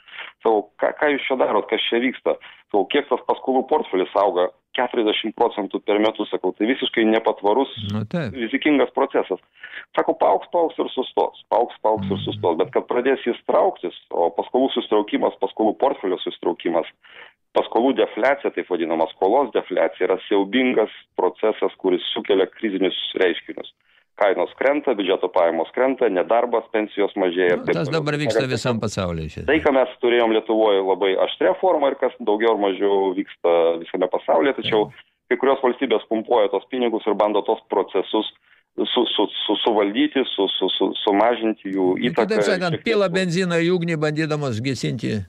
Savo, ką, ką jūs čia darot, kas čia vyksta? Savo, kiek tas paskolų portfelis auga? 40 procentų per metus, sakau, tai visiškai nepatvarus, nu, rizikingas procesas. Sako, paauks, paauks ir sustos, paauks, paauks ir sustos, bet kad pradės jis trauktis, o paskolų sustraukimas, paskolų portfelio sustraukimas, paskolų deflecija, taip vadinama skolos deflecija, yra siaubingas procesas, kuris sukelia krizinius reiškinius kainos krenta, biudžeto pajamos krenta, nedarbas, pensijos mažėja. Nu, tas dabar vyksta visam pasaulyje. Tai, ką mes turėjom Lietuvoje labai aštrė forma ir kas daugiau ar mažiau vyksta visame pasaulyje, tačiau kai kurios valstybės pumpuoja tos pinigus ir bando tos procesus su, su, su, suvaldyti, su, su, su, sumažinti jų įtaką. Kitaip sakant, pila benziną į ugnį, bandydamos gesinti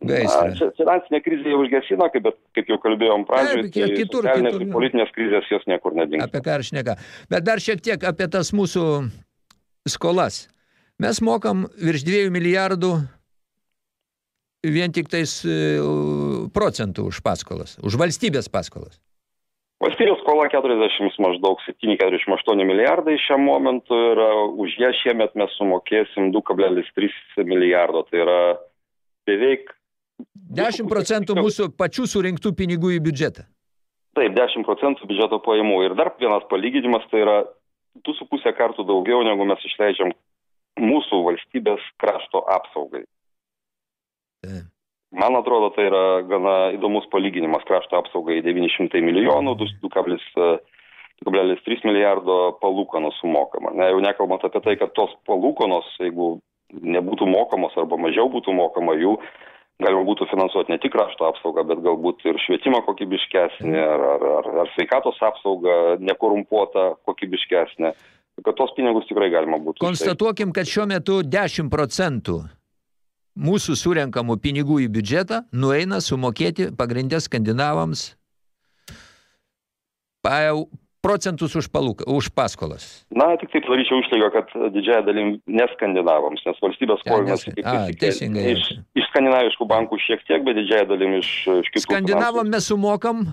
gaisrą. Na, finansinė krizė jau užgesino, kaip, bet kaip jau kalbėjom pradžioje, tai kitur, kitur, politinės krizės jos niekur nedings. Apie ką aš neka. Bet dar šiek tiek apie tas mūsų skolas. Mes mokam virš 2 milijardų vien tik tais e, procentų už paskolas, už valstybės paskolas. Valstybės skola 40 maždaug 7,48 milijardai šiam momentu ir už ją šiemet mes sumokėsim 2,3 milijardo. Tai yra beveik 10 procentų mūsų pačių surinktų pinigų į biudžetą. Taip, 10 procentų biudžeto pajamų. Ir dar vienas palyginimas, tai yra 2,5 kartų daugiau, negu mes išleidžiam mūsų valstybės krašto apsaugai. Taip. Man atrodo, tai yra gana įdomus palyginimas krašto apsaugai 900 milijonų, 2,3 milijardo palūkanų sumokama. Ne, jau nekalbant apie tai, kad tos palūkanos, jeigu nebūtų mokamos arba mažiau būtų mokama jų, galima būtų finansuoti ne tik krašto apsaugą, bet galbūt ir švietimą kokybiškesnį, ar, ar, ar, ar sveikatos apsaugą nekorumpuotą kokybiškesnę. Kad tos pinigus tikrai galima būtų. Konstatuokim, kad šiuo metu 10 procentų mūsų surenkamų pinigų į biudžetą nueina sumokėti pagrindę skandinavams procentus už, palūk, už paskolas. Na, tik taip daryčiau išlygą, kad didžiąją dalim ne skandinavams, nes valstybės skolinasi kaip A, tik teisingai. iš, iš skandinaviškų bankų šiek tiek, bet didžiąją dalim iš, iš kitų. Skandinavam mes sumokam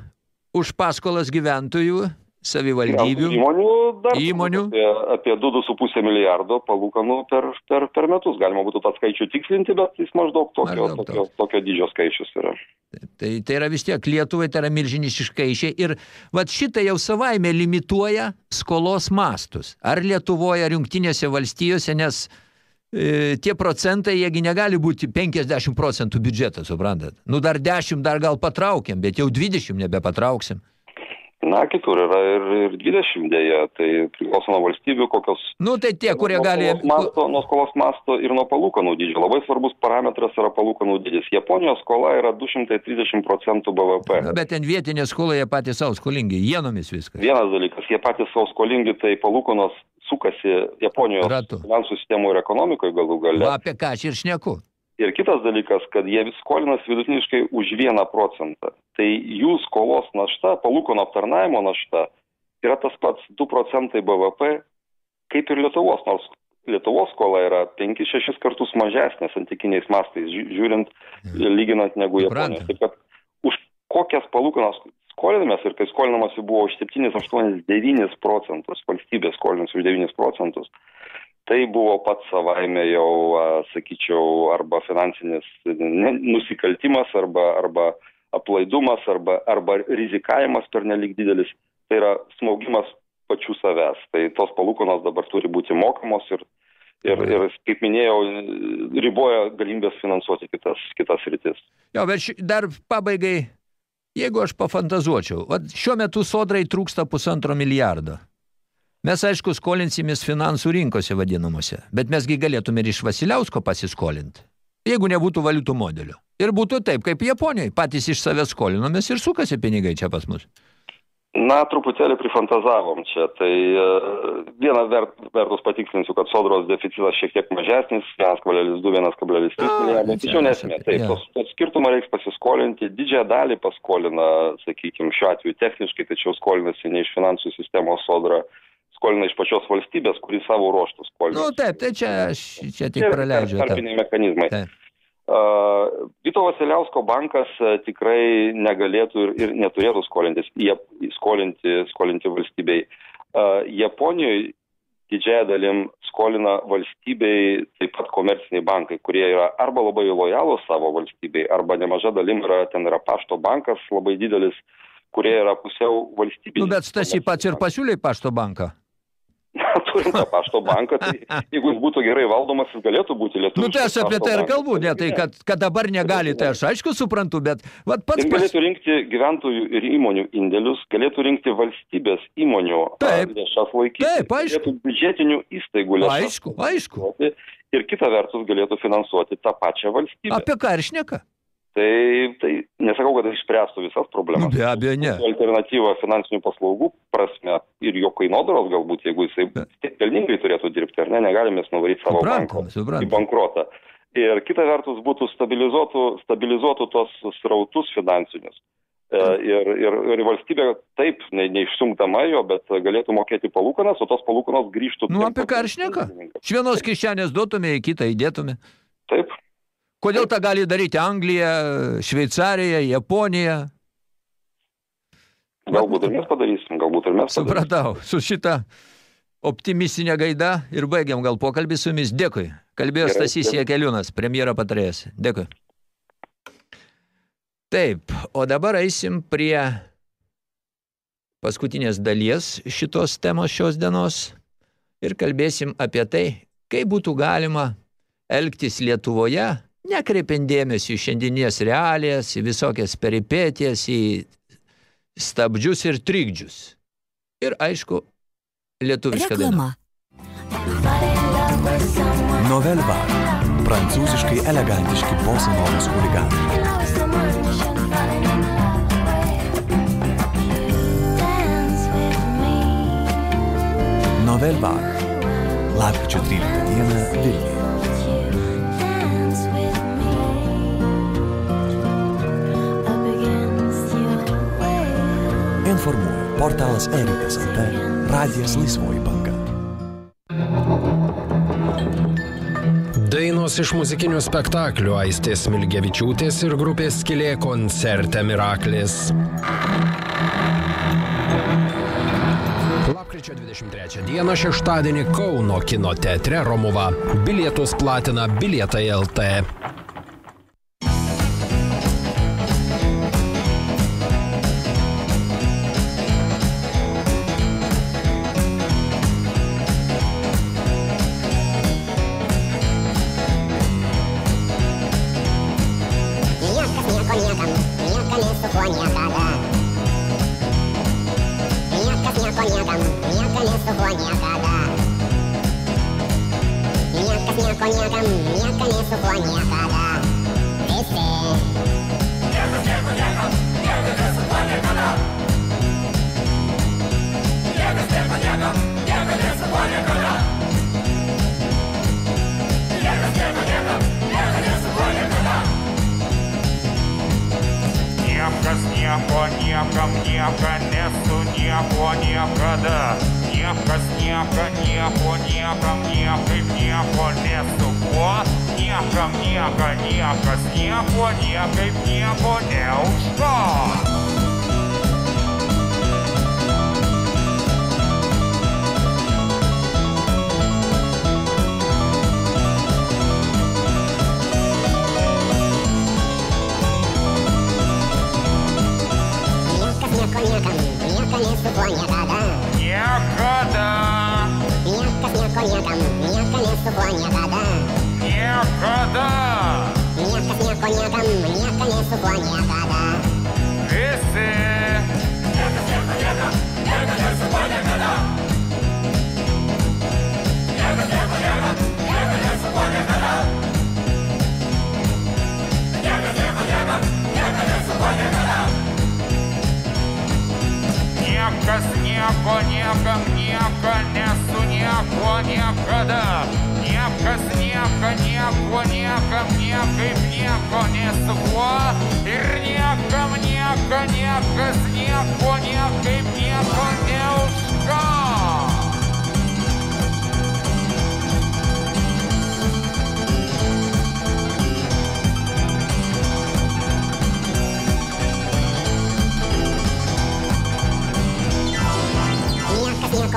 už paskolas gyventojų, savivaldybių. Įmonių dar Įmonių. Apie, apie 2,5 milijardo palūkanų per, per, per metus. Galima būtų tą skaičių tikslinti, bet jis maždaug tokio, Maždaug tokio, tokio dydžio skaičius yra. Tai, tai yra vis tiek Lietuvai, tai yra milžiniški skaičiai ir vat šitą jau savaime limituoja skolos mastus. Ar Lietuvoje, ar jungtinėse valstijose, nes e, tie procentai, jiegi negali būti 50 procentų biudžetą, suprantat? Nu dar 10 dar gal patraukiam, bet jau 20 nebepatrauksim. Na, kitur yra ir, ir 20 dėja, tai priklauso nuo valstybių, kokios Nu tai tie, kurie nuo gali... Masto, nuo skolos masto ir nuo palūkanų dydžio. Labai svarbus parametras yra palūkanų dydis. Japonijos skola yra 230 procentų BVP. Na, bet ten vietinė skola, jie patys savo skolingi, jienomis viskas. Vienas dalykas, jie patys savo skolingi, tai palūkanos sukasi Japonijos Ratu. finansų sistemų ir ekonomikoje galų gale. Va, apie ką aš ir šneku. Ir kitas dalykas, kad jie vis skolinasi vidutiniškai už vieną procentą. Tai jų skolos našta, palūkono aptarnaimo našta yra tas pats 2 procentai BVP, kaip ir Lietuvos, nors Lietuvos skola yra 5-6 kartus mažesnė santykiniais mastais, žiū- žiūrint, lyginant negu. Japonijos. Taip kad už kokias palūkonas skolinamės ir kai skolinamasi buvo už 7, 8, 9 procentus, valstybė skolinasi už 9 procentus, tai buvo pats savaime jau, sakyčiau, arba finansinis ne, nusikaltimas, arba, arba aplaidumas, arba, arba rizikavimas per nelik didelis. Tai yra smaugimas pačių savęs. Tai tos palūkonos dabar turi būti mokamos ir, ir, ir kaip minėjau, riboja galimybės finansuoti kitas, kitas rytis. Jo, bet ši, dar pabaigai, jeigu aš pafantazuočiau, šiuo metu sodrai trūksta pusantro milijardo. Mes, aišku, skolinsimės finansų rinkose vadinamuose, bet mesgi galėtume ir iš Vasiliausko pasiskolinti, jeigu nebūtų valiutų modelio. Ir būtų taip, kaip Japonijoje, patys iš savęs skolinomės ir sukasi pinigai čia pas mus. Na, truputėlį prifantazavom čia. Tai uh, vieną vert, vertus patikslinsiu, kad sodros deficitas šiek tiek mažesnis, 1,2, 1,3 A, milijardų. čia Tačiau nesmė. Taip, tos, tos skirtumą reiks pasiskolinti. Didžiąją dalį paskolina, sakykime, šiuo atveju techniškai, tačiau skolinasi ne iš finansų sistemos sodra, skolina iš pačios valstybės, kuri savo ruoštų skolina. Nu, taip, tai čia, čia tik praleidžiu. Tarpiniai mechanizmai. Taip. Uh, Vito Vasiliausko bankas tikrai negalėtų ir, ir neturėtų skolintis, jie skolinti, skolinti valstybei. Uh, Japonijoje didžiąją dalim skolina valstybei taip pat komerciniai bankai, kurie yra arba labai lojalūs savo valstybei, arba nemaža dalim yra, ten yra pašto bankas labai didelis, kurie yra pusiau valstybiniai. Nu, bet Stasi pats ir pasiūlė pašto banką. Turim tą pašto banką, tai jeigu jis būtų gerai valdomas, jis galėtų būti lietuviškas. Nu, tai aš apie tai ir kalbu, ne tai, kad, kad dabar negali, tai aš aišku suprantu, bet vat pats Jis galėtų rinkti gyventojų ir įmonių indėlius, galėtų rinkti valstybės įmonių Taip. lėšas laikyti. Taip, aišku. Galėtų biudžetinių įstaigų lėšas. Aišku, aišku. Ir kita vertus galėtų finansuoti tą pačią valstybę. Apie ką ir šneka? Tai, tai nesakau, kad išspręstų visas problemas. be abejo, ne. Alternatyva finansinių paslaugų prasme ir jo kainodaros galbūt, jeigu jisai tiek pelningai turėtų dirbti, ar ne, negalime nuvaryti savo banko į bankrotą. Ir kita vertus būtų stabilizuotų, stabilizuotų tos srautus finansinius. E, Ir, ir, ir valstybė taip, ne, neišsunkdama jo, bet galėtų mokėti palūkanas, o tos palūkanos grįžtų. Nu, apie ką šneka? ūkininkams. Iš vienos kišenės duotume, į kitą įdėtume. Taip, Kodėl tą gali daryti Anglija, Šveicarija, Japonija? Galbūt ir mes padarysim, galbūt ir mes padarysim. Supratau, su šita optimistinė gaida ir baigiam gal pokalbį su jumis. Dėkui. Kalbėjo Gerai, Stasys dėkui. Jekeliūnas, premjero patarėjas. Dėkui. Taip, o dabar eisim prie paskutinės dalies šitos temos šios dienos ir kalbėsim apie tai, kaip būtų galima elgtis Lietuvoje, nekreipiant dėmesį į šiandienės realijas, į visokias peripetijas, į stabdžius ir trikdžius. Ir aišku, lietuviška daina. Reklama. Novel Bar. Prancūziškai elegantiški bosanovos huliganai. Novel Bar. Lapkričio 13 dieną Vilniuje. Informuoja portalas Erikas LT, radijas Laisvoji banga. Dainos iš muzikinių spektaklių Aistės Milgevičiūtės ir grupės skilė koncerte Miraklis. Lapkričio 23 dieną šeštadienį Kauno kino teatre Romuva. Bilietus platina Bilietai LT. nieko nesuko niekada. Niekada, Niekas nieko niekam, nieko nesuko niekada. niekada. Niekas nieko niekam, nieko nesuko niekada. Visi. Nieko niekam nieko nesu nieko niekada. Niekas nieko nieko niekam niekaip nieko nesu kuo. Ir niekam nieko niekas nieko niekaip nieko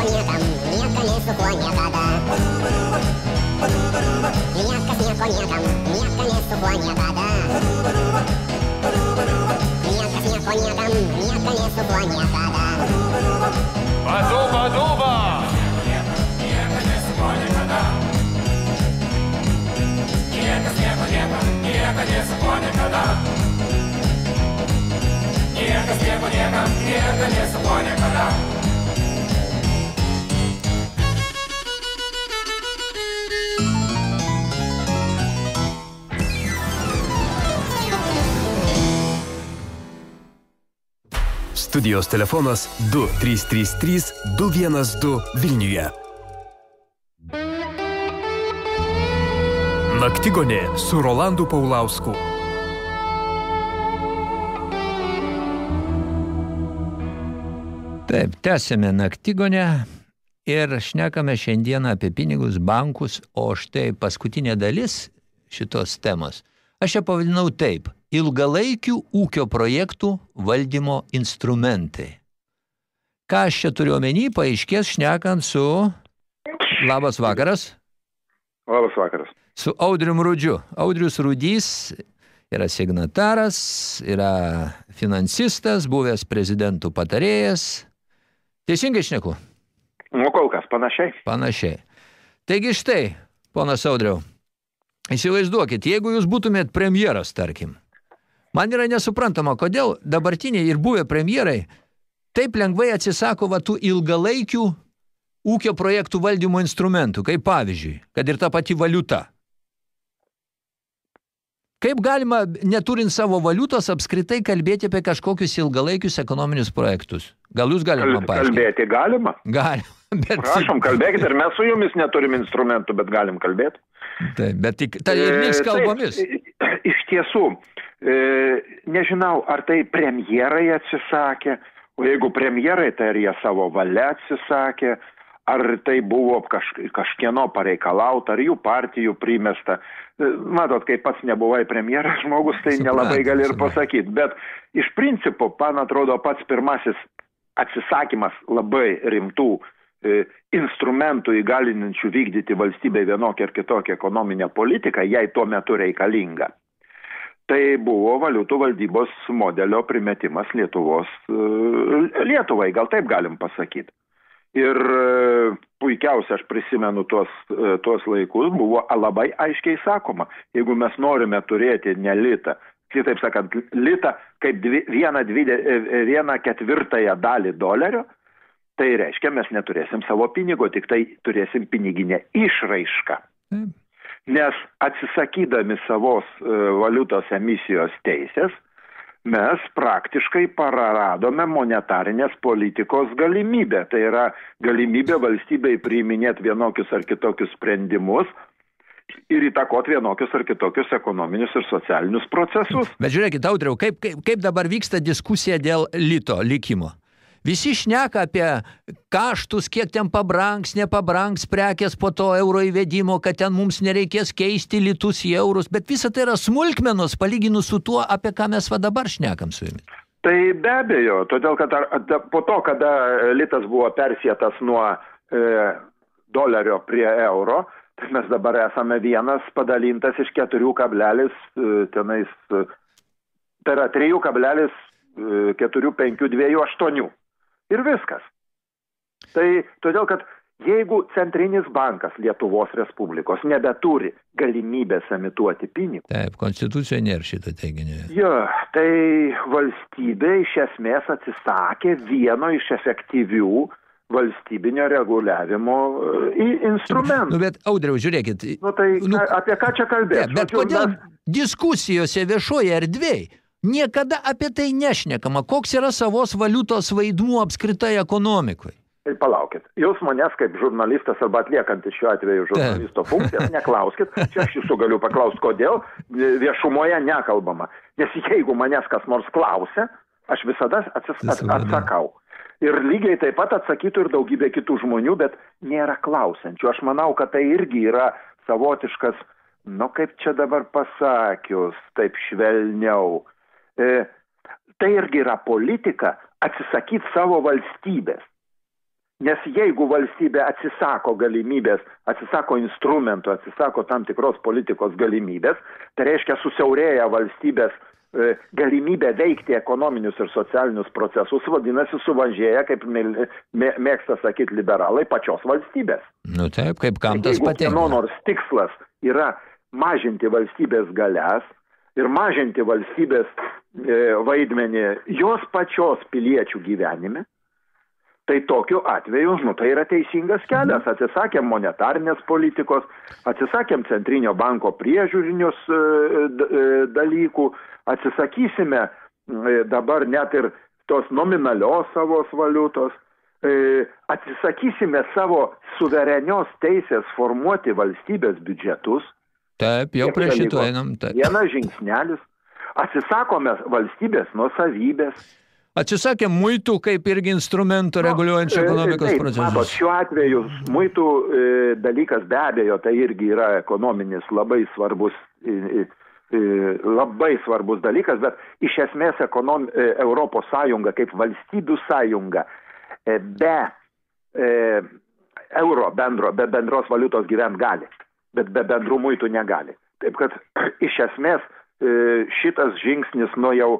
neužko. Niekas nieko niekam, nieko nesuko niekada. Niekas nieko niekam, nieko nesuko niekada. Niekas nieko niekam, nieko nesuko niekada. Baduba, duba. Niekas nieko niekam, nieko nesuko niekada. Niekas nieko niekam, nieko nesuko niekada. Studijos telefonas 2333 212 Vilniuje. Naktigonė su Rolandu Paulausku. Taip, tęsėme naktigonę ir šnekame šiandieną apie pinigus, bankus, o štai paskutinė dalis šitos temos. Aš ją pavadinau taip – ilgalaikių ūkio projektų valdymo instrumentai. Ką aš čia turiu omeny, paaiškės šnekant su... Labas vakaras. Labas vakaras. Su Audrium Rudžiu. Audrius Rudys yra signataras, yra finansistas, buvęs prezidentų patarėjas. Teisingai šneku? Nu, kol kas panašiai. Panašiai. Taigi štai, ponas Audriau, įsivaizduokit, jeigu jūs būtumėt premjeras, tarkim, man yra nesuprantama, kodėl dabartiniai ir buvę premjerai taip lengvai atsisako va tų ilgalaikių ūkio projektų valdymo instrumentų, kaip pavyzdžiui, kad ir ta pati valiuta. Kaip galima, neturint savo valiutos, apskritai kalbėti apie kažkokius ilgalaikius ekonominius projektus? Gal jūs galite man paaiškinti? Kalbėti galima. Galima. Bet... Prašom, kalbėkit ir mes su jumis neturim instrumentų, bet galim kalbėti. Taip, bet tik, tai ir liks kalbomis. E, iš tiesų, e, nežinau, ar tai premjerai atsisakė, o jeigu premjerai, tai ar jie savo valia atsisakė, ar tai buvo kaž, kažkieno pareikalauta, ar jų partijų primesta. E, Matot, kai pats nebuvai premjeras žmogus, tai nelabai gali ir pasakyti. Bet iš principo, man atrodo, pats pirmasis atsisakymas labai rimtų e, instrumentų įgalinančių vykdyti valstybei vienokią ar kitokią ekonominę politiką, jai tuo metu reikalinga. Tai buvo valiutų valdybos modelio primetimas Lietuvos, e, Lietuvai, gal taip galim pasakyti. Ir e, puikiausia, aš prisimenu tuos, e, tuos laikus, buvo labai aiškiai sakoma, jeigu mes norime turėti ne litą, kitaip sakant, litą kaip dvi, vieną, dvide, vieną ketvirtąją dalį dolerio, tai reiškia, mes neturėsim savo pinigo, tik tai turėsim piniginę išraišką. Nes atsisakydami savos e, valiutos emisijos teisės, mes praktiškai praradome monetarinės politikos galimybę. Tai yra galimybė valstybei priiminėti vienokius ar kitokius sprendimus ir įtakoti vienokius ar kitokius ekonominius ir socialinius procesus. Bet žiūrėkit, Audriau, kaip, kaip, kaip dabar vyksta diskusija dėl lito likimo? Visi šneka apie kaštus, kiek ten pabrangs, nepabrangs prekės po to euro įvedimo, kad ten mums nereikės keisti litus į eurus, bet visa tai yra smulkmenos palyginus su tuo, apie ką mes va dabar šnekam su jumis. Tai be abejo, todėl kad ar, po to, kada litas buvo persietas nuo e, dolerio prie euro, tai mes dabar esame vienas padalintas iš keturių kablelis, e, tenais, e, tai yra 3,452,8. Ir viskas. Tai todėl, kad jeigu Centrinis bankas Lietuvos Respublikos nebeturi galimybės emituoti pinigus, Taip, konstitucijoje nėra šito teiginio. Jo, tai valstybė iš esmės atsisakė vieno iš efektyvių valstybinio reguliavimo e, instrumentų. Nu, bet, Audriau, žiūrėkit. Nu, tai ką, apie ką čia kalbėti? Ne, bet kodėl diskusijose viešoje erdvėje niekada apie tai nešnekama? Koks yra savos valiutos vaidmuo apskritai ekonomikoje? Tai palaukit, jūs manęs kaip žurnalistas arba atliekantis šiuo atveju žurnalisto funkcijas, neklauskit, čia aš jūsų galiu paklausti, kodėl viešumoje nekalbama. Nes jeigu manęs kas nors klausia, aš visada atsis, at, atsakau. Ir lygiai taip pat atsakytų ir daugybė kitų žmonių, bet nėra klausiančių. Aš manau, kad tai irgi yra savotiškas, nu kaip čia dabar pasakius, taip švelniau. E, tai irgi yra politika atsisakyti savo valstybės. Nes jeigu valstybė atsisako galimybės, atsisako instrumentų, atsisako tam tikros politikos galimybės, tai reiškia susiaurėja valstybės e, galimybė veikti ekonominius ir socialinius procesus, vadinasi, suvažėja, kaip mėgsta sakyti liberalai, pačios valstybės. Nu taip, kaip kam tas Jeigu patinka. nors tikslas yra mažinti valstybės galias ir mažinti valstybės e, vaidmenį jos pačios piliečių gyvenime, tai tokiu atveju, nu, tai yra teisingas kelias. Atsisakėm monetarnės politikos, atsisakėm centrinio banko priežiūrinius e, e, dalykų, atsisakysime dabar net ir tos nominalios savos valiutos, atsisakysime savo suverenios teisės formuoti valstybės biudžetus. Taip, jau prie šito einam. Taip. Vienas žingsnelis. Atsisakome valstybės nuosavybės. Atsisakė muitų kaip irgi instrumento reguliuojančio E, ekonomikos taip, Matot, procesus. šiuo atveju muitų e, dalykas be abejo, tai irgi yra ekonominis labai svarbus, e, e, e, labai svarbus dalykas, bet iš esmės ekonom, e, Europos sąjunga kaip valstybių sąjunga e, be e, euro bendro, be bendros valiutos gyventi gali, bet be bendrų muitų negali. Taip kad iš esmės e, šitas žingsnis nu jau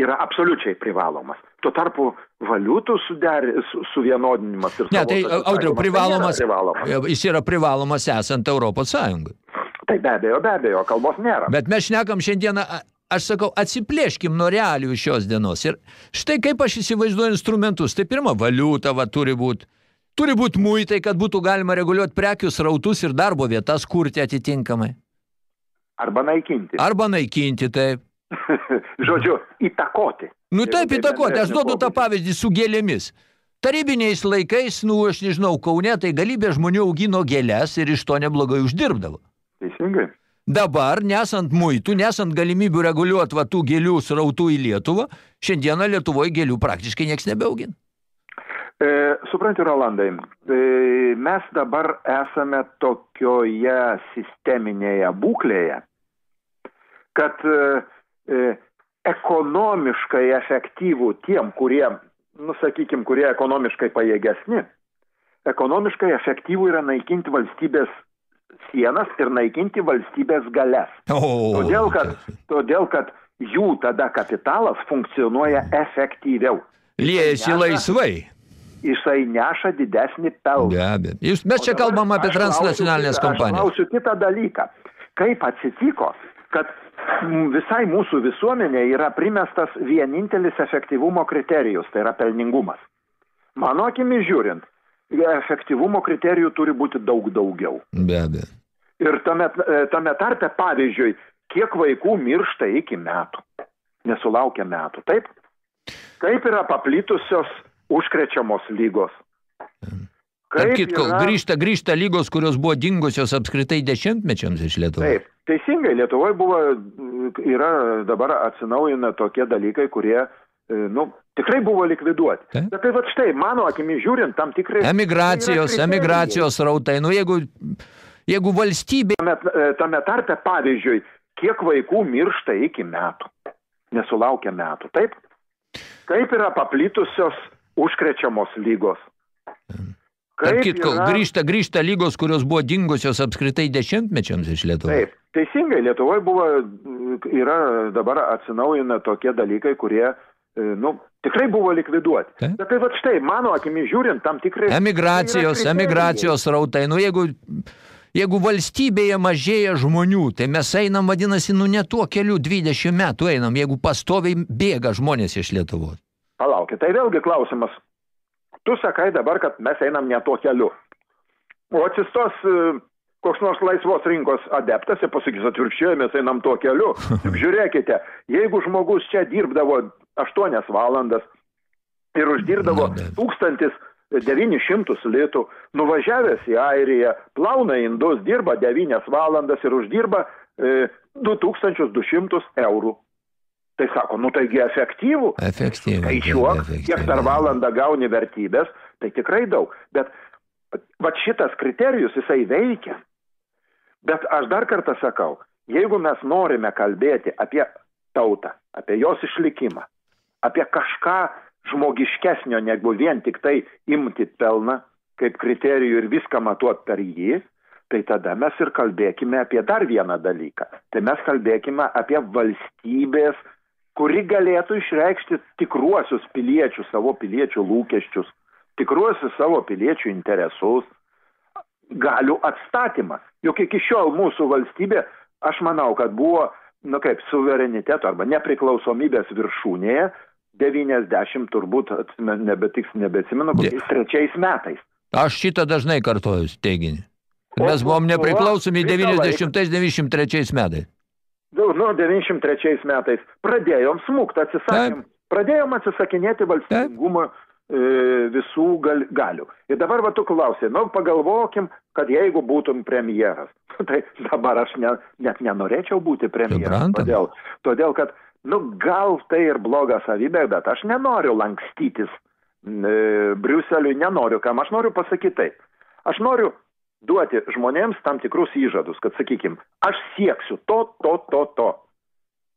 yra absoliučiai privalomas. Tuo tarpu valiutų suderi, su, suvienodinimas ir Ne, tai taikymas, privalomas, tai privalomas. jis yra privalomas esant Europos Sąjungai. Tai be abejo, be abejo, kalbos nėra. Bet mes šnekam šiandieną, aš sakau, atsiplėškim nuo realijų šios dienos. Ir štai kaip aš įsivaizduoju instrumentus. Tai pirma, valiuta va, turi būti. Turi būti muitai, kad būtų galima reguliuoti prekių srautus ir darbo vietas kurti atitinkamai. Arba naikinti. Arba naikinti, taip. Žodžiu, įtakoti. Nu taip tai įtakoti, aš duodu tą pavyzdį su gėlėmis. Tarybiniais laikais, nu, aš nežinau, Kaune, tai galybė žmonių augino gėlės ir iš to neblogai uždirbdavo. Teisingai. Dabar, nesant muitų, nesant galimybių reguliuoti va tų gėlių srautų į Lietuvą, šiandieną Lietuvoje gėlių praktiškai nieks nebeaugina. E, supranti, Rolandai, e, mes dabar esame tokioje sisteminėje būklėje, kad e, ekonomiškai efektyvų tiem, kurie, nu, sakykim, kurie ekonomiškai pajėgesni, ekonomiškai efektyvų yra naikinti valstybės sienas ir naikinti valstybės galės. O, Todėl, kad, todėl, kad jų tada kapitalas funkcionuoja efektyviau. Liejasi laisvai. Jisai neša didesnį pelną. Be abejo. Jūs, mes čia kalbam apie transnacionalinės kompanijas. Aš klausiu kitą dalyką. Kaip atsitiko, kad visai mūsų visuomenė yra primestas vienintelis efektyvumo kriterijus, tai yra pelningumas. Mano akimi žiūrint, efektyvumo kriterijų turi būti daug daugiau. Be abejo. Ir tame, e, tame tarpe, pavyzdžiui, kiek vaikų miršta iki metų, nesulaukia metų, taip? Kaip yra paplitusios užkrečiamos lygos? Tarp kitko, grįžta, grįžta lygos, kurios buvo dingusios apskritai dešimtmečiams iš Lietuvos. Taip, teisingai, Lietuvoje buvo, yra dabar atsinaujina tokie dalykai, kurie, e, nu, tikrai buvo likviduoti. Taip. Bet tai va štai, mano akimi žiūrint, tam tikrai... Emigracijos, tai yra emigracijos rautai. Nu, jeigu, jeigu valstybė... Tame, tame tarpe, pavyzdžiui, kiek vaikų miršta iki metų, nesulaukia metų, taip? Kaip yra paplitusios užkrečiamos lygos? Tarp kitko, grįžta, grįžta lygos, kurios buvo dingusios apskritai dešimtmečiams iš Lietuvos. Taip, teisingai, Lietuvoje buvo, yra dabar atsinaujina tokie dalykai, kurie, e, nu, tikrai buvo likviduoti. Taip. Bet tai va štai, mano akimi žiūrint, tam tikrai... Emigracijos, tai yra emigracijos rautai. Nu, jeigu, jeigu valstybėje mažėja žmonių, tai mes einam, vadinasi, nu ne tuo keliu 20 metų einam, jeigu pastoviai bėga žmonės iš Lietuvos. Palaukit, tai vėlgi klausimas. Tu sakai dabar, kad mes einam ne tuo keliu. O atsistos e, koks nors laisvos rinkos adeptas ir pasakys atvirkščiai, mes einam tuo keliu. Juk žiūrėkite, jeigu žmogus čia dirbdavo 8 valandas ir uždirbdavo Na, bet- 1900 litų, nuvažiavęs į Airiją, plauna indus, dirba 9 valandas ir uždirba e, 2200 eurų. Tai sako, nu taigi efektyvų, Efektyviai. skaičiuok, kiek per valandą gauni vertybės, tai tikrai daug. Bet va šitas kriterijus jisai veikia. Bet aš dar kartą sakau, jeigu mes norime kalbėti apie tautą, apie jos išlikimą, apie kažką žmogiškesnio negu vien tik tai imti pelną kaip kriterijų ir viską matuot per jį, tai tada mes ir kalbėkime apie dar vieną dalyką. Tai mes kalbėkime apie valstybės kuri galėtų išreikšti tikruosius piliečių, savo piliečių lūkesčius, tikruosius savo piliečių interesus, galių atstatymą. Juk iki šiol mūsų valstybė, aš manau, kad buvo, nu kaip, suvereniteto arba nepriklausomybės viršūnėje 90 turbūt, nebetiks, nebeatsimenu, kokiais trečiais metais. Aš šitą dažnai kartoju teiginį. Mes buvom nepriklausomi visą laiką- 90-93 metais. Nu, nu, 93 metais pradėjom smūgt, atsisakėm, pradėjom atsisakinėti valstybingumo e, visų gal, galių. Ir dabar va tu klausai, nu pagalvokim, kad jeigu būtum premjeras, tai dabar aš ne, net nenorėčiau būti premjeras. Todėl, todėl, kad, nu gal tai ir bloga savybė, bet aš nenoriu lankstytis e, Briuseliui, nenoriu kam, aš noriu pasakyti taip. Aš noriu duoti žmonėms tam tikrus įžadus, kad, sakykim, aš sieksiu to, to, to, to.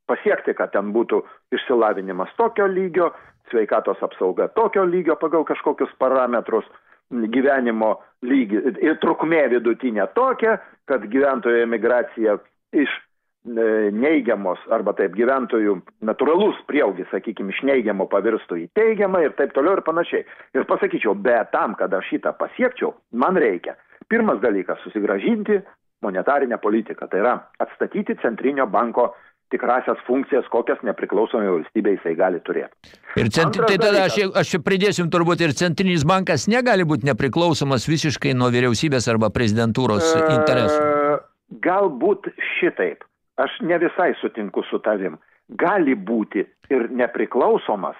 Pasiekti, kad ten būtų išsilavinimas tokio lygio, sveikatos apsauga tokio lygio pagal kažkokius parametrus, gyvenimo lygį ir trukmė vidutinė tokia, kad gyventojų emigracija iš e, neigiamos arba taip gyventojų natūralus prieaugis, sakykime, iš neigiamo pavirstų į teigiamą ir taip toliau ir panašiai. Ir pasakyčiau, bet tam, kad aš šitą pasiekčiau, man reikia pirmas dalykas susigražinti monetarinę politiką, tai yra atstatyti centrinio banko tikrasias funkcijas, kokias nepriklausomai valstybė jisai gali turėti. Ir centri... Antras tai tada aš, dalykas. aš čia pridėsim turbūt ir centrinis bankas negali būti nepriklausomas visiškai nuo vyriausybės arba prezidentūros interesų. E, Galbūt šitaip. Aš ne visai sutinku su tavim. Gali būti ir nepriklausomas,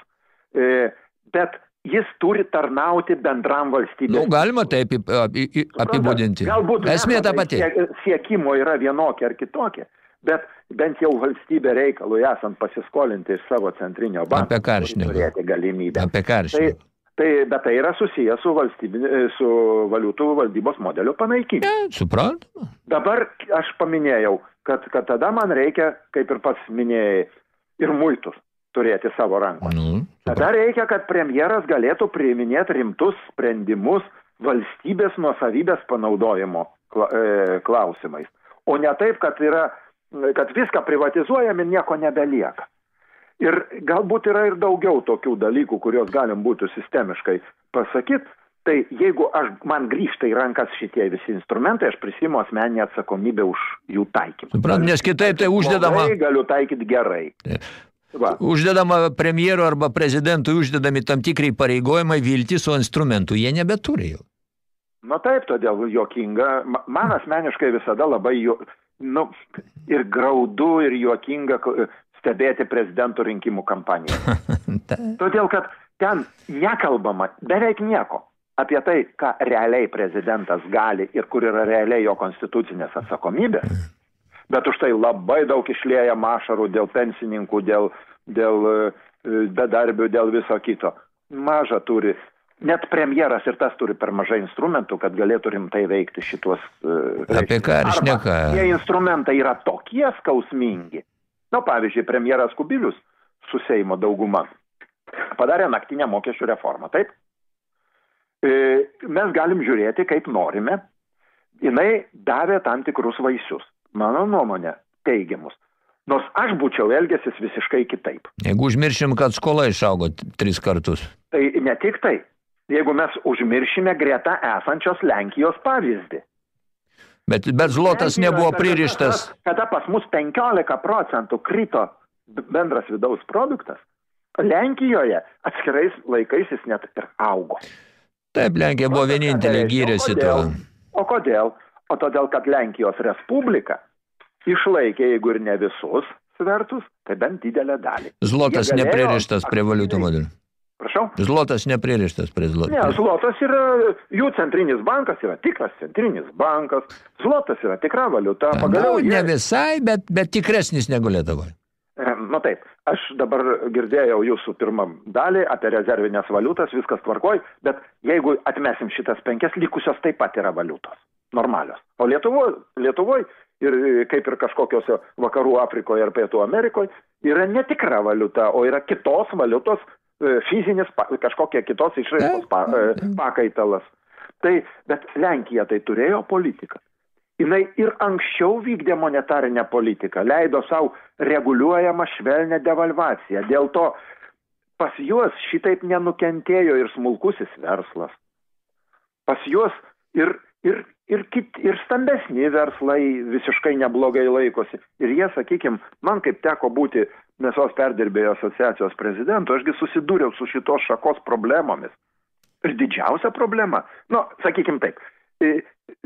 e, bet jis turi tarnauti bendram valstybės. Nu, galima taip apibūdinti. Galbūt Esmė ta pati. sie- siekimo yra vienokie ar kitokie, bet bent jau valstybė reikalui esant pasiskolinti iš savo centrinio banko. Apie šneku? turėti galimybę. Apie aš Tai, tai, bet tai yra susijęs su, su valiutų valdybos modelio panaikinimu. Suprantama. Dabar aš paminėjau, kad, kad tada man reikia, kaip ir pats minėjai, ir muitus turėti savo rankose. Nu, Tada reikia, kad premjeras galėtų priiminėti rimtus sprendimus valstybės nuosavybės panaudojimo e, klausimais. O ne taip, kad, yra, kad viską privatizuojam ir nieko nebelieka. Ir galbūt yra ir daugiau tokių dalykų, kuriuos galim būtų sistemiškai pasakyti. Tai jeigu aš, man grįžta į rankas šitie visi instrumentai, aš prisimu asmeninę atsakomybę už jų taikymą. Suprant, nes kitaip tai uždedama, Blogai galiu taikyti gerai. Va. uždedama premjero arba prezidentui uždedami tam tikrai pareigojimai viltis, o instrumentų jie nebeturi jau. Na taip, todėl juokinga. Ma- Man asmeniškai visada labai ju, nu, ir graudu, ir juokinga ko- stebėti prezidento rinkimų kampaniją. Todėl, kad ten nekalbama beveik nieko apie tai, ką realiai prezidentas gali ir kur yra realiai jo konstitucinės atsakomybės. Bet už tai labai daug išlėja mašarų dėl pensininkų, dėl, dėl e, bedarbių, dėl viso kito. Maža turi. Net premjeras ir tas turi per mažai instrumentų, kad galėtų rimtai veikti šitos. e, Apie ką ir Arba šneka? Tie instrumentai yra tokie skausmingi. Na, pavyzdžiui, premjeras Kubilius su Seimo dauguma padarė naktinę mokesčių reformą, taip? E, Mes galim žiūrėti, kaip norime. Jinai davė tam tikrus vaisius. Mano nuomonė, teigiamus. Nors aš būčiau elgęsis visiškai kitaip. Jeigu užmiršim, kad skola išaugo tris kartus. Tai ne tik tai. Jeigu mes užmiršime greta esančios Lenkijos pavyzdį. Bet, bet zlotas Lenkija, nebuvo kada- pririštas. Kada pas mus 15 procentų krito bendras vidaus produktas, Lenkijoje atskirais laikais jis net ir augo. Taip, Lenkija buvo vienintelė gyrėsi tuo. O kodėl? O todėl, kad Lenkijos Respublika išlaikė, jeigu ir ne visus svertus, tai bent didelę dalį. Zlotas galėjo nepririštas prie valiutų modelio. Prašau? Zlotas nepririštas prie zloto. Ne, zlotas yra, jų centrinis bankas yra tikras centrinis bankas, zlotas yra tikra valiuta, pagaliau ne jie... visai, bet, bet tikresnis negu Lietuvoje. E, Na taip, aš dabar girdėjau jūsų pirmą dalį apie rezervinės valiutas, viskas tvarkoj, bet jeigu atmesim šitas penkias, likusios taip pat yra valiutos, normalios. O Lietuvoje, Lietuvoje ir e, kaip ir kažkokiose vakarų Afrikoje ir Pietų Amerikoje yra netikra valiuta, o yra kitos valiutos e, fizinis, kažkokia kitos išraiškos pa, pakaitalas. Tai, bet Lenkija tai turėjo politiką. Jinai ir anksčiau vykdė monetarinę politiką, leido savo reguliuojamą švelnę devalvaciją. Dėl to pas juos šitaip nenukentėjo ir smulkusis verslas. Pas juos ir, ir, ir, kit, ir stambesni verslai visiškai neblogai laikosi. Ir jie, sakykime, man kaip teko būti mėsos perdirbėjo asociacijos prezidentu, ašgi susidūriau su šitos šakos problemomis. Ir didžiausia problema, nu, sakykime taip,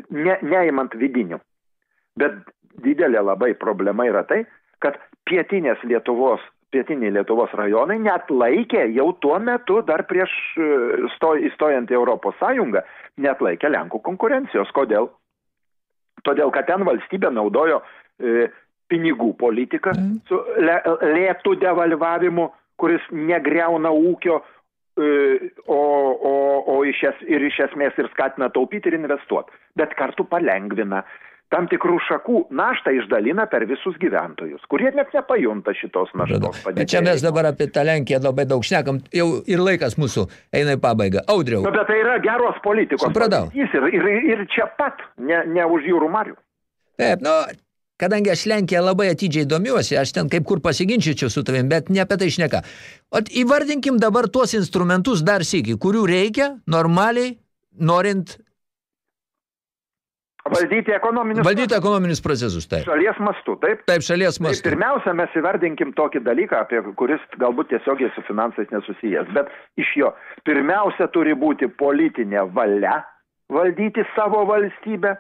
ne, neimant vidinių, bet didelė labai problema yra tai, kad pietinės Lietuvos, pietiniai Lietuvos rajonai net laikė jau tuo metu, dar prieš e, sto, įstojant į Europos Sąjungą, net laikė Lenkų konkurencijos. Kodėl? Todėl, kad ten valstybė naudojo e, pinigų politiką su le, lėtų devalvavimu, kuris negreuna ūkio, o, o, o iš es, ir iš esmės ir skatina taupyti ir investuoti, bet kartu palengvina. tam tikrų šakų naštą išdalina per visus gyventojus, kurie net nepajunta šitos naštos Bet čia mes dabar apie tą Lenkiją labai daug šnekam, jau ir laikas mūsų eina į pabaigą. Audriau, Nu, bet tai yra geros politikos pavyzdys ir, ir, ir čia pat, ne, ne už jūrų marių. taip, nu, kadangi aš Lenkiją labai atidžiai domiuosi, aš ten kaip kur pasiginčyčiau su tavim, bet ne apie tai šneka. O įvardinkim dabar tuos instrumentus dar sėki, kurių reikia normaliai, norint Valdyti ekonominius valdyti ekonominius procesus. Taip, šalies mastu, taip? taip šalies Tai mastu. pirmiausia, mes įvardinkim tokį dalyką, apie kuris galbūt tiesiogiai su finansais nesusijęs, bet iš jo pirmiausia turi būti politinė valia valdyti savo valstybę.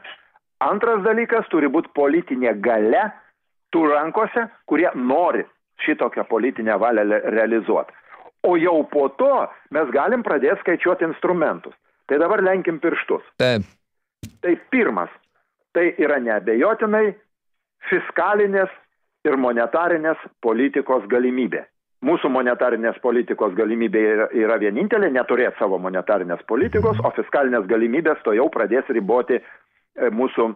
Antras dalykas turi būti politinė gale tų rankose, kurie nori šitokią politinę valią realizuoti. O jau po to mes galim pradėti skaičiuoti instrumentus. Tai dabar lenkim pirštus. Taip, Tai pirmas, tai yra neabejotinai fiskalinės ir monetarinės politikos galimybė. Mūsų monetarinės politikos galimybė yra, yra vienintelė, neturėti savo monetarinės politikos, o fiskalinės galimybės to jau pradės riboti mūsų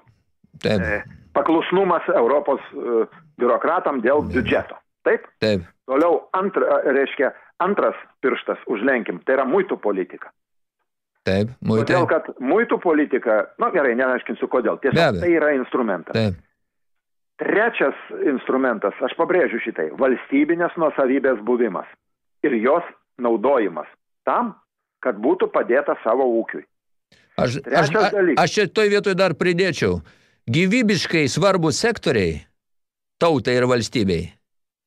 taip, e, paklusnumas Europos e, biurokratam dėl biudžeto. Taip? taip. Toliau antra, reiškia, antras pirštas užlenkim, tai yra muitų politika. Taip, muitai. Todėl, kad muitų politika, na gerai, neaiškinsiu kodėl, tiesiog tai yra instrumentas. Taip, Trečias instrumentas, aš pabrėžiu šitai, valstybinės nuosavybės buvimas ir jos naudojimas tam, kad būtų padėta savo ūkiui. Aš, aš, Trečias aš, čia toj vietoj dar pridėčiau. Gyvybiškai svarbus sektoriai tautai ir valstybei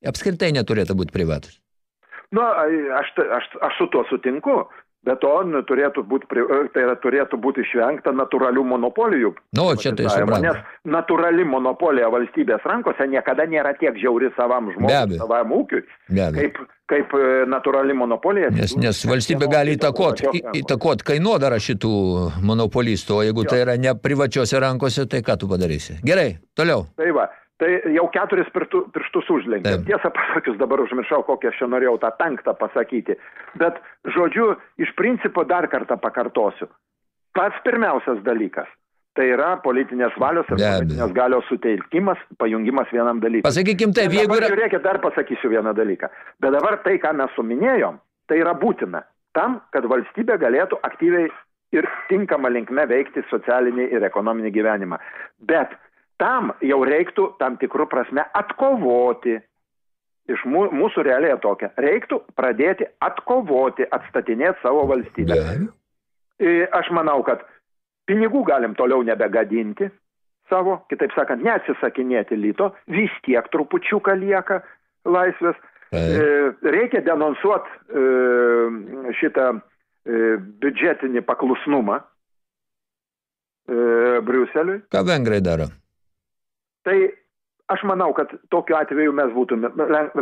apskritai neturėtų būti privatus. Nu, aš, aš, aš su tuo sutinku, bet to turėtų būti, pri- tai yra, turėtų būti išvengta natūralių monopolijų. Nu, čia tai suprantu. Nes natūrali monopolija valstybės rankose niekada nėra tiek žiauri savam Be žmogui, savam ūkiui, Be kaip, kaip e, natūrali monopolija. Nes, nes valstybė gali įtakot, į- įtakot kainodarą šitų monopolistų, o jeigu Jo. tai yra ne privačiose rankose, tai ką tu padarysi? Gerai, toliau. Tai va, tai jau keturis pirtu, pirštus užlenkė. Tiesą pasakius, dabar užmiršau, kokią aš čia norėjau tą penktą pasakyti. Bet, žodžiu, iš principo dar kartą pakartosiu. Pats pirmiausias dalykas. Tai yra politinės valios ir Be politinės galios sutelkimas, pajungimas vienam dalykui. Pasakykim taip, Bet jeigu yra... Žiūrėkit, dar pasakysiu vieną dalyką. Bet dabar tai, ką mes suminėjom, tai yra būtina. Tam, kad valstybė galėtų aktyviai ir tinkamą linkme veikti socialinį ir ekonominį gyvenimą. Bet tam jau reiktų tam tikrų prasme atkovoti. Iš mū, mūsų realėje tokia. Reiktų pradėti atkovoti, atstatinėti savo valstybę. Be. E, Aš manau, kad pinigų galim toliau nebegadinti savo, kitaip sakant, neatsisakinėti lito, vis tiek trupučiuką lieka laisvės. Taip. E, Reikia denonsuoti šitą e, biudžetinį paklusnumą e, Briuseliui. Ką vengrai daro? Tai aš manau, kad tokiu atveju mes būtume,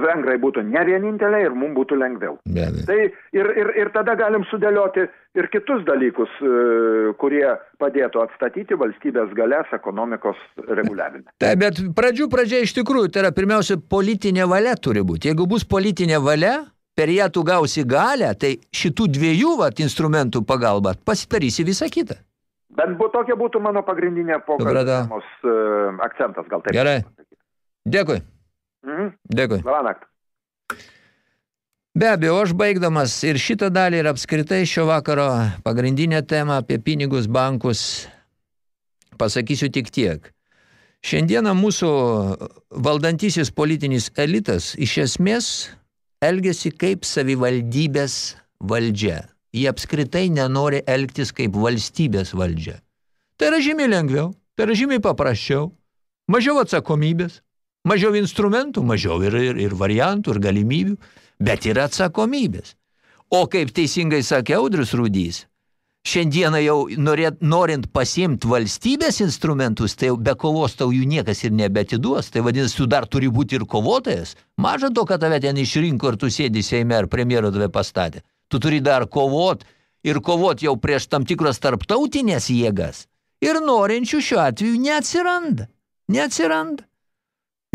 vengrai būtų ne vieninteliai ir mums būtų lengviau. Be abejo. Tai ir, ir, ir tada galim sudėlioti ir kitus dalykus, e, kurie padėtų atstatyti valstybės galės ekonomikos reguliavime. Taip, bet pradžių pradžia iš tikrųjų, tai yra pirmiausia politinė valia turi būti. Jeigu bus politinė valia, per ją tu gausi galę, tai šitų dviejų vat, instrumentų pagalba pasidarysi visą kitą. Bent bu, tokia būtų mano pagrindinė pokalbės uh, akcentas, gal taip. Gerai. Dėkui, Mhm. dėkui. Labanakt. Be abejo, aš baigdamas ir šitą dalį ir apskritai šio vakaro pagrindinę temą apie pinigus, bankus, pasakysiu tik tiek. Šiandieną mūsų valdantysis politinis elitas iš esmės elgesi kaip savivaldybės valdžia. Jie apskritai nenori elgtis kaip valstybės valdžia. Tai yra žymiai lengviau, tai yra žymiai paprasčiau, mažiau atsakomybės, mažiau instrumentų, mažiau ir, ir, ir variantų, ir galimybių, bet yra atsakomybės. O kaip teisingai sakė Audrius Rudys, šiandieną jau norėt, norint pasiimti valstybės instrumentus, tai be kovos tau jų niekas ir nebetiduos. Tai vadinasi, tu dar turi būti ir kovotojas. Maža to, kad tave ten išrinko ir tu sėdi Seime ar premjero tave pastatė. Tu turi dar kovot ir kovot jau prieš tam tikras tarptautinės jėgas. Ir norinčių šiuo atveju neatsiranda. Neatsiranda.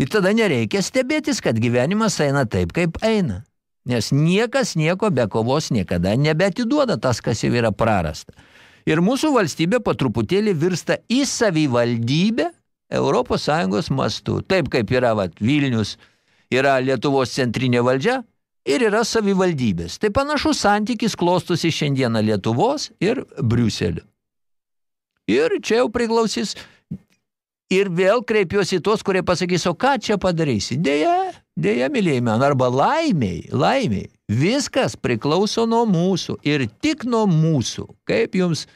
Ir tada nereikia stebėtis, kad gyvenimas eina taip, kaip eina. Nes niekas nieko be kovos niekada nebetiduoda tas, kas jau yra prarasta. Ir mūsų valstybė po truputėlį virsta į savivaldybę, Europos Sąjungos mastu. Taip kaip yra vat, Vilnius, yra Lietuvos centrinė valdžia ir yra savivaldybės. Tai panašus santykis klostosi šiandieną Lietuvos ir Briuselio. Ir čia jau priklausys ir vėl kreipiuosi į tos, kurie pasakys, o ką čia padarysi? Deja, deja, mylėjai man, arba laimiai, laimiai. Viskas priklauso nuo mūsų ir tik nuo mūsų. Kaip jums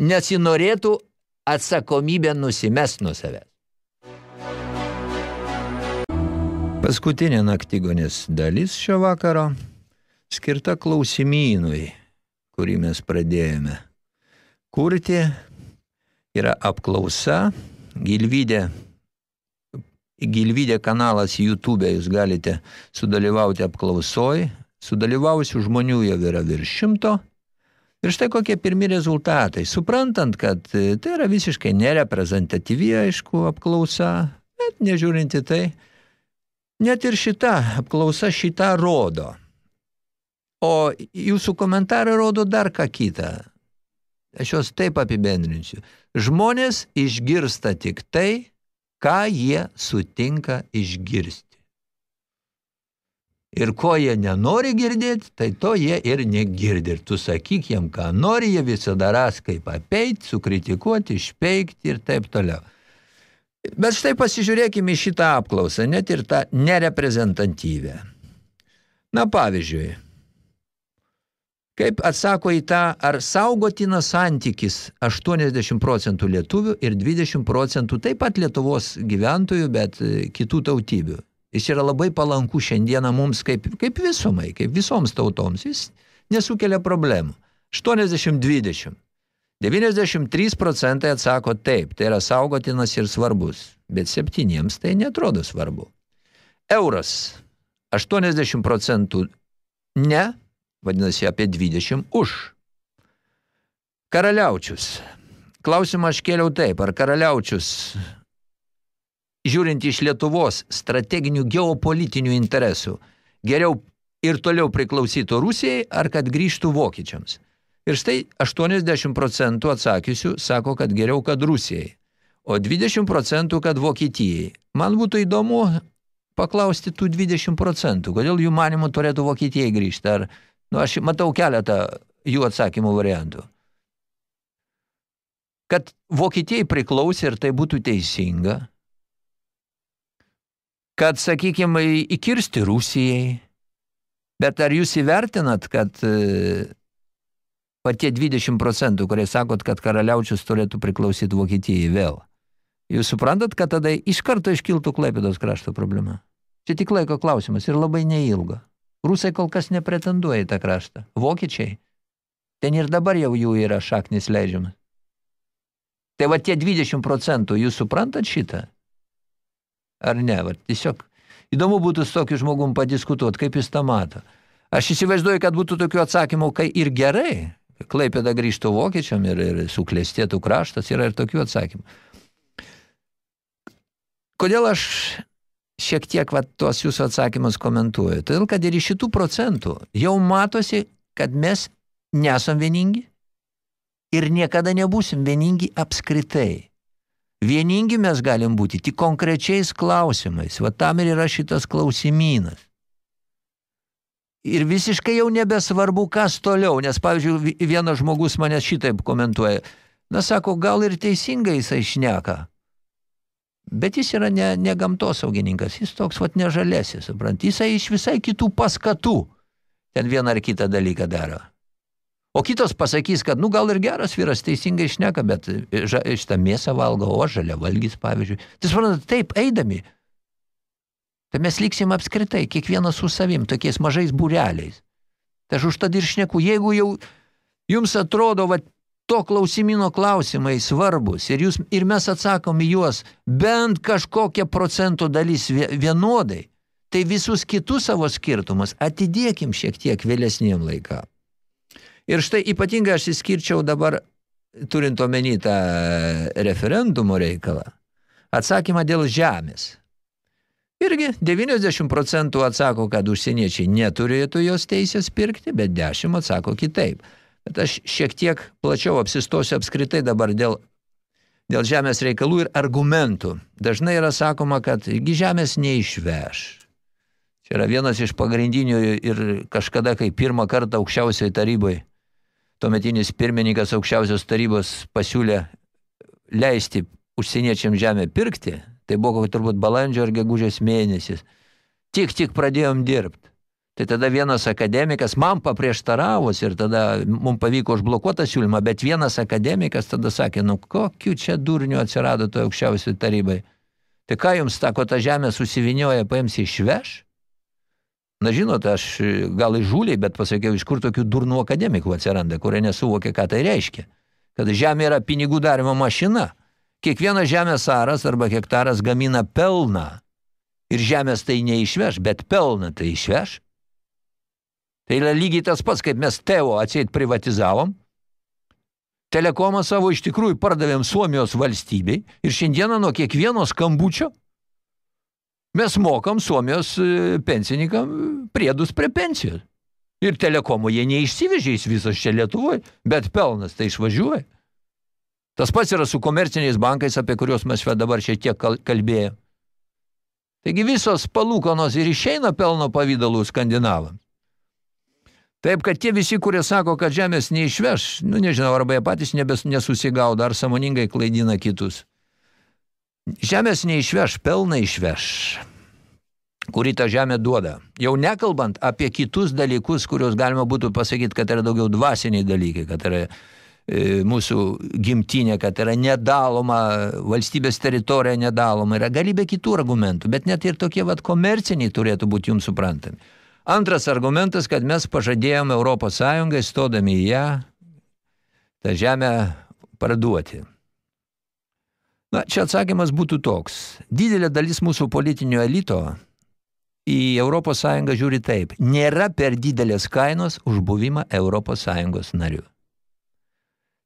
nesinorėtų atsakomybę nusimest nuo savęs. Paskutinė naktigonės dalis šio vakaro skirta klausimynui, kurį mes pradėjome. Kurti, yra apklausa, Gilvydė, Gilvydė kanalas YouTube, jūs galite sudalyvauti apklausoj, sudalyvausių žmonių jau yra virš šimto, Ir štai kokie pirmi rezultatai. Suprantant, kad e, tai yra visiškai nereprezentatyvi, aišku, apklausa, bet nežiūrinti tai, net ir šita apklausa šitą rodo. O jūsų komentarai rodo dar ką kitą. Aš juos taip apibendrinsiu. Žmonės išgirsta tik tai, ką jie sutinka išgirsti. Ir ko jie nenori girdėti, tai to jie ir negirdi. Ir tu sakyk jiem, ką nori, jie visada ras kaip apeit, sukritikuoti, išpeikti ir taip toliau. Bet štai pasižiūrėkime į šitą apklausą, net ir tą nereprezentatyvę. Na, pavyzdžiui, kaip atsako į tą, ar saugotinas santykis 80 procentų lietuvių ir 20 procentų taip pat Lietuvos gyventojų, bet e, kitų tautybių. Jis yra labai palanku šiandieną mums kaip, kaip visumai, kaip visoms tautoms. Jis nesukelia problemų. 80-20. 93 procentai atsako taip, tai yra saugotinas ir svarbus, bet septyniems tai netrodo svarbu. Euras 80 procentų ne, vadinasi apie 20 už. Karaliaučius. Klausimą aš kėliau taip, ar karaliaučius žiūrint iš Lietuvos strateginių geopolitinių interesų, geriau ir toliau priklausytų Rusijai, ar kad grįžtų vokiečiams. Ir štai 80 procentų atsakysiu sako, kad geriau, kad Rusijai, o 20 procentų, kad Vokietijai. Man būtų įdomu paklausti tų 20 procentų, kodėl jų manimų turėtų Vokietijai grįžti. Ar, nu, aš matau keletą jų atsakymų variantų. Kad Vokietijai priklausė ir tai būtų teisinga, kad, sakykime, įkirsti Rusijai. Bet ar jūs įvertinat, kad patie 20 procentų, kurie sakot, kad karaliaučius turėtų priklausyti Vokietijai vėl, jūs suprantat, kad tada iš karto iškiltų Klaipėdos krašto problema? Čia tik laiko klausimas ir labai neilgo. Rusai kol kas nepretenduoja į tą kraštą. Vokiečiai. Ten ir dabar jau jų yra šaknis leidžiamas. Tai va tie 20 procentų, jūs suprantat šitą? ar ne. Va, tiesiog įdomu būtų su tokiu žmogum padiskutuoti, kaip jis tą mato. Aš įsivaizduoju, kad būtų tokių atsakymų, kai ir gerai, Klaipėda grįžtų vokiečiam ir, ir suklestėtų kraštas, yra ir tokių atsakymų. Kodėl aš šiek tiek va, tuos jūsų atsakymus komentuoju? Todėl, kad ir iš šitų procentų jau matosi, kad mes nesam vieningi ir niekada nebūsim vieningi apskritai. Vieningi mes galim būti tik konkrečiais klausimais. Va tam ir yra šitas klausimynas. Ir visiškai jau nebesvarbu, kas toliau, nes, pavyzdžiui, vienas žmogus mane šitaip komentuoja. Na, sako, gal ir teisingai jisai šneka. Bet jis yra ne, ne gamtosaugininkas, jis toks, vat, nežalėsis, suprant. Jisai iš visai kitų paskatų ten vieną ar kitą dalyką daro. O kitas pasakys, kad, nu, gal ir geras vyras teisingai šneka, bet šitą mėsą valgo, o žalia valgys, pavyzdžiui. Tai suprantat, taip, eidami, tai mes liksim apskritai, kiekvienas su savim, tokiais mažais būreliais. Tai aš už tad ir šneku, jeigu jau jums atrodo, va, to klausimino klausimai svarbus ir, jūs, ir mes atsakom į juos bent kažkokią procento dalis vienodai, tai visus kitus savo skirtumus atidėkim šiek tiek vėlesniem laikam. Ir štai ypatingai aš įskirčiau dabar, turint omeny tą referendumo reikalą, atsakymą dėl žemės. Irgi 90 procentų atsako, kad užsieniečiai neturėtų jos teisės pirkti, bet 10 atsako kitaip. Bet aš šiek tiek plačiau apsistosiu apskritai dabar dėl, dėl žemės reikalų ir argumentų. Dažnai yra sakoma, kad žemės neišveš. Čia yra vienas iš pagrindinių ir kažkada, kai pirmą kartą aukščiausiai tarybai, tuometinis pirmininkas aukščiausios tarybos pasiūlė leisti užsieniečiam žemę pirkti, tai buvo turbūt balandžio ar gegužės mėnesis. Tik, tik pradėjom dirbti. Tai tada vienas akademikas man paprieštaravus ir tada mums pavyko užblokuoti tą siūlymą, bet vienas akademikas tada sakė, nu kokiu čia durniu atsirado toje aukščiausiai tarybai. Tai ką jums tako ta žemė susivinioja, paims išveš? Na žinot, aš gal įžūliai, bet pasakiau, iš kur tokių durnų akademikų atsiranda, kurie nesuvokia, ką tai reiškia. Kad žemė yra pinigų darimo mašina. Kiekvienas žemės aras arba hektaras gamina pelną. Ir žemės tai neišveš, bet pelną tai išveš. Tai yra lygiai tas pats, kaip mes Tevo atseit privatizavom, telekomą savo iš tikrųjų pardavėm Suomijos valstybei ir šiandieną nuo kiekvieno skambučio mes mokam Suomijos e, pensininkam priedus prie pensijos. Ir telekomo jie neišsivežė jis visas čia Lietuvoje, bet pelnas tai išvažiuoja. Tas pats yra su komerciniais bankais, apie kuriuos mes dabar šiek tiek kalbėjome. Taigi visos palūkanos ir išeina pelno pavydalų skandinavams. Taip, kad tie visi, kurie sako, kad žemės neišveš, nu nežinau, arba jie patys nebes, nesusigauda, ar samoningai klaidina kitus. Žemės neišveš, pelną išveš, kurį ta žemė duoda. Jau nekalbant apie kitus dalykus, kuriuos galima būtų pasakyti, kad yra daugiau dvasiniai dalykai, kad yra mūsų gimtinė, kad yra nedaloma, valstybės teritorija nedaloma, yra galybė kitų argumentų, bet net ir tokie vat komerciniai turėtų būti jums suprantami. Antras argumentas, kad mes pažadėjome Europos Sąjungai, stodami į ją, tą žemę parduoti. Na, čia atsakymas būtų toks. Didelė dalis mūsų politinio elito į Europos Sąjungą žiūri taip. Nėra per didelės kainos už buvimą Europos Sąjungos nariu.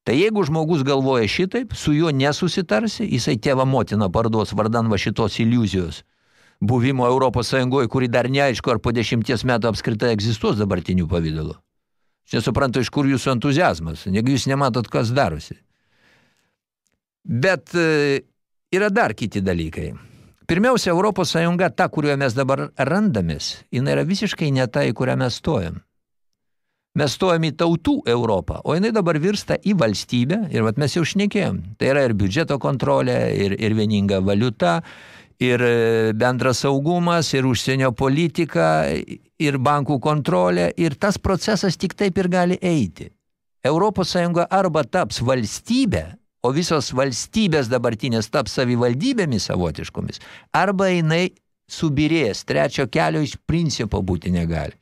Tai jeigu žmogus galvoja šitaip, su juo nesusitarsi, jisai tėvą motiną parduos vardan va šitos iliuzijos – buvimo Europos Sąjungoje, kuri dar neaišku, ar po dešimties metų apskritai egzistuos dabartinių pavydalų. Aš nesuprantu, iš kur jūsų entuzijazmas, negu jūs nematot, kas darosi. Bet e, yra dar kiti dalykai. Pirmiausia, Europos Sąjunga, ta, kurioje mes dabar randamės, jinai yra visiškai ne ta, į kurią mes stojam. Mes stojam į tautų Europą, o jinai dabar virsta į valstybę, ir vat mes jau šnekėjom. Tai yra ir biudžeto kontrolė, ir, ir vieninga valiuta, ir e, bendras saugumas, ir užsienio politika, ir bankų kontrolė, ir tas procesas tik taip ir gali eiti. Europos Sąjunga arba taps valstybė, o visos valstybės dabartinės taps savivaldybėmis savotiškomis, arba jinai subirės, trečio kelio iš principo būti negali.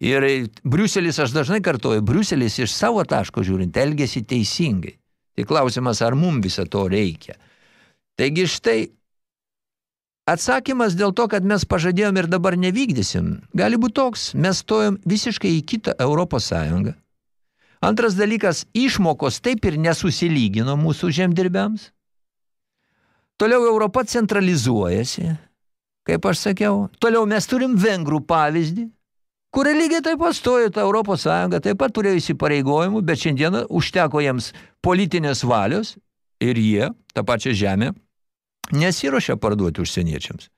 Ir Briuselis, aš dažnai kartuoju, Briuselis iš savo taško žiūrint elgesi teisingai. Tai klausimas, ar mum viso to reikia. Taigi štai atsakymas dėl to, kad mes pažadėjom ir dabar nevykdysim, gali būti toks, mes stojom visiškai į kitą Europos Sąjungą. Antras dalykas, išmokos taip ir nesusilygino mūsų žemdirbiams. Toliau Europa centralizuojasi, kaip aš sakiau. Toliau mes turim vengrų pavyzdį, kurie lygiai taip pat stojo tą Europos Sąjungą, taip pat turėjo įsipareigojimų, bet šiandieną užteko jiems politinės valios ir jie, tą pačią žemę, nesiruošia parduoti užsieniečiams.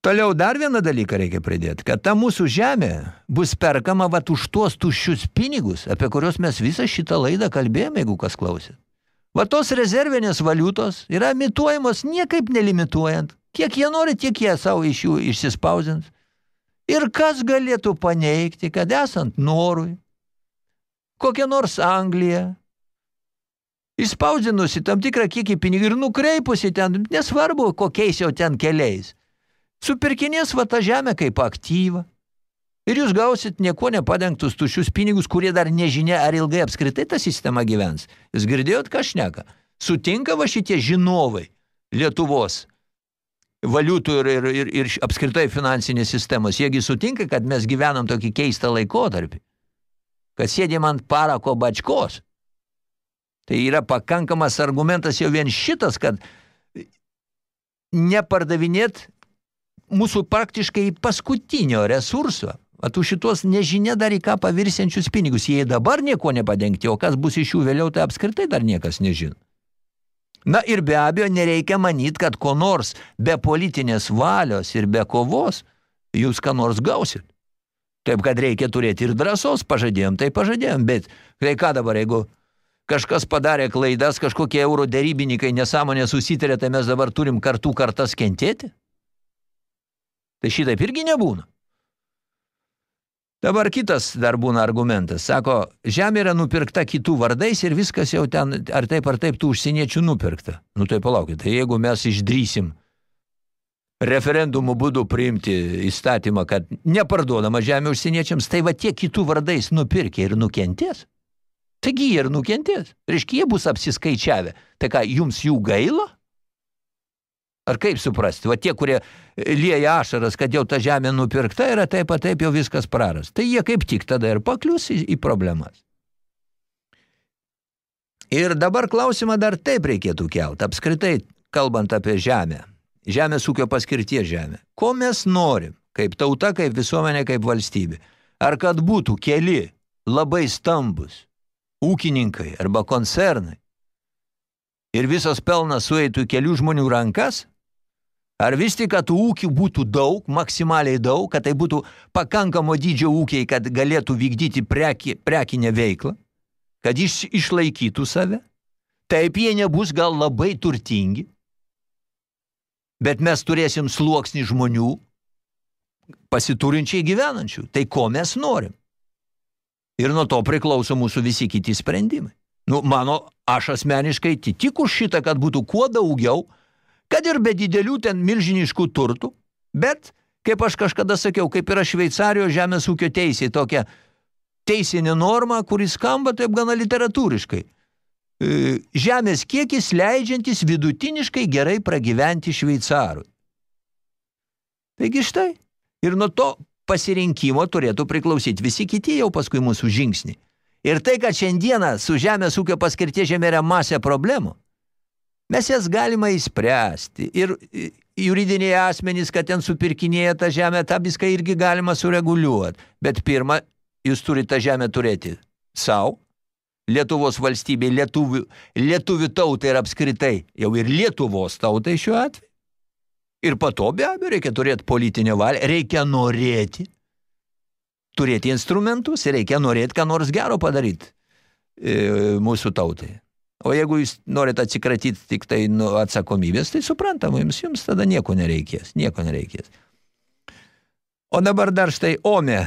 Toliau dar vieną dalyką reikia pridėti, kad ta mūsų žemė bus perkama vat už tuos tuščius pinigus, apie kuriuos mes visą šitą laidą kalbėjome, jeigu kas klausė. Va tos rezervinės valiutos yra imituojamos niekaip nelimituojant. Kiek jie nori, tiek jie savo iš jų išsispausins. Ir kas galėtų paneigti, kad esant norui, kokia nors Anglija, išspausdinusi tam tikrą kiekį pinigų ir nukreipusi ten, nesvarbu kokiais jau ten keliais, supirkinės va tą žemę kaip aktyvą. Ir jūs gausit nieko nepadengtus tušius pinigus, kurie dar nežinia, ar ilgai apskritai ta sistema gyvens. Jūs girdėjot, ką šneka? Sutinka va šitie žinovai Lietuvos valiutų ir, ir, ir, ir apskritai finansinės sistemos. Jiegi sutinka, kad mes gyvenam tokį keistą laikotarpį, kad sėdėm ant parako bačkos. Tai yra pakankamas argumentas jau vien šitas, kad nepardavinėt mūsų praktiškai paskutinio resurso, atų šitos nežinia dar į ką pavirsiančius pinigus. Jie dabar nieko nepadengti, o kas bus iš jų vėliau, tai apskritai dar niekas nežino. Na ir be abejo nereikia manyti, kad ko nors be politinės valios ir be kovos jūs ką nors gausit. Taip, kad reikia turėti ir drąsos, pažadėjom, tai pažadėjom, bet tai ką dabar, jeigu kažkas padarė klaidas, kažkokie euro derybininkai nesąmonė susitarė, tai mes dabar turim kartų kartas kentėti? Tai šitaip irgi nebūna. Dabar kitas dar būna argumentas. Sako, žemė yra nupirkta kitų vardais ir viskas jau ten, ar taip ar taip, tų užsieniečių nupirkta. Nu tai palaukit, tai jeigu mes išdrysim referendumų būdu priimti įstatymą, kad neparduodama žemė užsieniečiams, tai va tie kitų vardais nupirkė ir nukentės. Taigi jie ir nukentės. Reiškia, jie bus apsiskaičiavę. Tai ką, jums jų gaila? Ar kaip suprasti? Va tie, kurie lieja ašaras, kad jau ta žemė nupirkta yra taip, taip jau viskas praras. Tai jie kaip tik tada ir paklius į, į problemas. Ir dabar klausimą dar taip reikėtų kelt, apskritai kalbant apie žemę. Žemės ūkio paskirties žemę. Ko mes norim, kaip tauta, kaip visuomenė, kaip valstybė? Ar kad būtų keli labai stambus ūkininkai arba koncernai ir visos pelnas sueitų kelių žmonių rankas? Ar vis tik, kad ūkių būtų daug, maksimaliai daug, kad tai būtų pakankamo dydžio ūkiai, kad galėtų vykdyti preki, prekinę veiklą, kad iš, išlaikytų save? Taip jie nebus gal labai turtingi, bet mes turėsim sluoksnį žmonių pasiturinčiai gyvenančių. Tai ko mes norim? Ir nuo to priklauso mūsų visi kiti sprendimai. Nu, mano, aš asmeniškai tik už šitą, kad būtų kuo daugiau – kad ir be didelių ten milžiniškų turtų, bet, kaip aš kažkada sakiau, kaip yra Šveicarijos žemės ūkio teisė, tokia teisinė norma, kuris skamba taip gana literatūriškai. E, žemės kiekis leidžiantis vidutiniškai gerai pragyventi šveicarui. Taigi štai. Ir nuo to pasirinkimo turėtų priklausyti visi kiti jau paskui mūsų žingsnį. Ir tai, kad šiandieną su žemės ūkio paskirtie žemė yra masė problemų, Mes jas galima įspręsti. Ir juridiniai asmenys, kad ten supirkinėja tą žemę, tą viską irgi galima sureguliuoti. Bet pirma, jūs turite tą žemę turėti savo, Lietuvos valstybei, lietuvių, lietuvių tautai ir apskritai, jau ir Lietuvos tautai šiuo atveju. Ir po to be abejo reikia turėti politinę valią, reikia norėti, turėti instrumentus, reikia norėti, ką nors gero padaryti e, mūsų tautai. O jeigu jūs norit atsikratyti tik tai nu, atsakomybės, tai suprantama, jums, jums tada nieko nereikės, nieko nereikės. O dabar dar štai Ome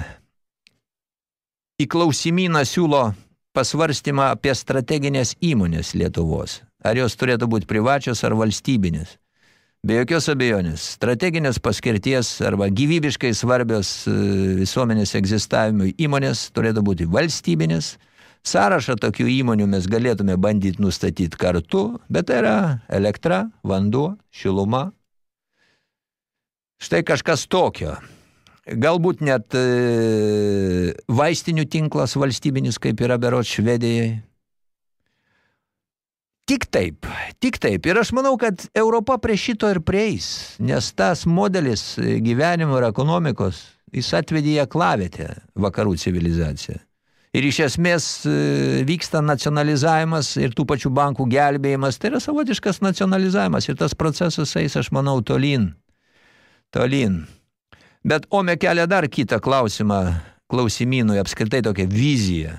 į klausimyną siūlo pasvarstymą apie strateginės įmonės Lietuvos. Ar jos turėtų būti privačios ar valstybinės. Be jokios abejonės, strateginės paskirties arba gyvybiškai svarbios e, visuomenės egzistavimui įmonės turėtų būti valstybinės, Sąrašą tokių įmonių mes galėtume bandyti nustatyti kartu, bet tai yra elektra, vanduo, šiluma. Štai kažkas tokio. Galbūt net e, vaistinių tinklas valstybinis, kaip yra berots Švedijai. Tik taip, tik taip. Ir aš manau, kad Europa prie šito ir prieis, nes tas modelis gyvenimo ir ekonomikos, jis atvedė į aklavietę vakarų civilizaciją. Ir iš esmės e, vyksta nacionalizavimas ir tų pačių bankų gelbėjimas. Tai yra savotiškas nacionalizavimas ir tas procesas eis, aš manau, tolin. Tolin. Bet Ome kelia dar kitą klausimą, klausimynui, apskritai tokią viziją.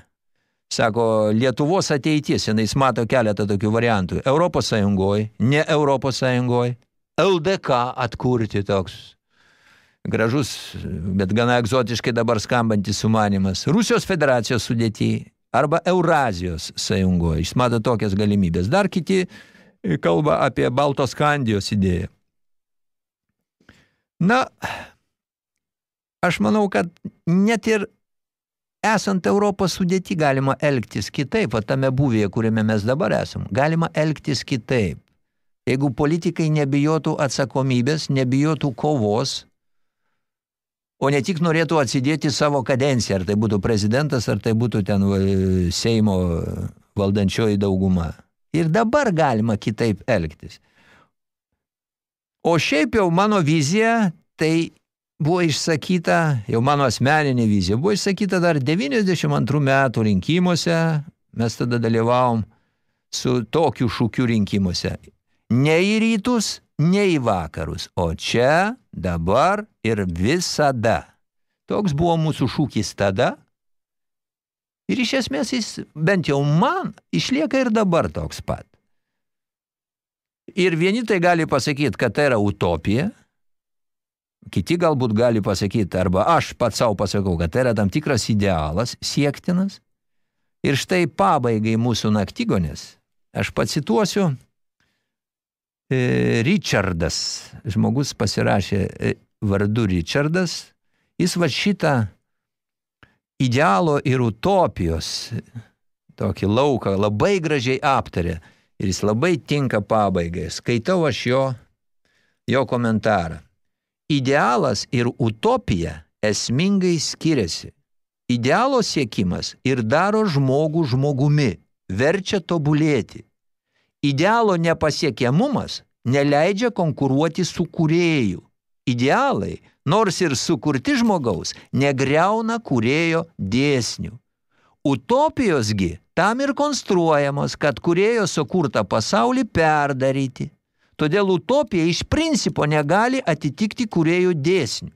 Sako, Lietuvos ateities, jis mato keletą tokių variantų. Europos Sąjungoj, ne Europos Sąjungoj, LDK atkurti toks gražus, bet gana egzotiškai dabar skambantis sumanimas. Rusijos federacijos sudėti arba Eurazijos sąjungoje. Jis mato tokias galimybės. Dar kiti e, kalba apie Baltos Kandijos idėją. Na, aš manau, kad net ir esant Europos sudėti galima elgtis kitaip, o tame buvėje, kuriame mes dabar esam, galima elgtis kitaip. Jeigu politikai nebijotų atsakomybės, nebijotų kovos, o ne tik norėtų atsidėti savo kadenciją, ar tai būtų prezidentas, ar tai būtų ten Seimo valdančioji dauguma. Ir dabar galima kitaip elgtis. O šiaip jau mano vizija, tai buvo išsakyta, jau mano asmeninė vizija, buvo išsakyta dar 92 metų rinkimuose, mes tada dalyvavom su tokiu šūkiu rinkimuose. Ne į rytus, ne į vakarus, o čia, dabar ir visada. Toks buvo mūsų šūkis tada. Ir iš esmės jis, bent jau man, išlieka ir dabar toks pat. Ir vieni tai gali pasakyti, kad tai yra utopija, kiti galbūt gali pasakyti, arba aš pats savo pasakau, kad tai yra tam tikras idealas, siektinas. Ir štai pabaigai mūsų naktigonės, aš pacituosiu, e, Richardas, žmogus pasirašė e, vardu Richardas, jis va šitą idealo ir utopijos tokį lauką labai gražiai aptarė ir jis labai tinka pabaigai. Skaitau aš jo, jo komentarą. Idealas ir utopija esmingai skiriasi. Idealo siekimas ir daro žmogų žmogumi, verčia tobulėti. Idealo nepasiekiamumas neleidžia konkuruoti su kūrėju. Idealai, nors ir sukurti žmogaus, negreuna kūrėjo dėsnių. Utopijosgi tam ir konstruojamos, kad kūrėjo sukurtą pasaulį perdaryti. Todėl utopija iš principo negali atitikti kūrėjo dėsnių.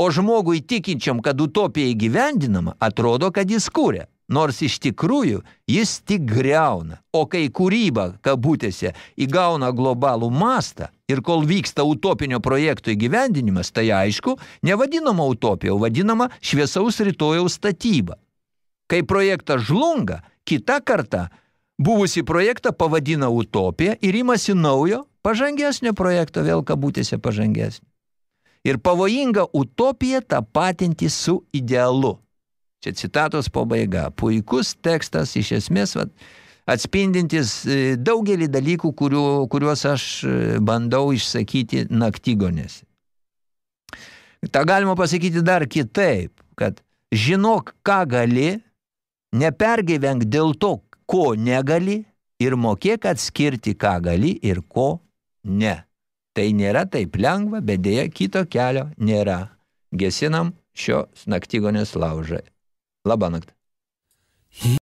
O žmogui tikinčiam, kad utopija įgyvendinama, atrodo, kad jis kūrė, nors iš tikrųjų jis tik greuna. O kai kūryba, kabutėse, įgauna globalų mastą ir kol vyksta utopinio projekto įgyvendinimas, tai aišku, nevadinama utopija, vadinama šviesaus rytojaus statyba. Kai projektas žlunga, kita karta buvusi projektą pavadina utopija ir imasi naujo, pažangesnio projekto, vėl kabutėse pažangesnio. Ir pavojinga utopija tapatinti su idealu. Čia citatos pabaiga. Puikus tekstas iš esmės vat, atspindintis e, daugelį dalykų, kuriu, kuriuos aš e, bandau išsakyti naktygonėse. Ta galima pasakyti dar kitaip, kad žinok, ką gali, nepergyvenk dėl to, ko negali ir mokėk atskirti, ką gali ir ko ne. Tai nėra taip lengva, bet dėja kito kelio nėra. Gesinam šio naktygonės laužą. Labą naktį.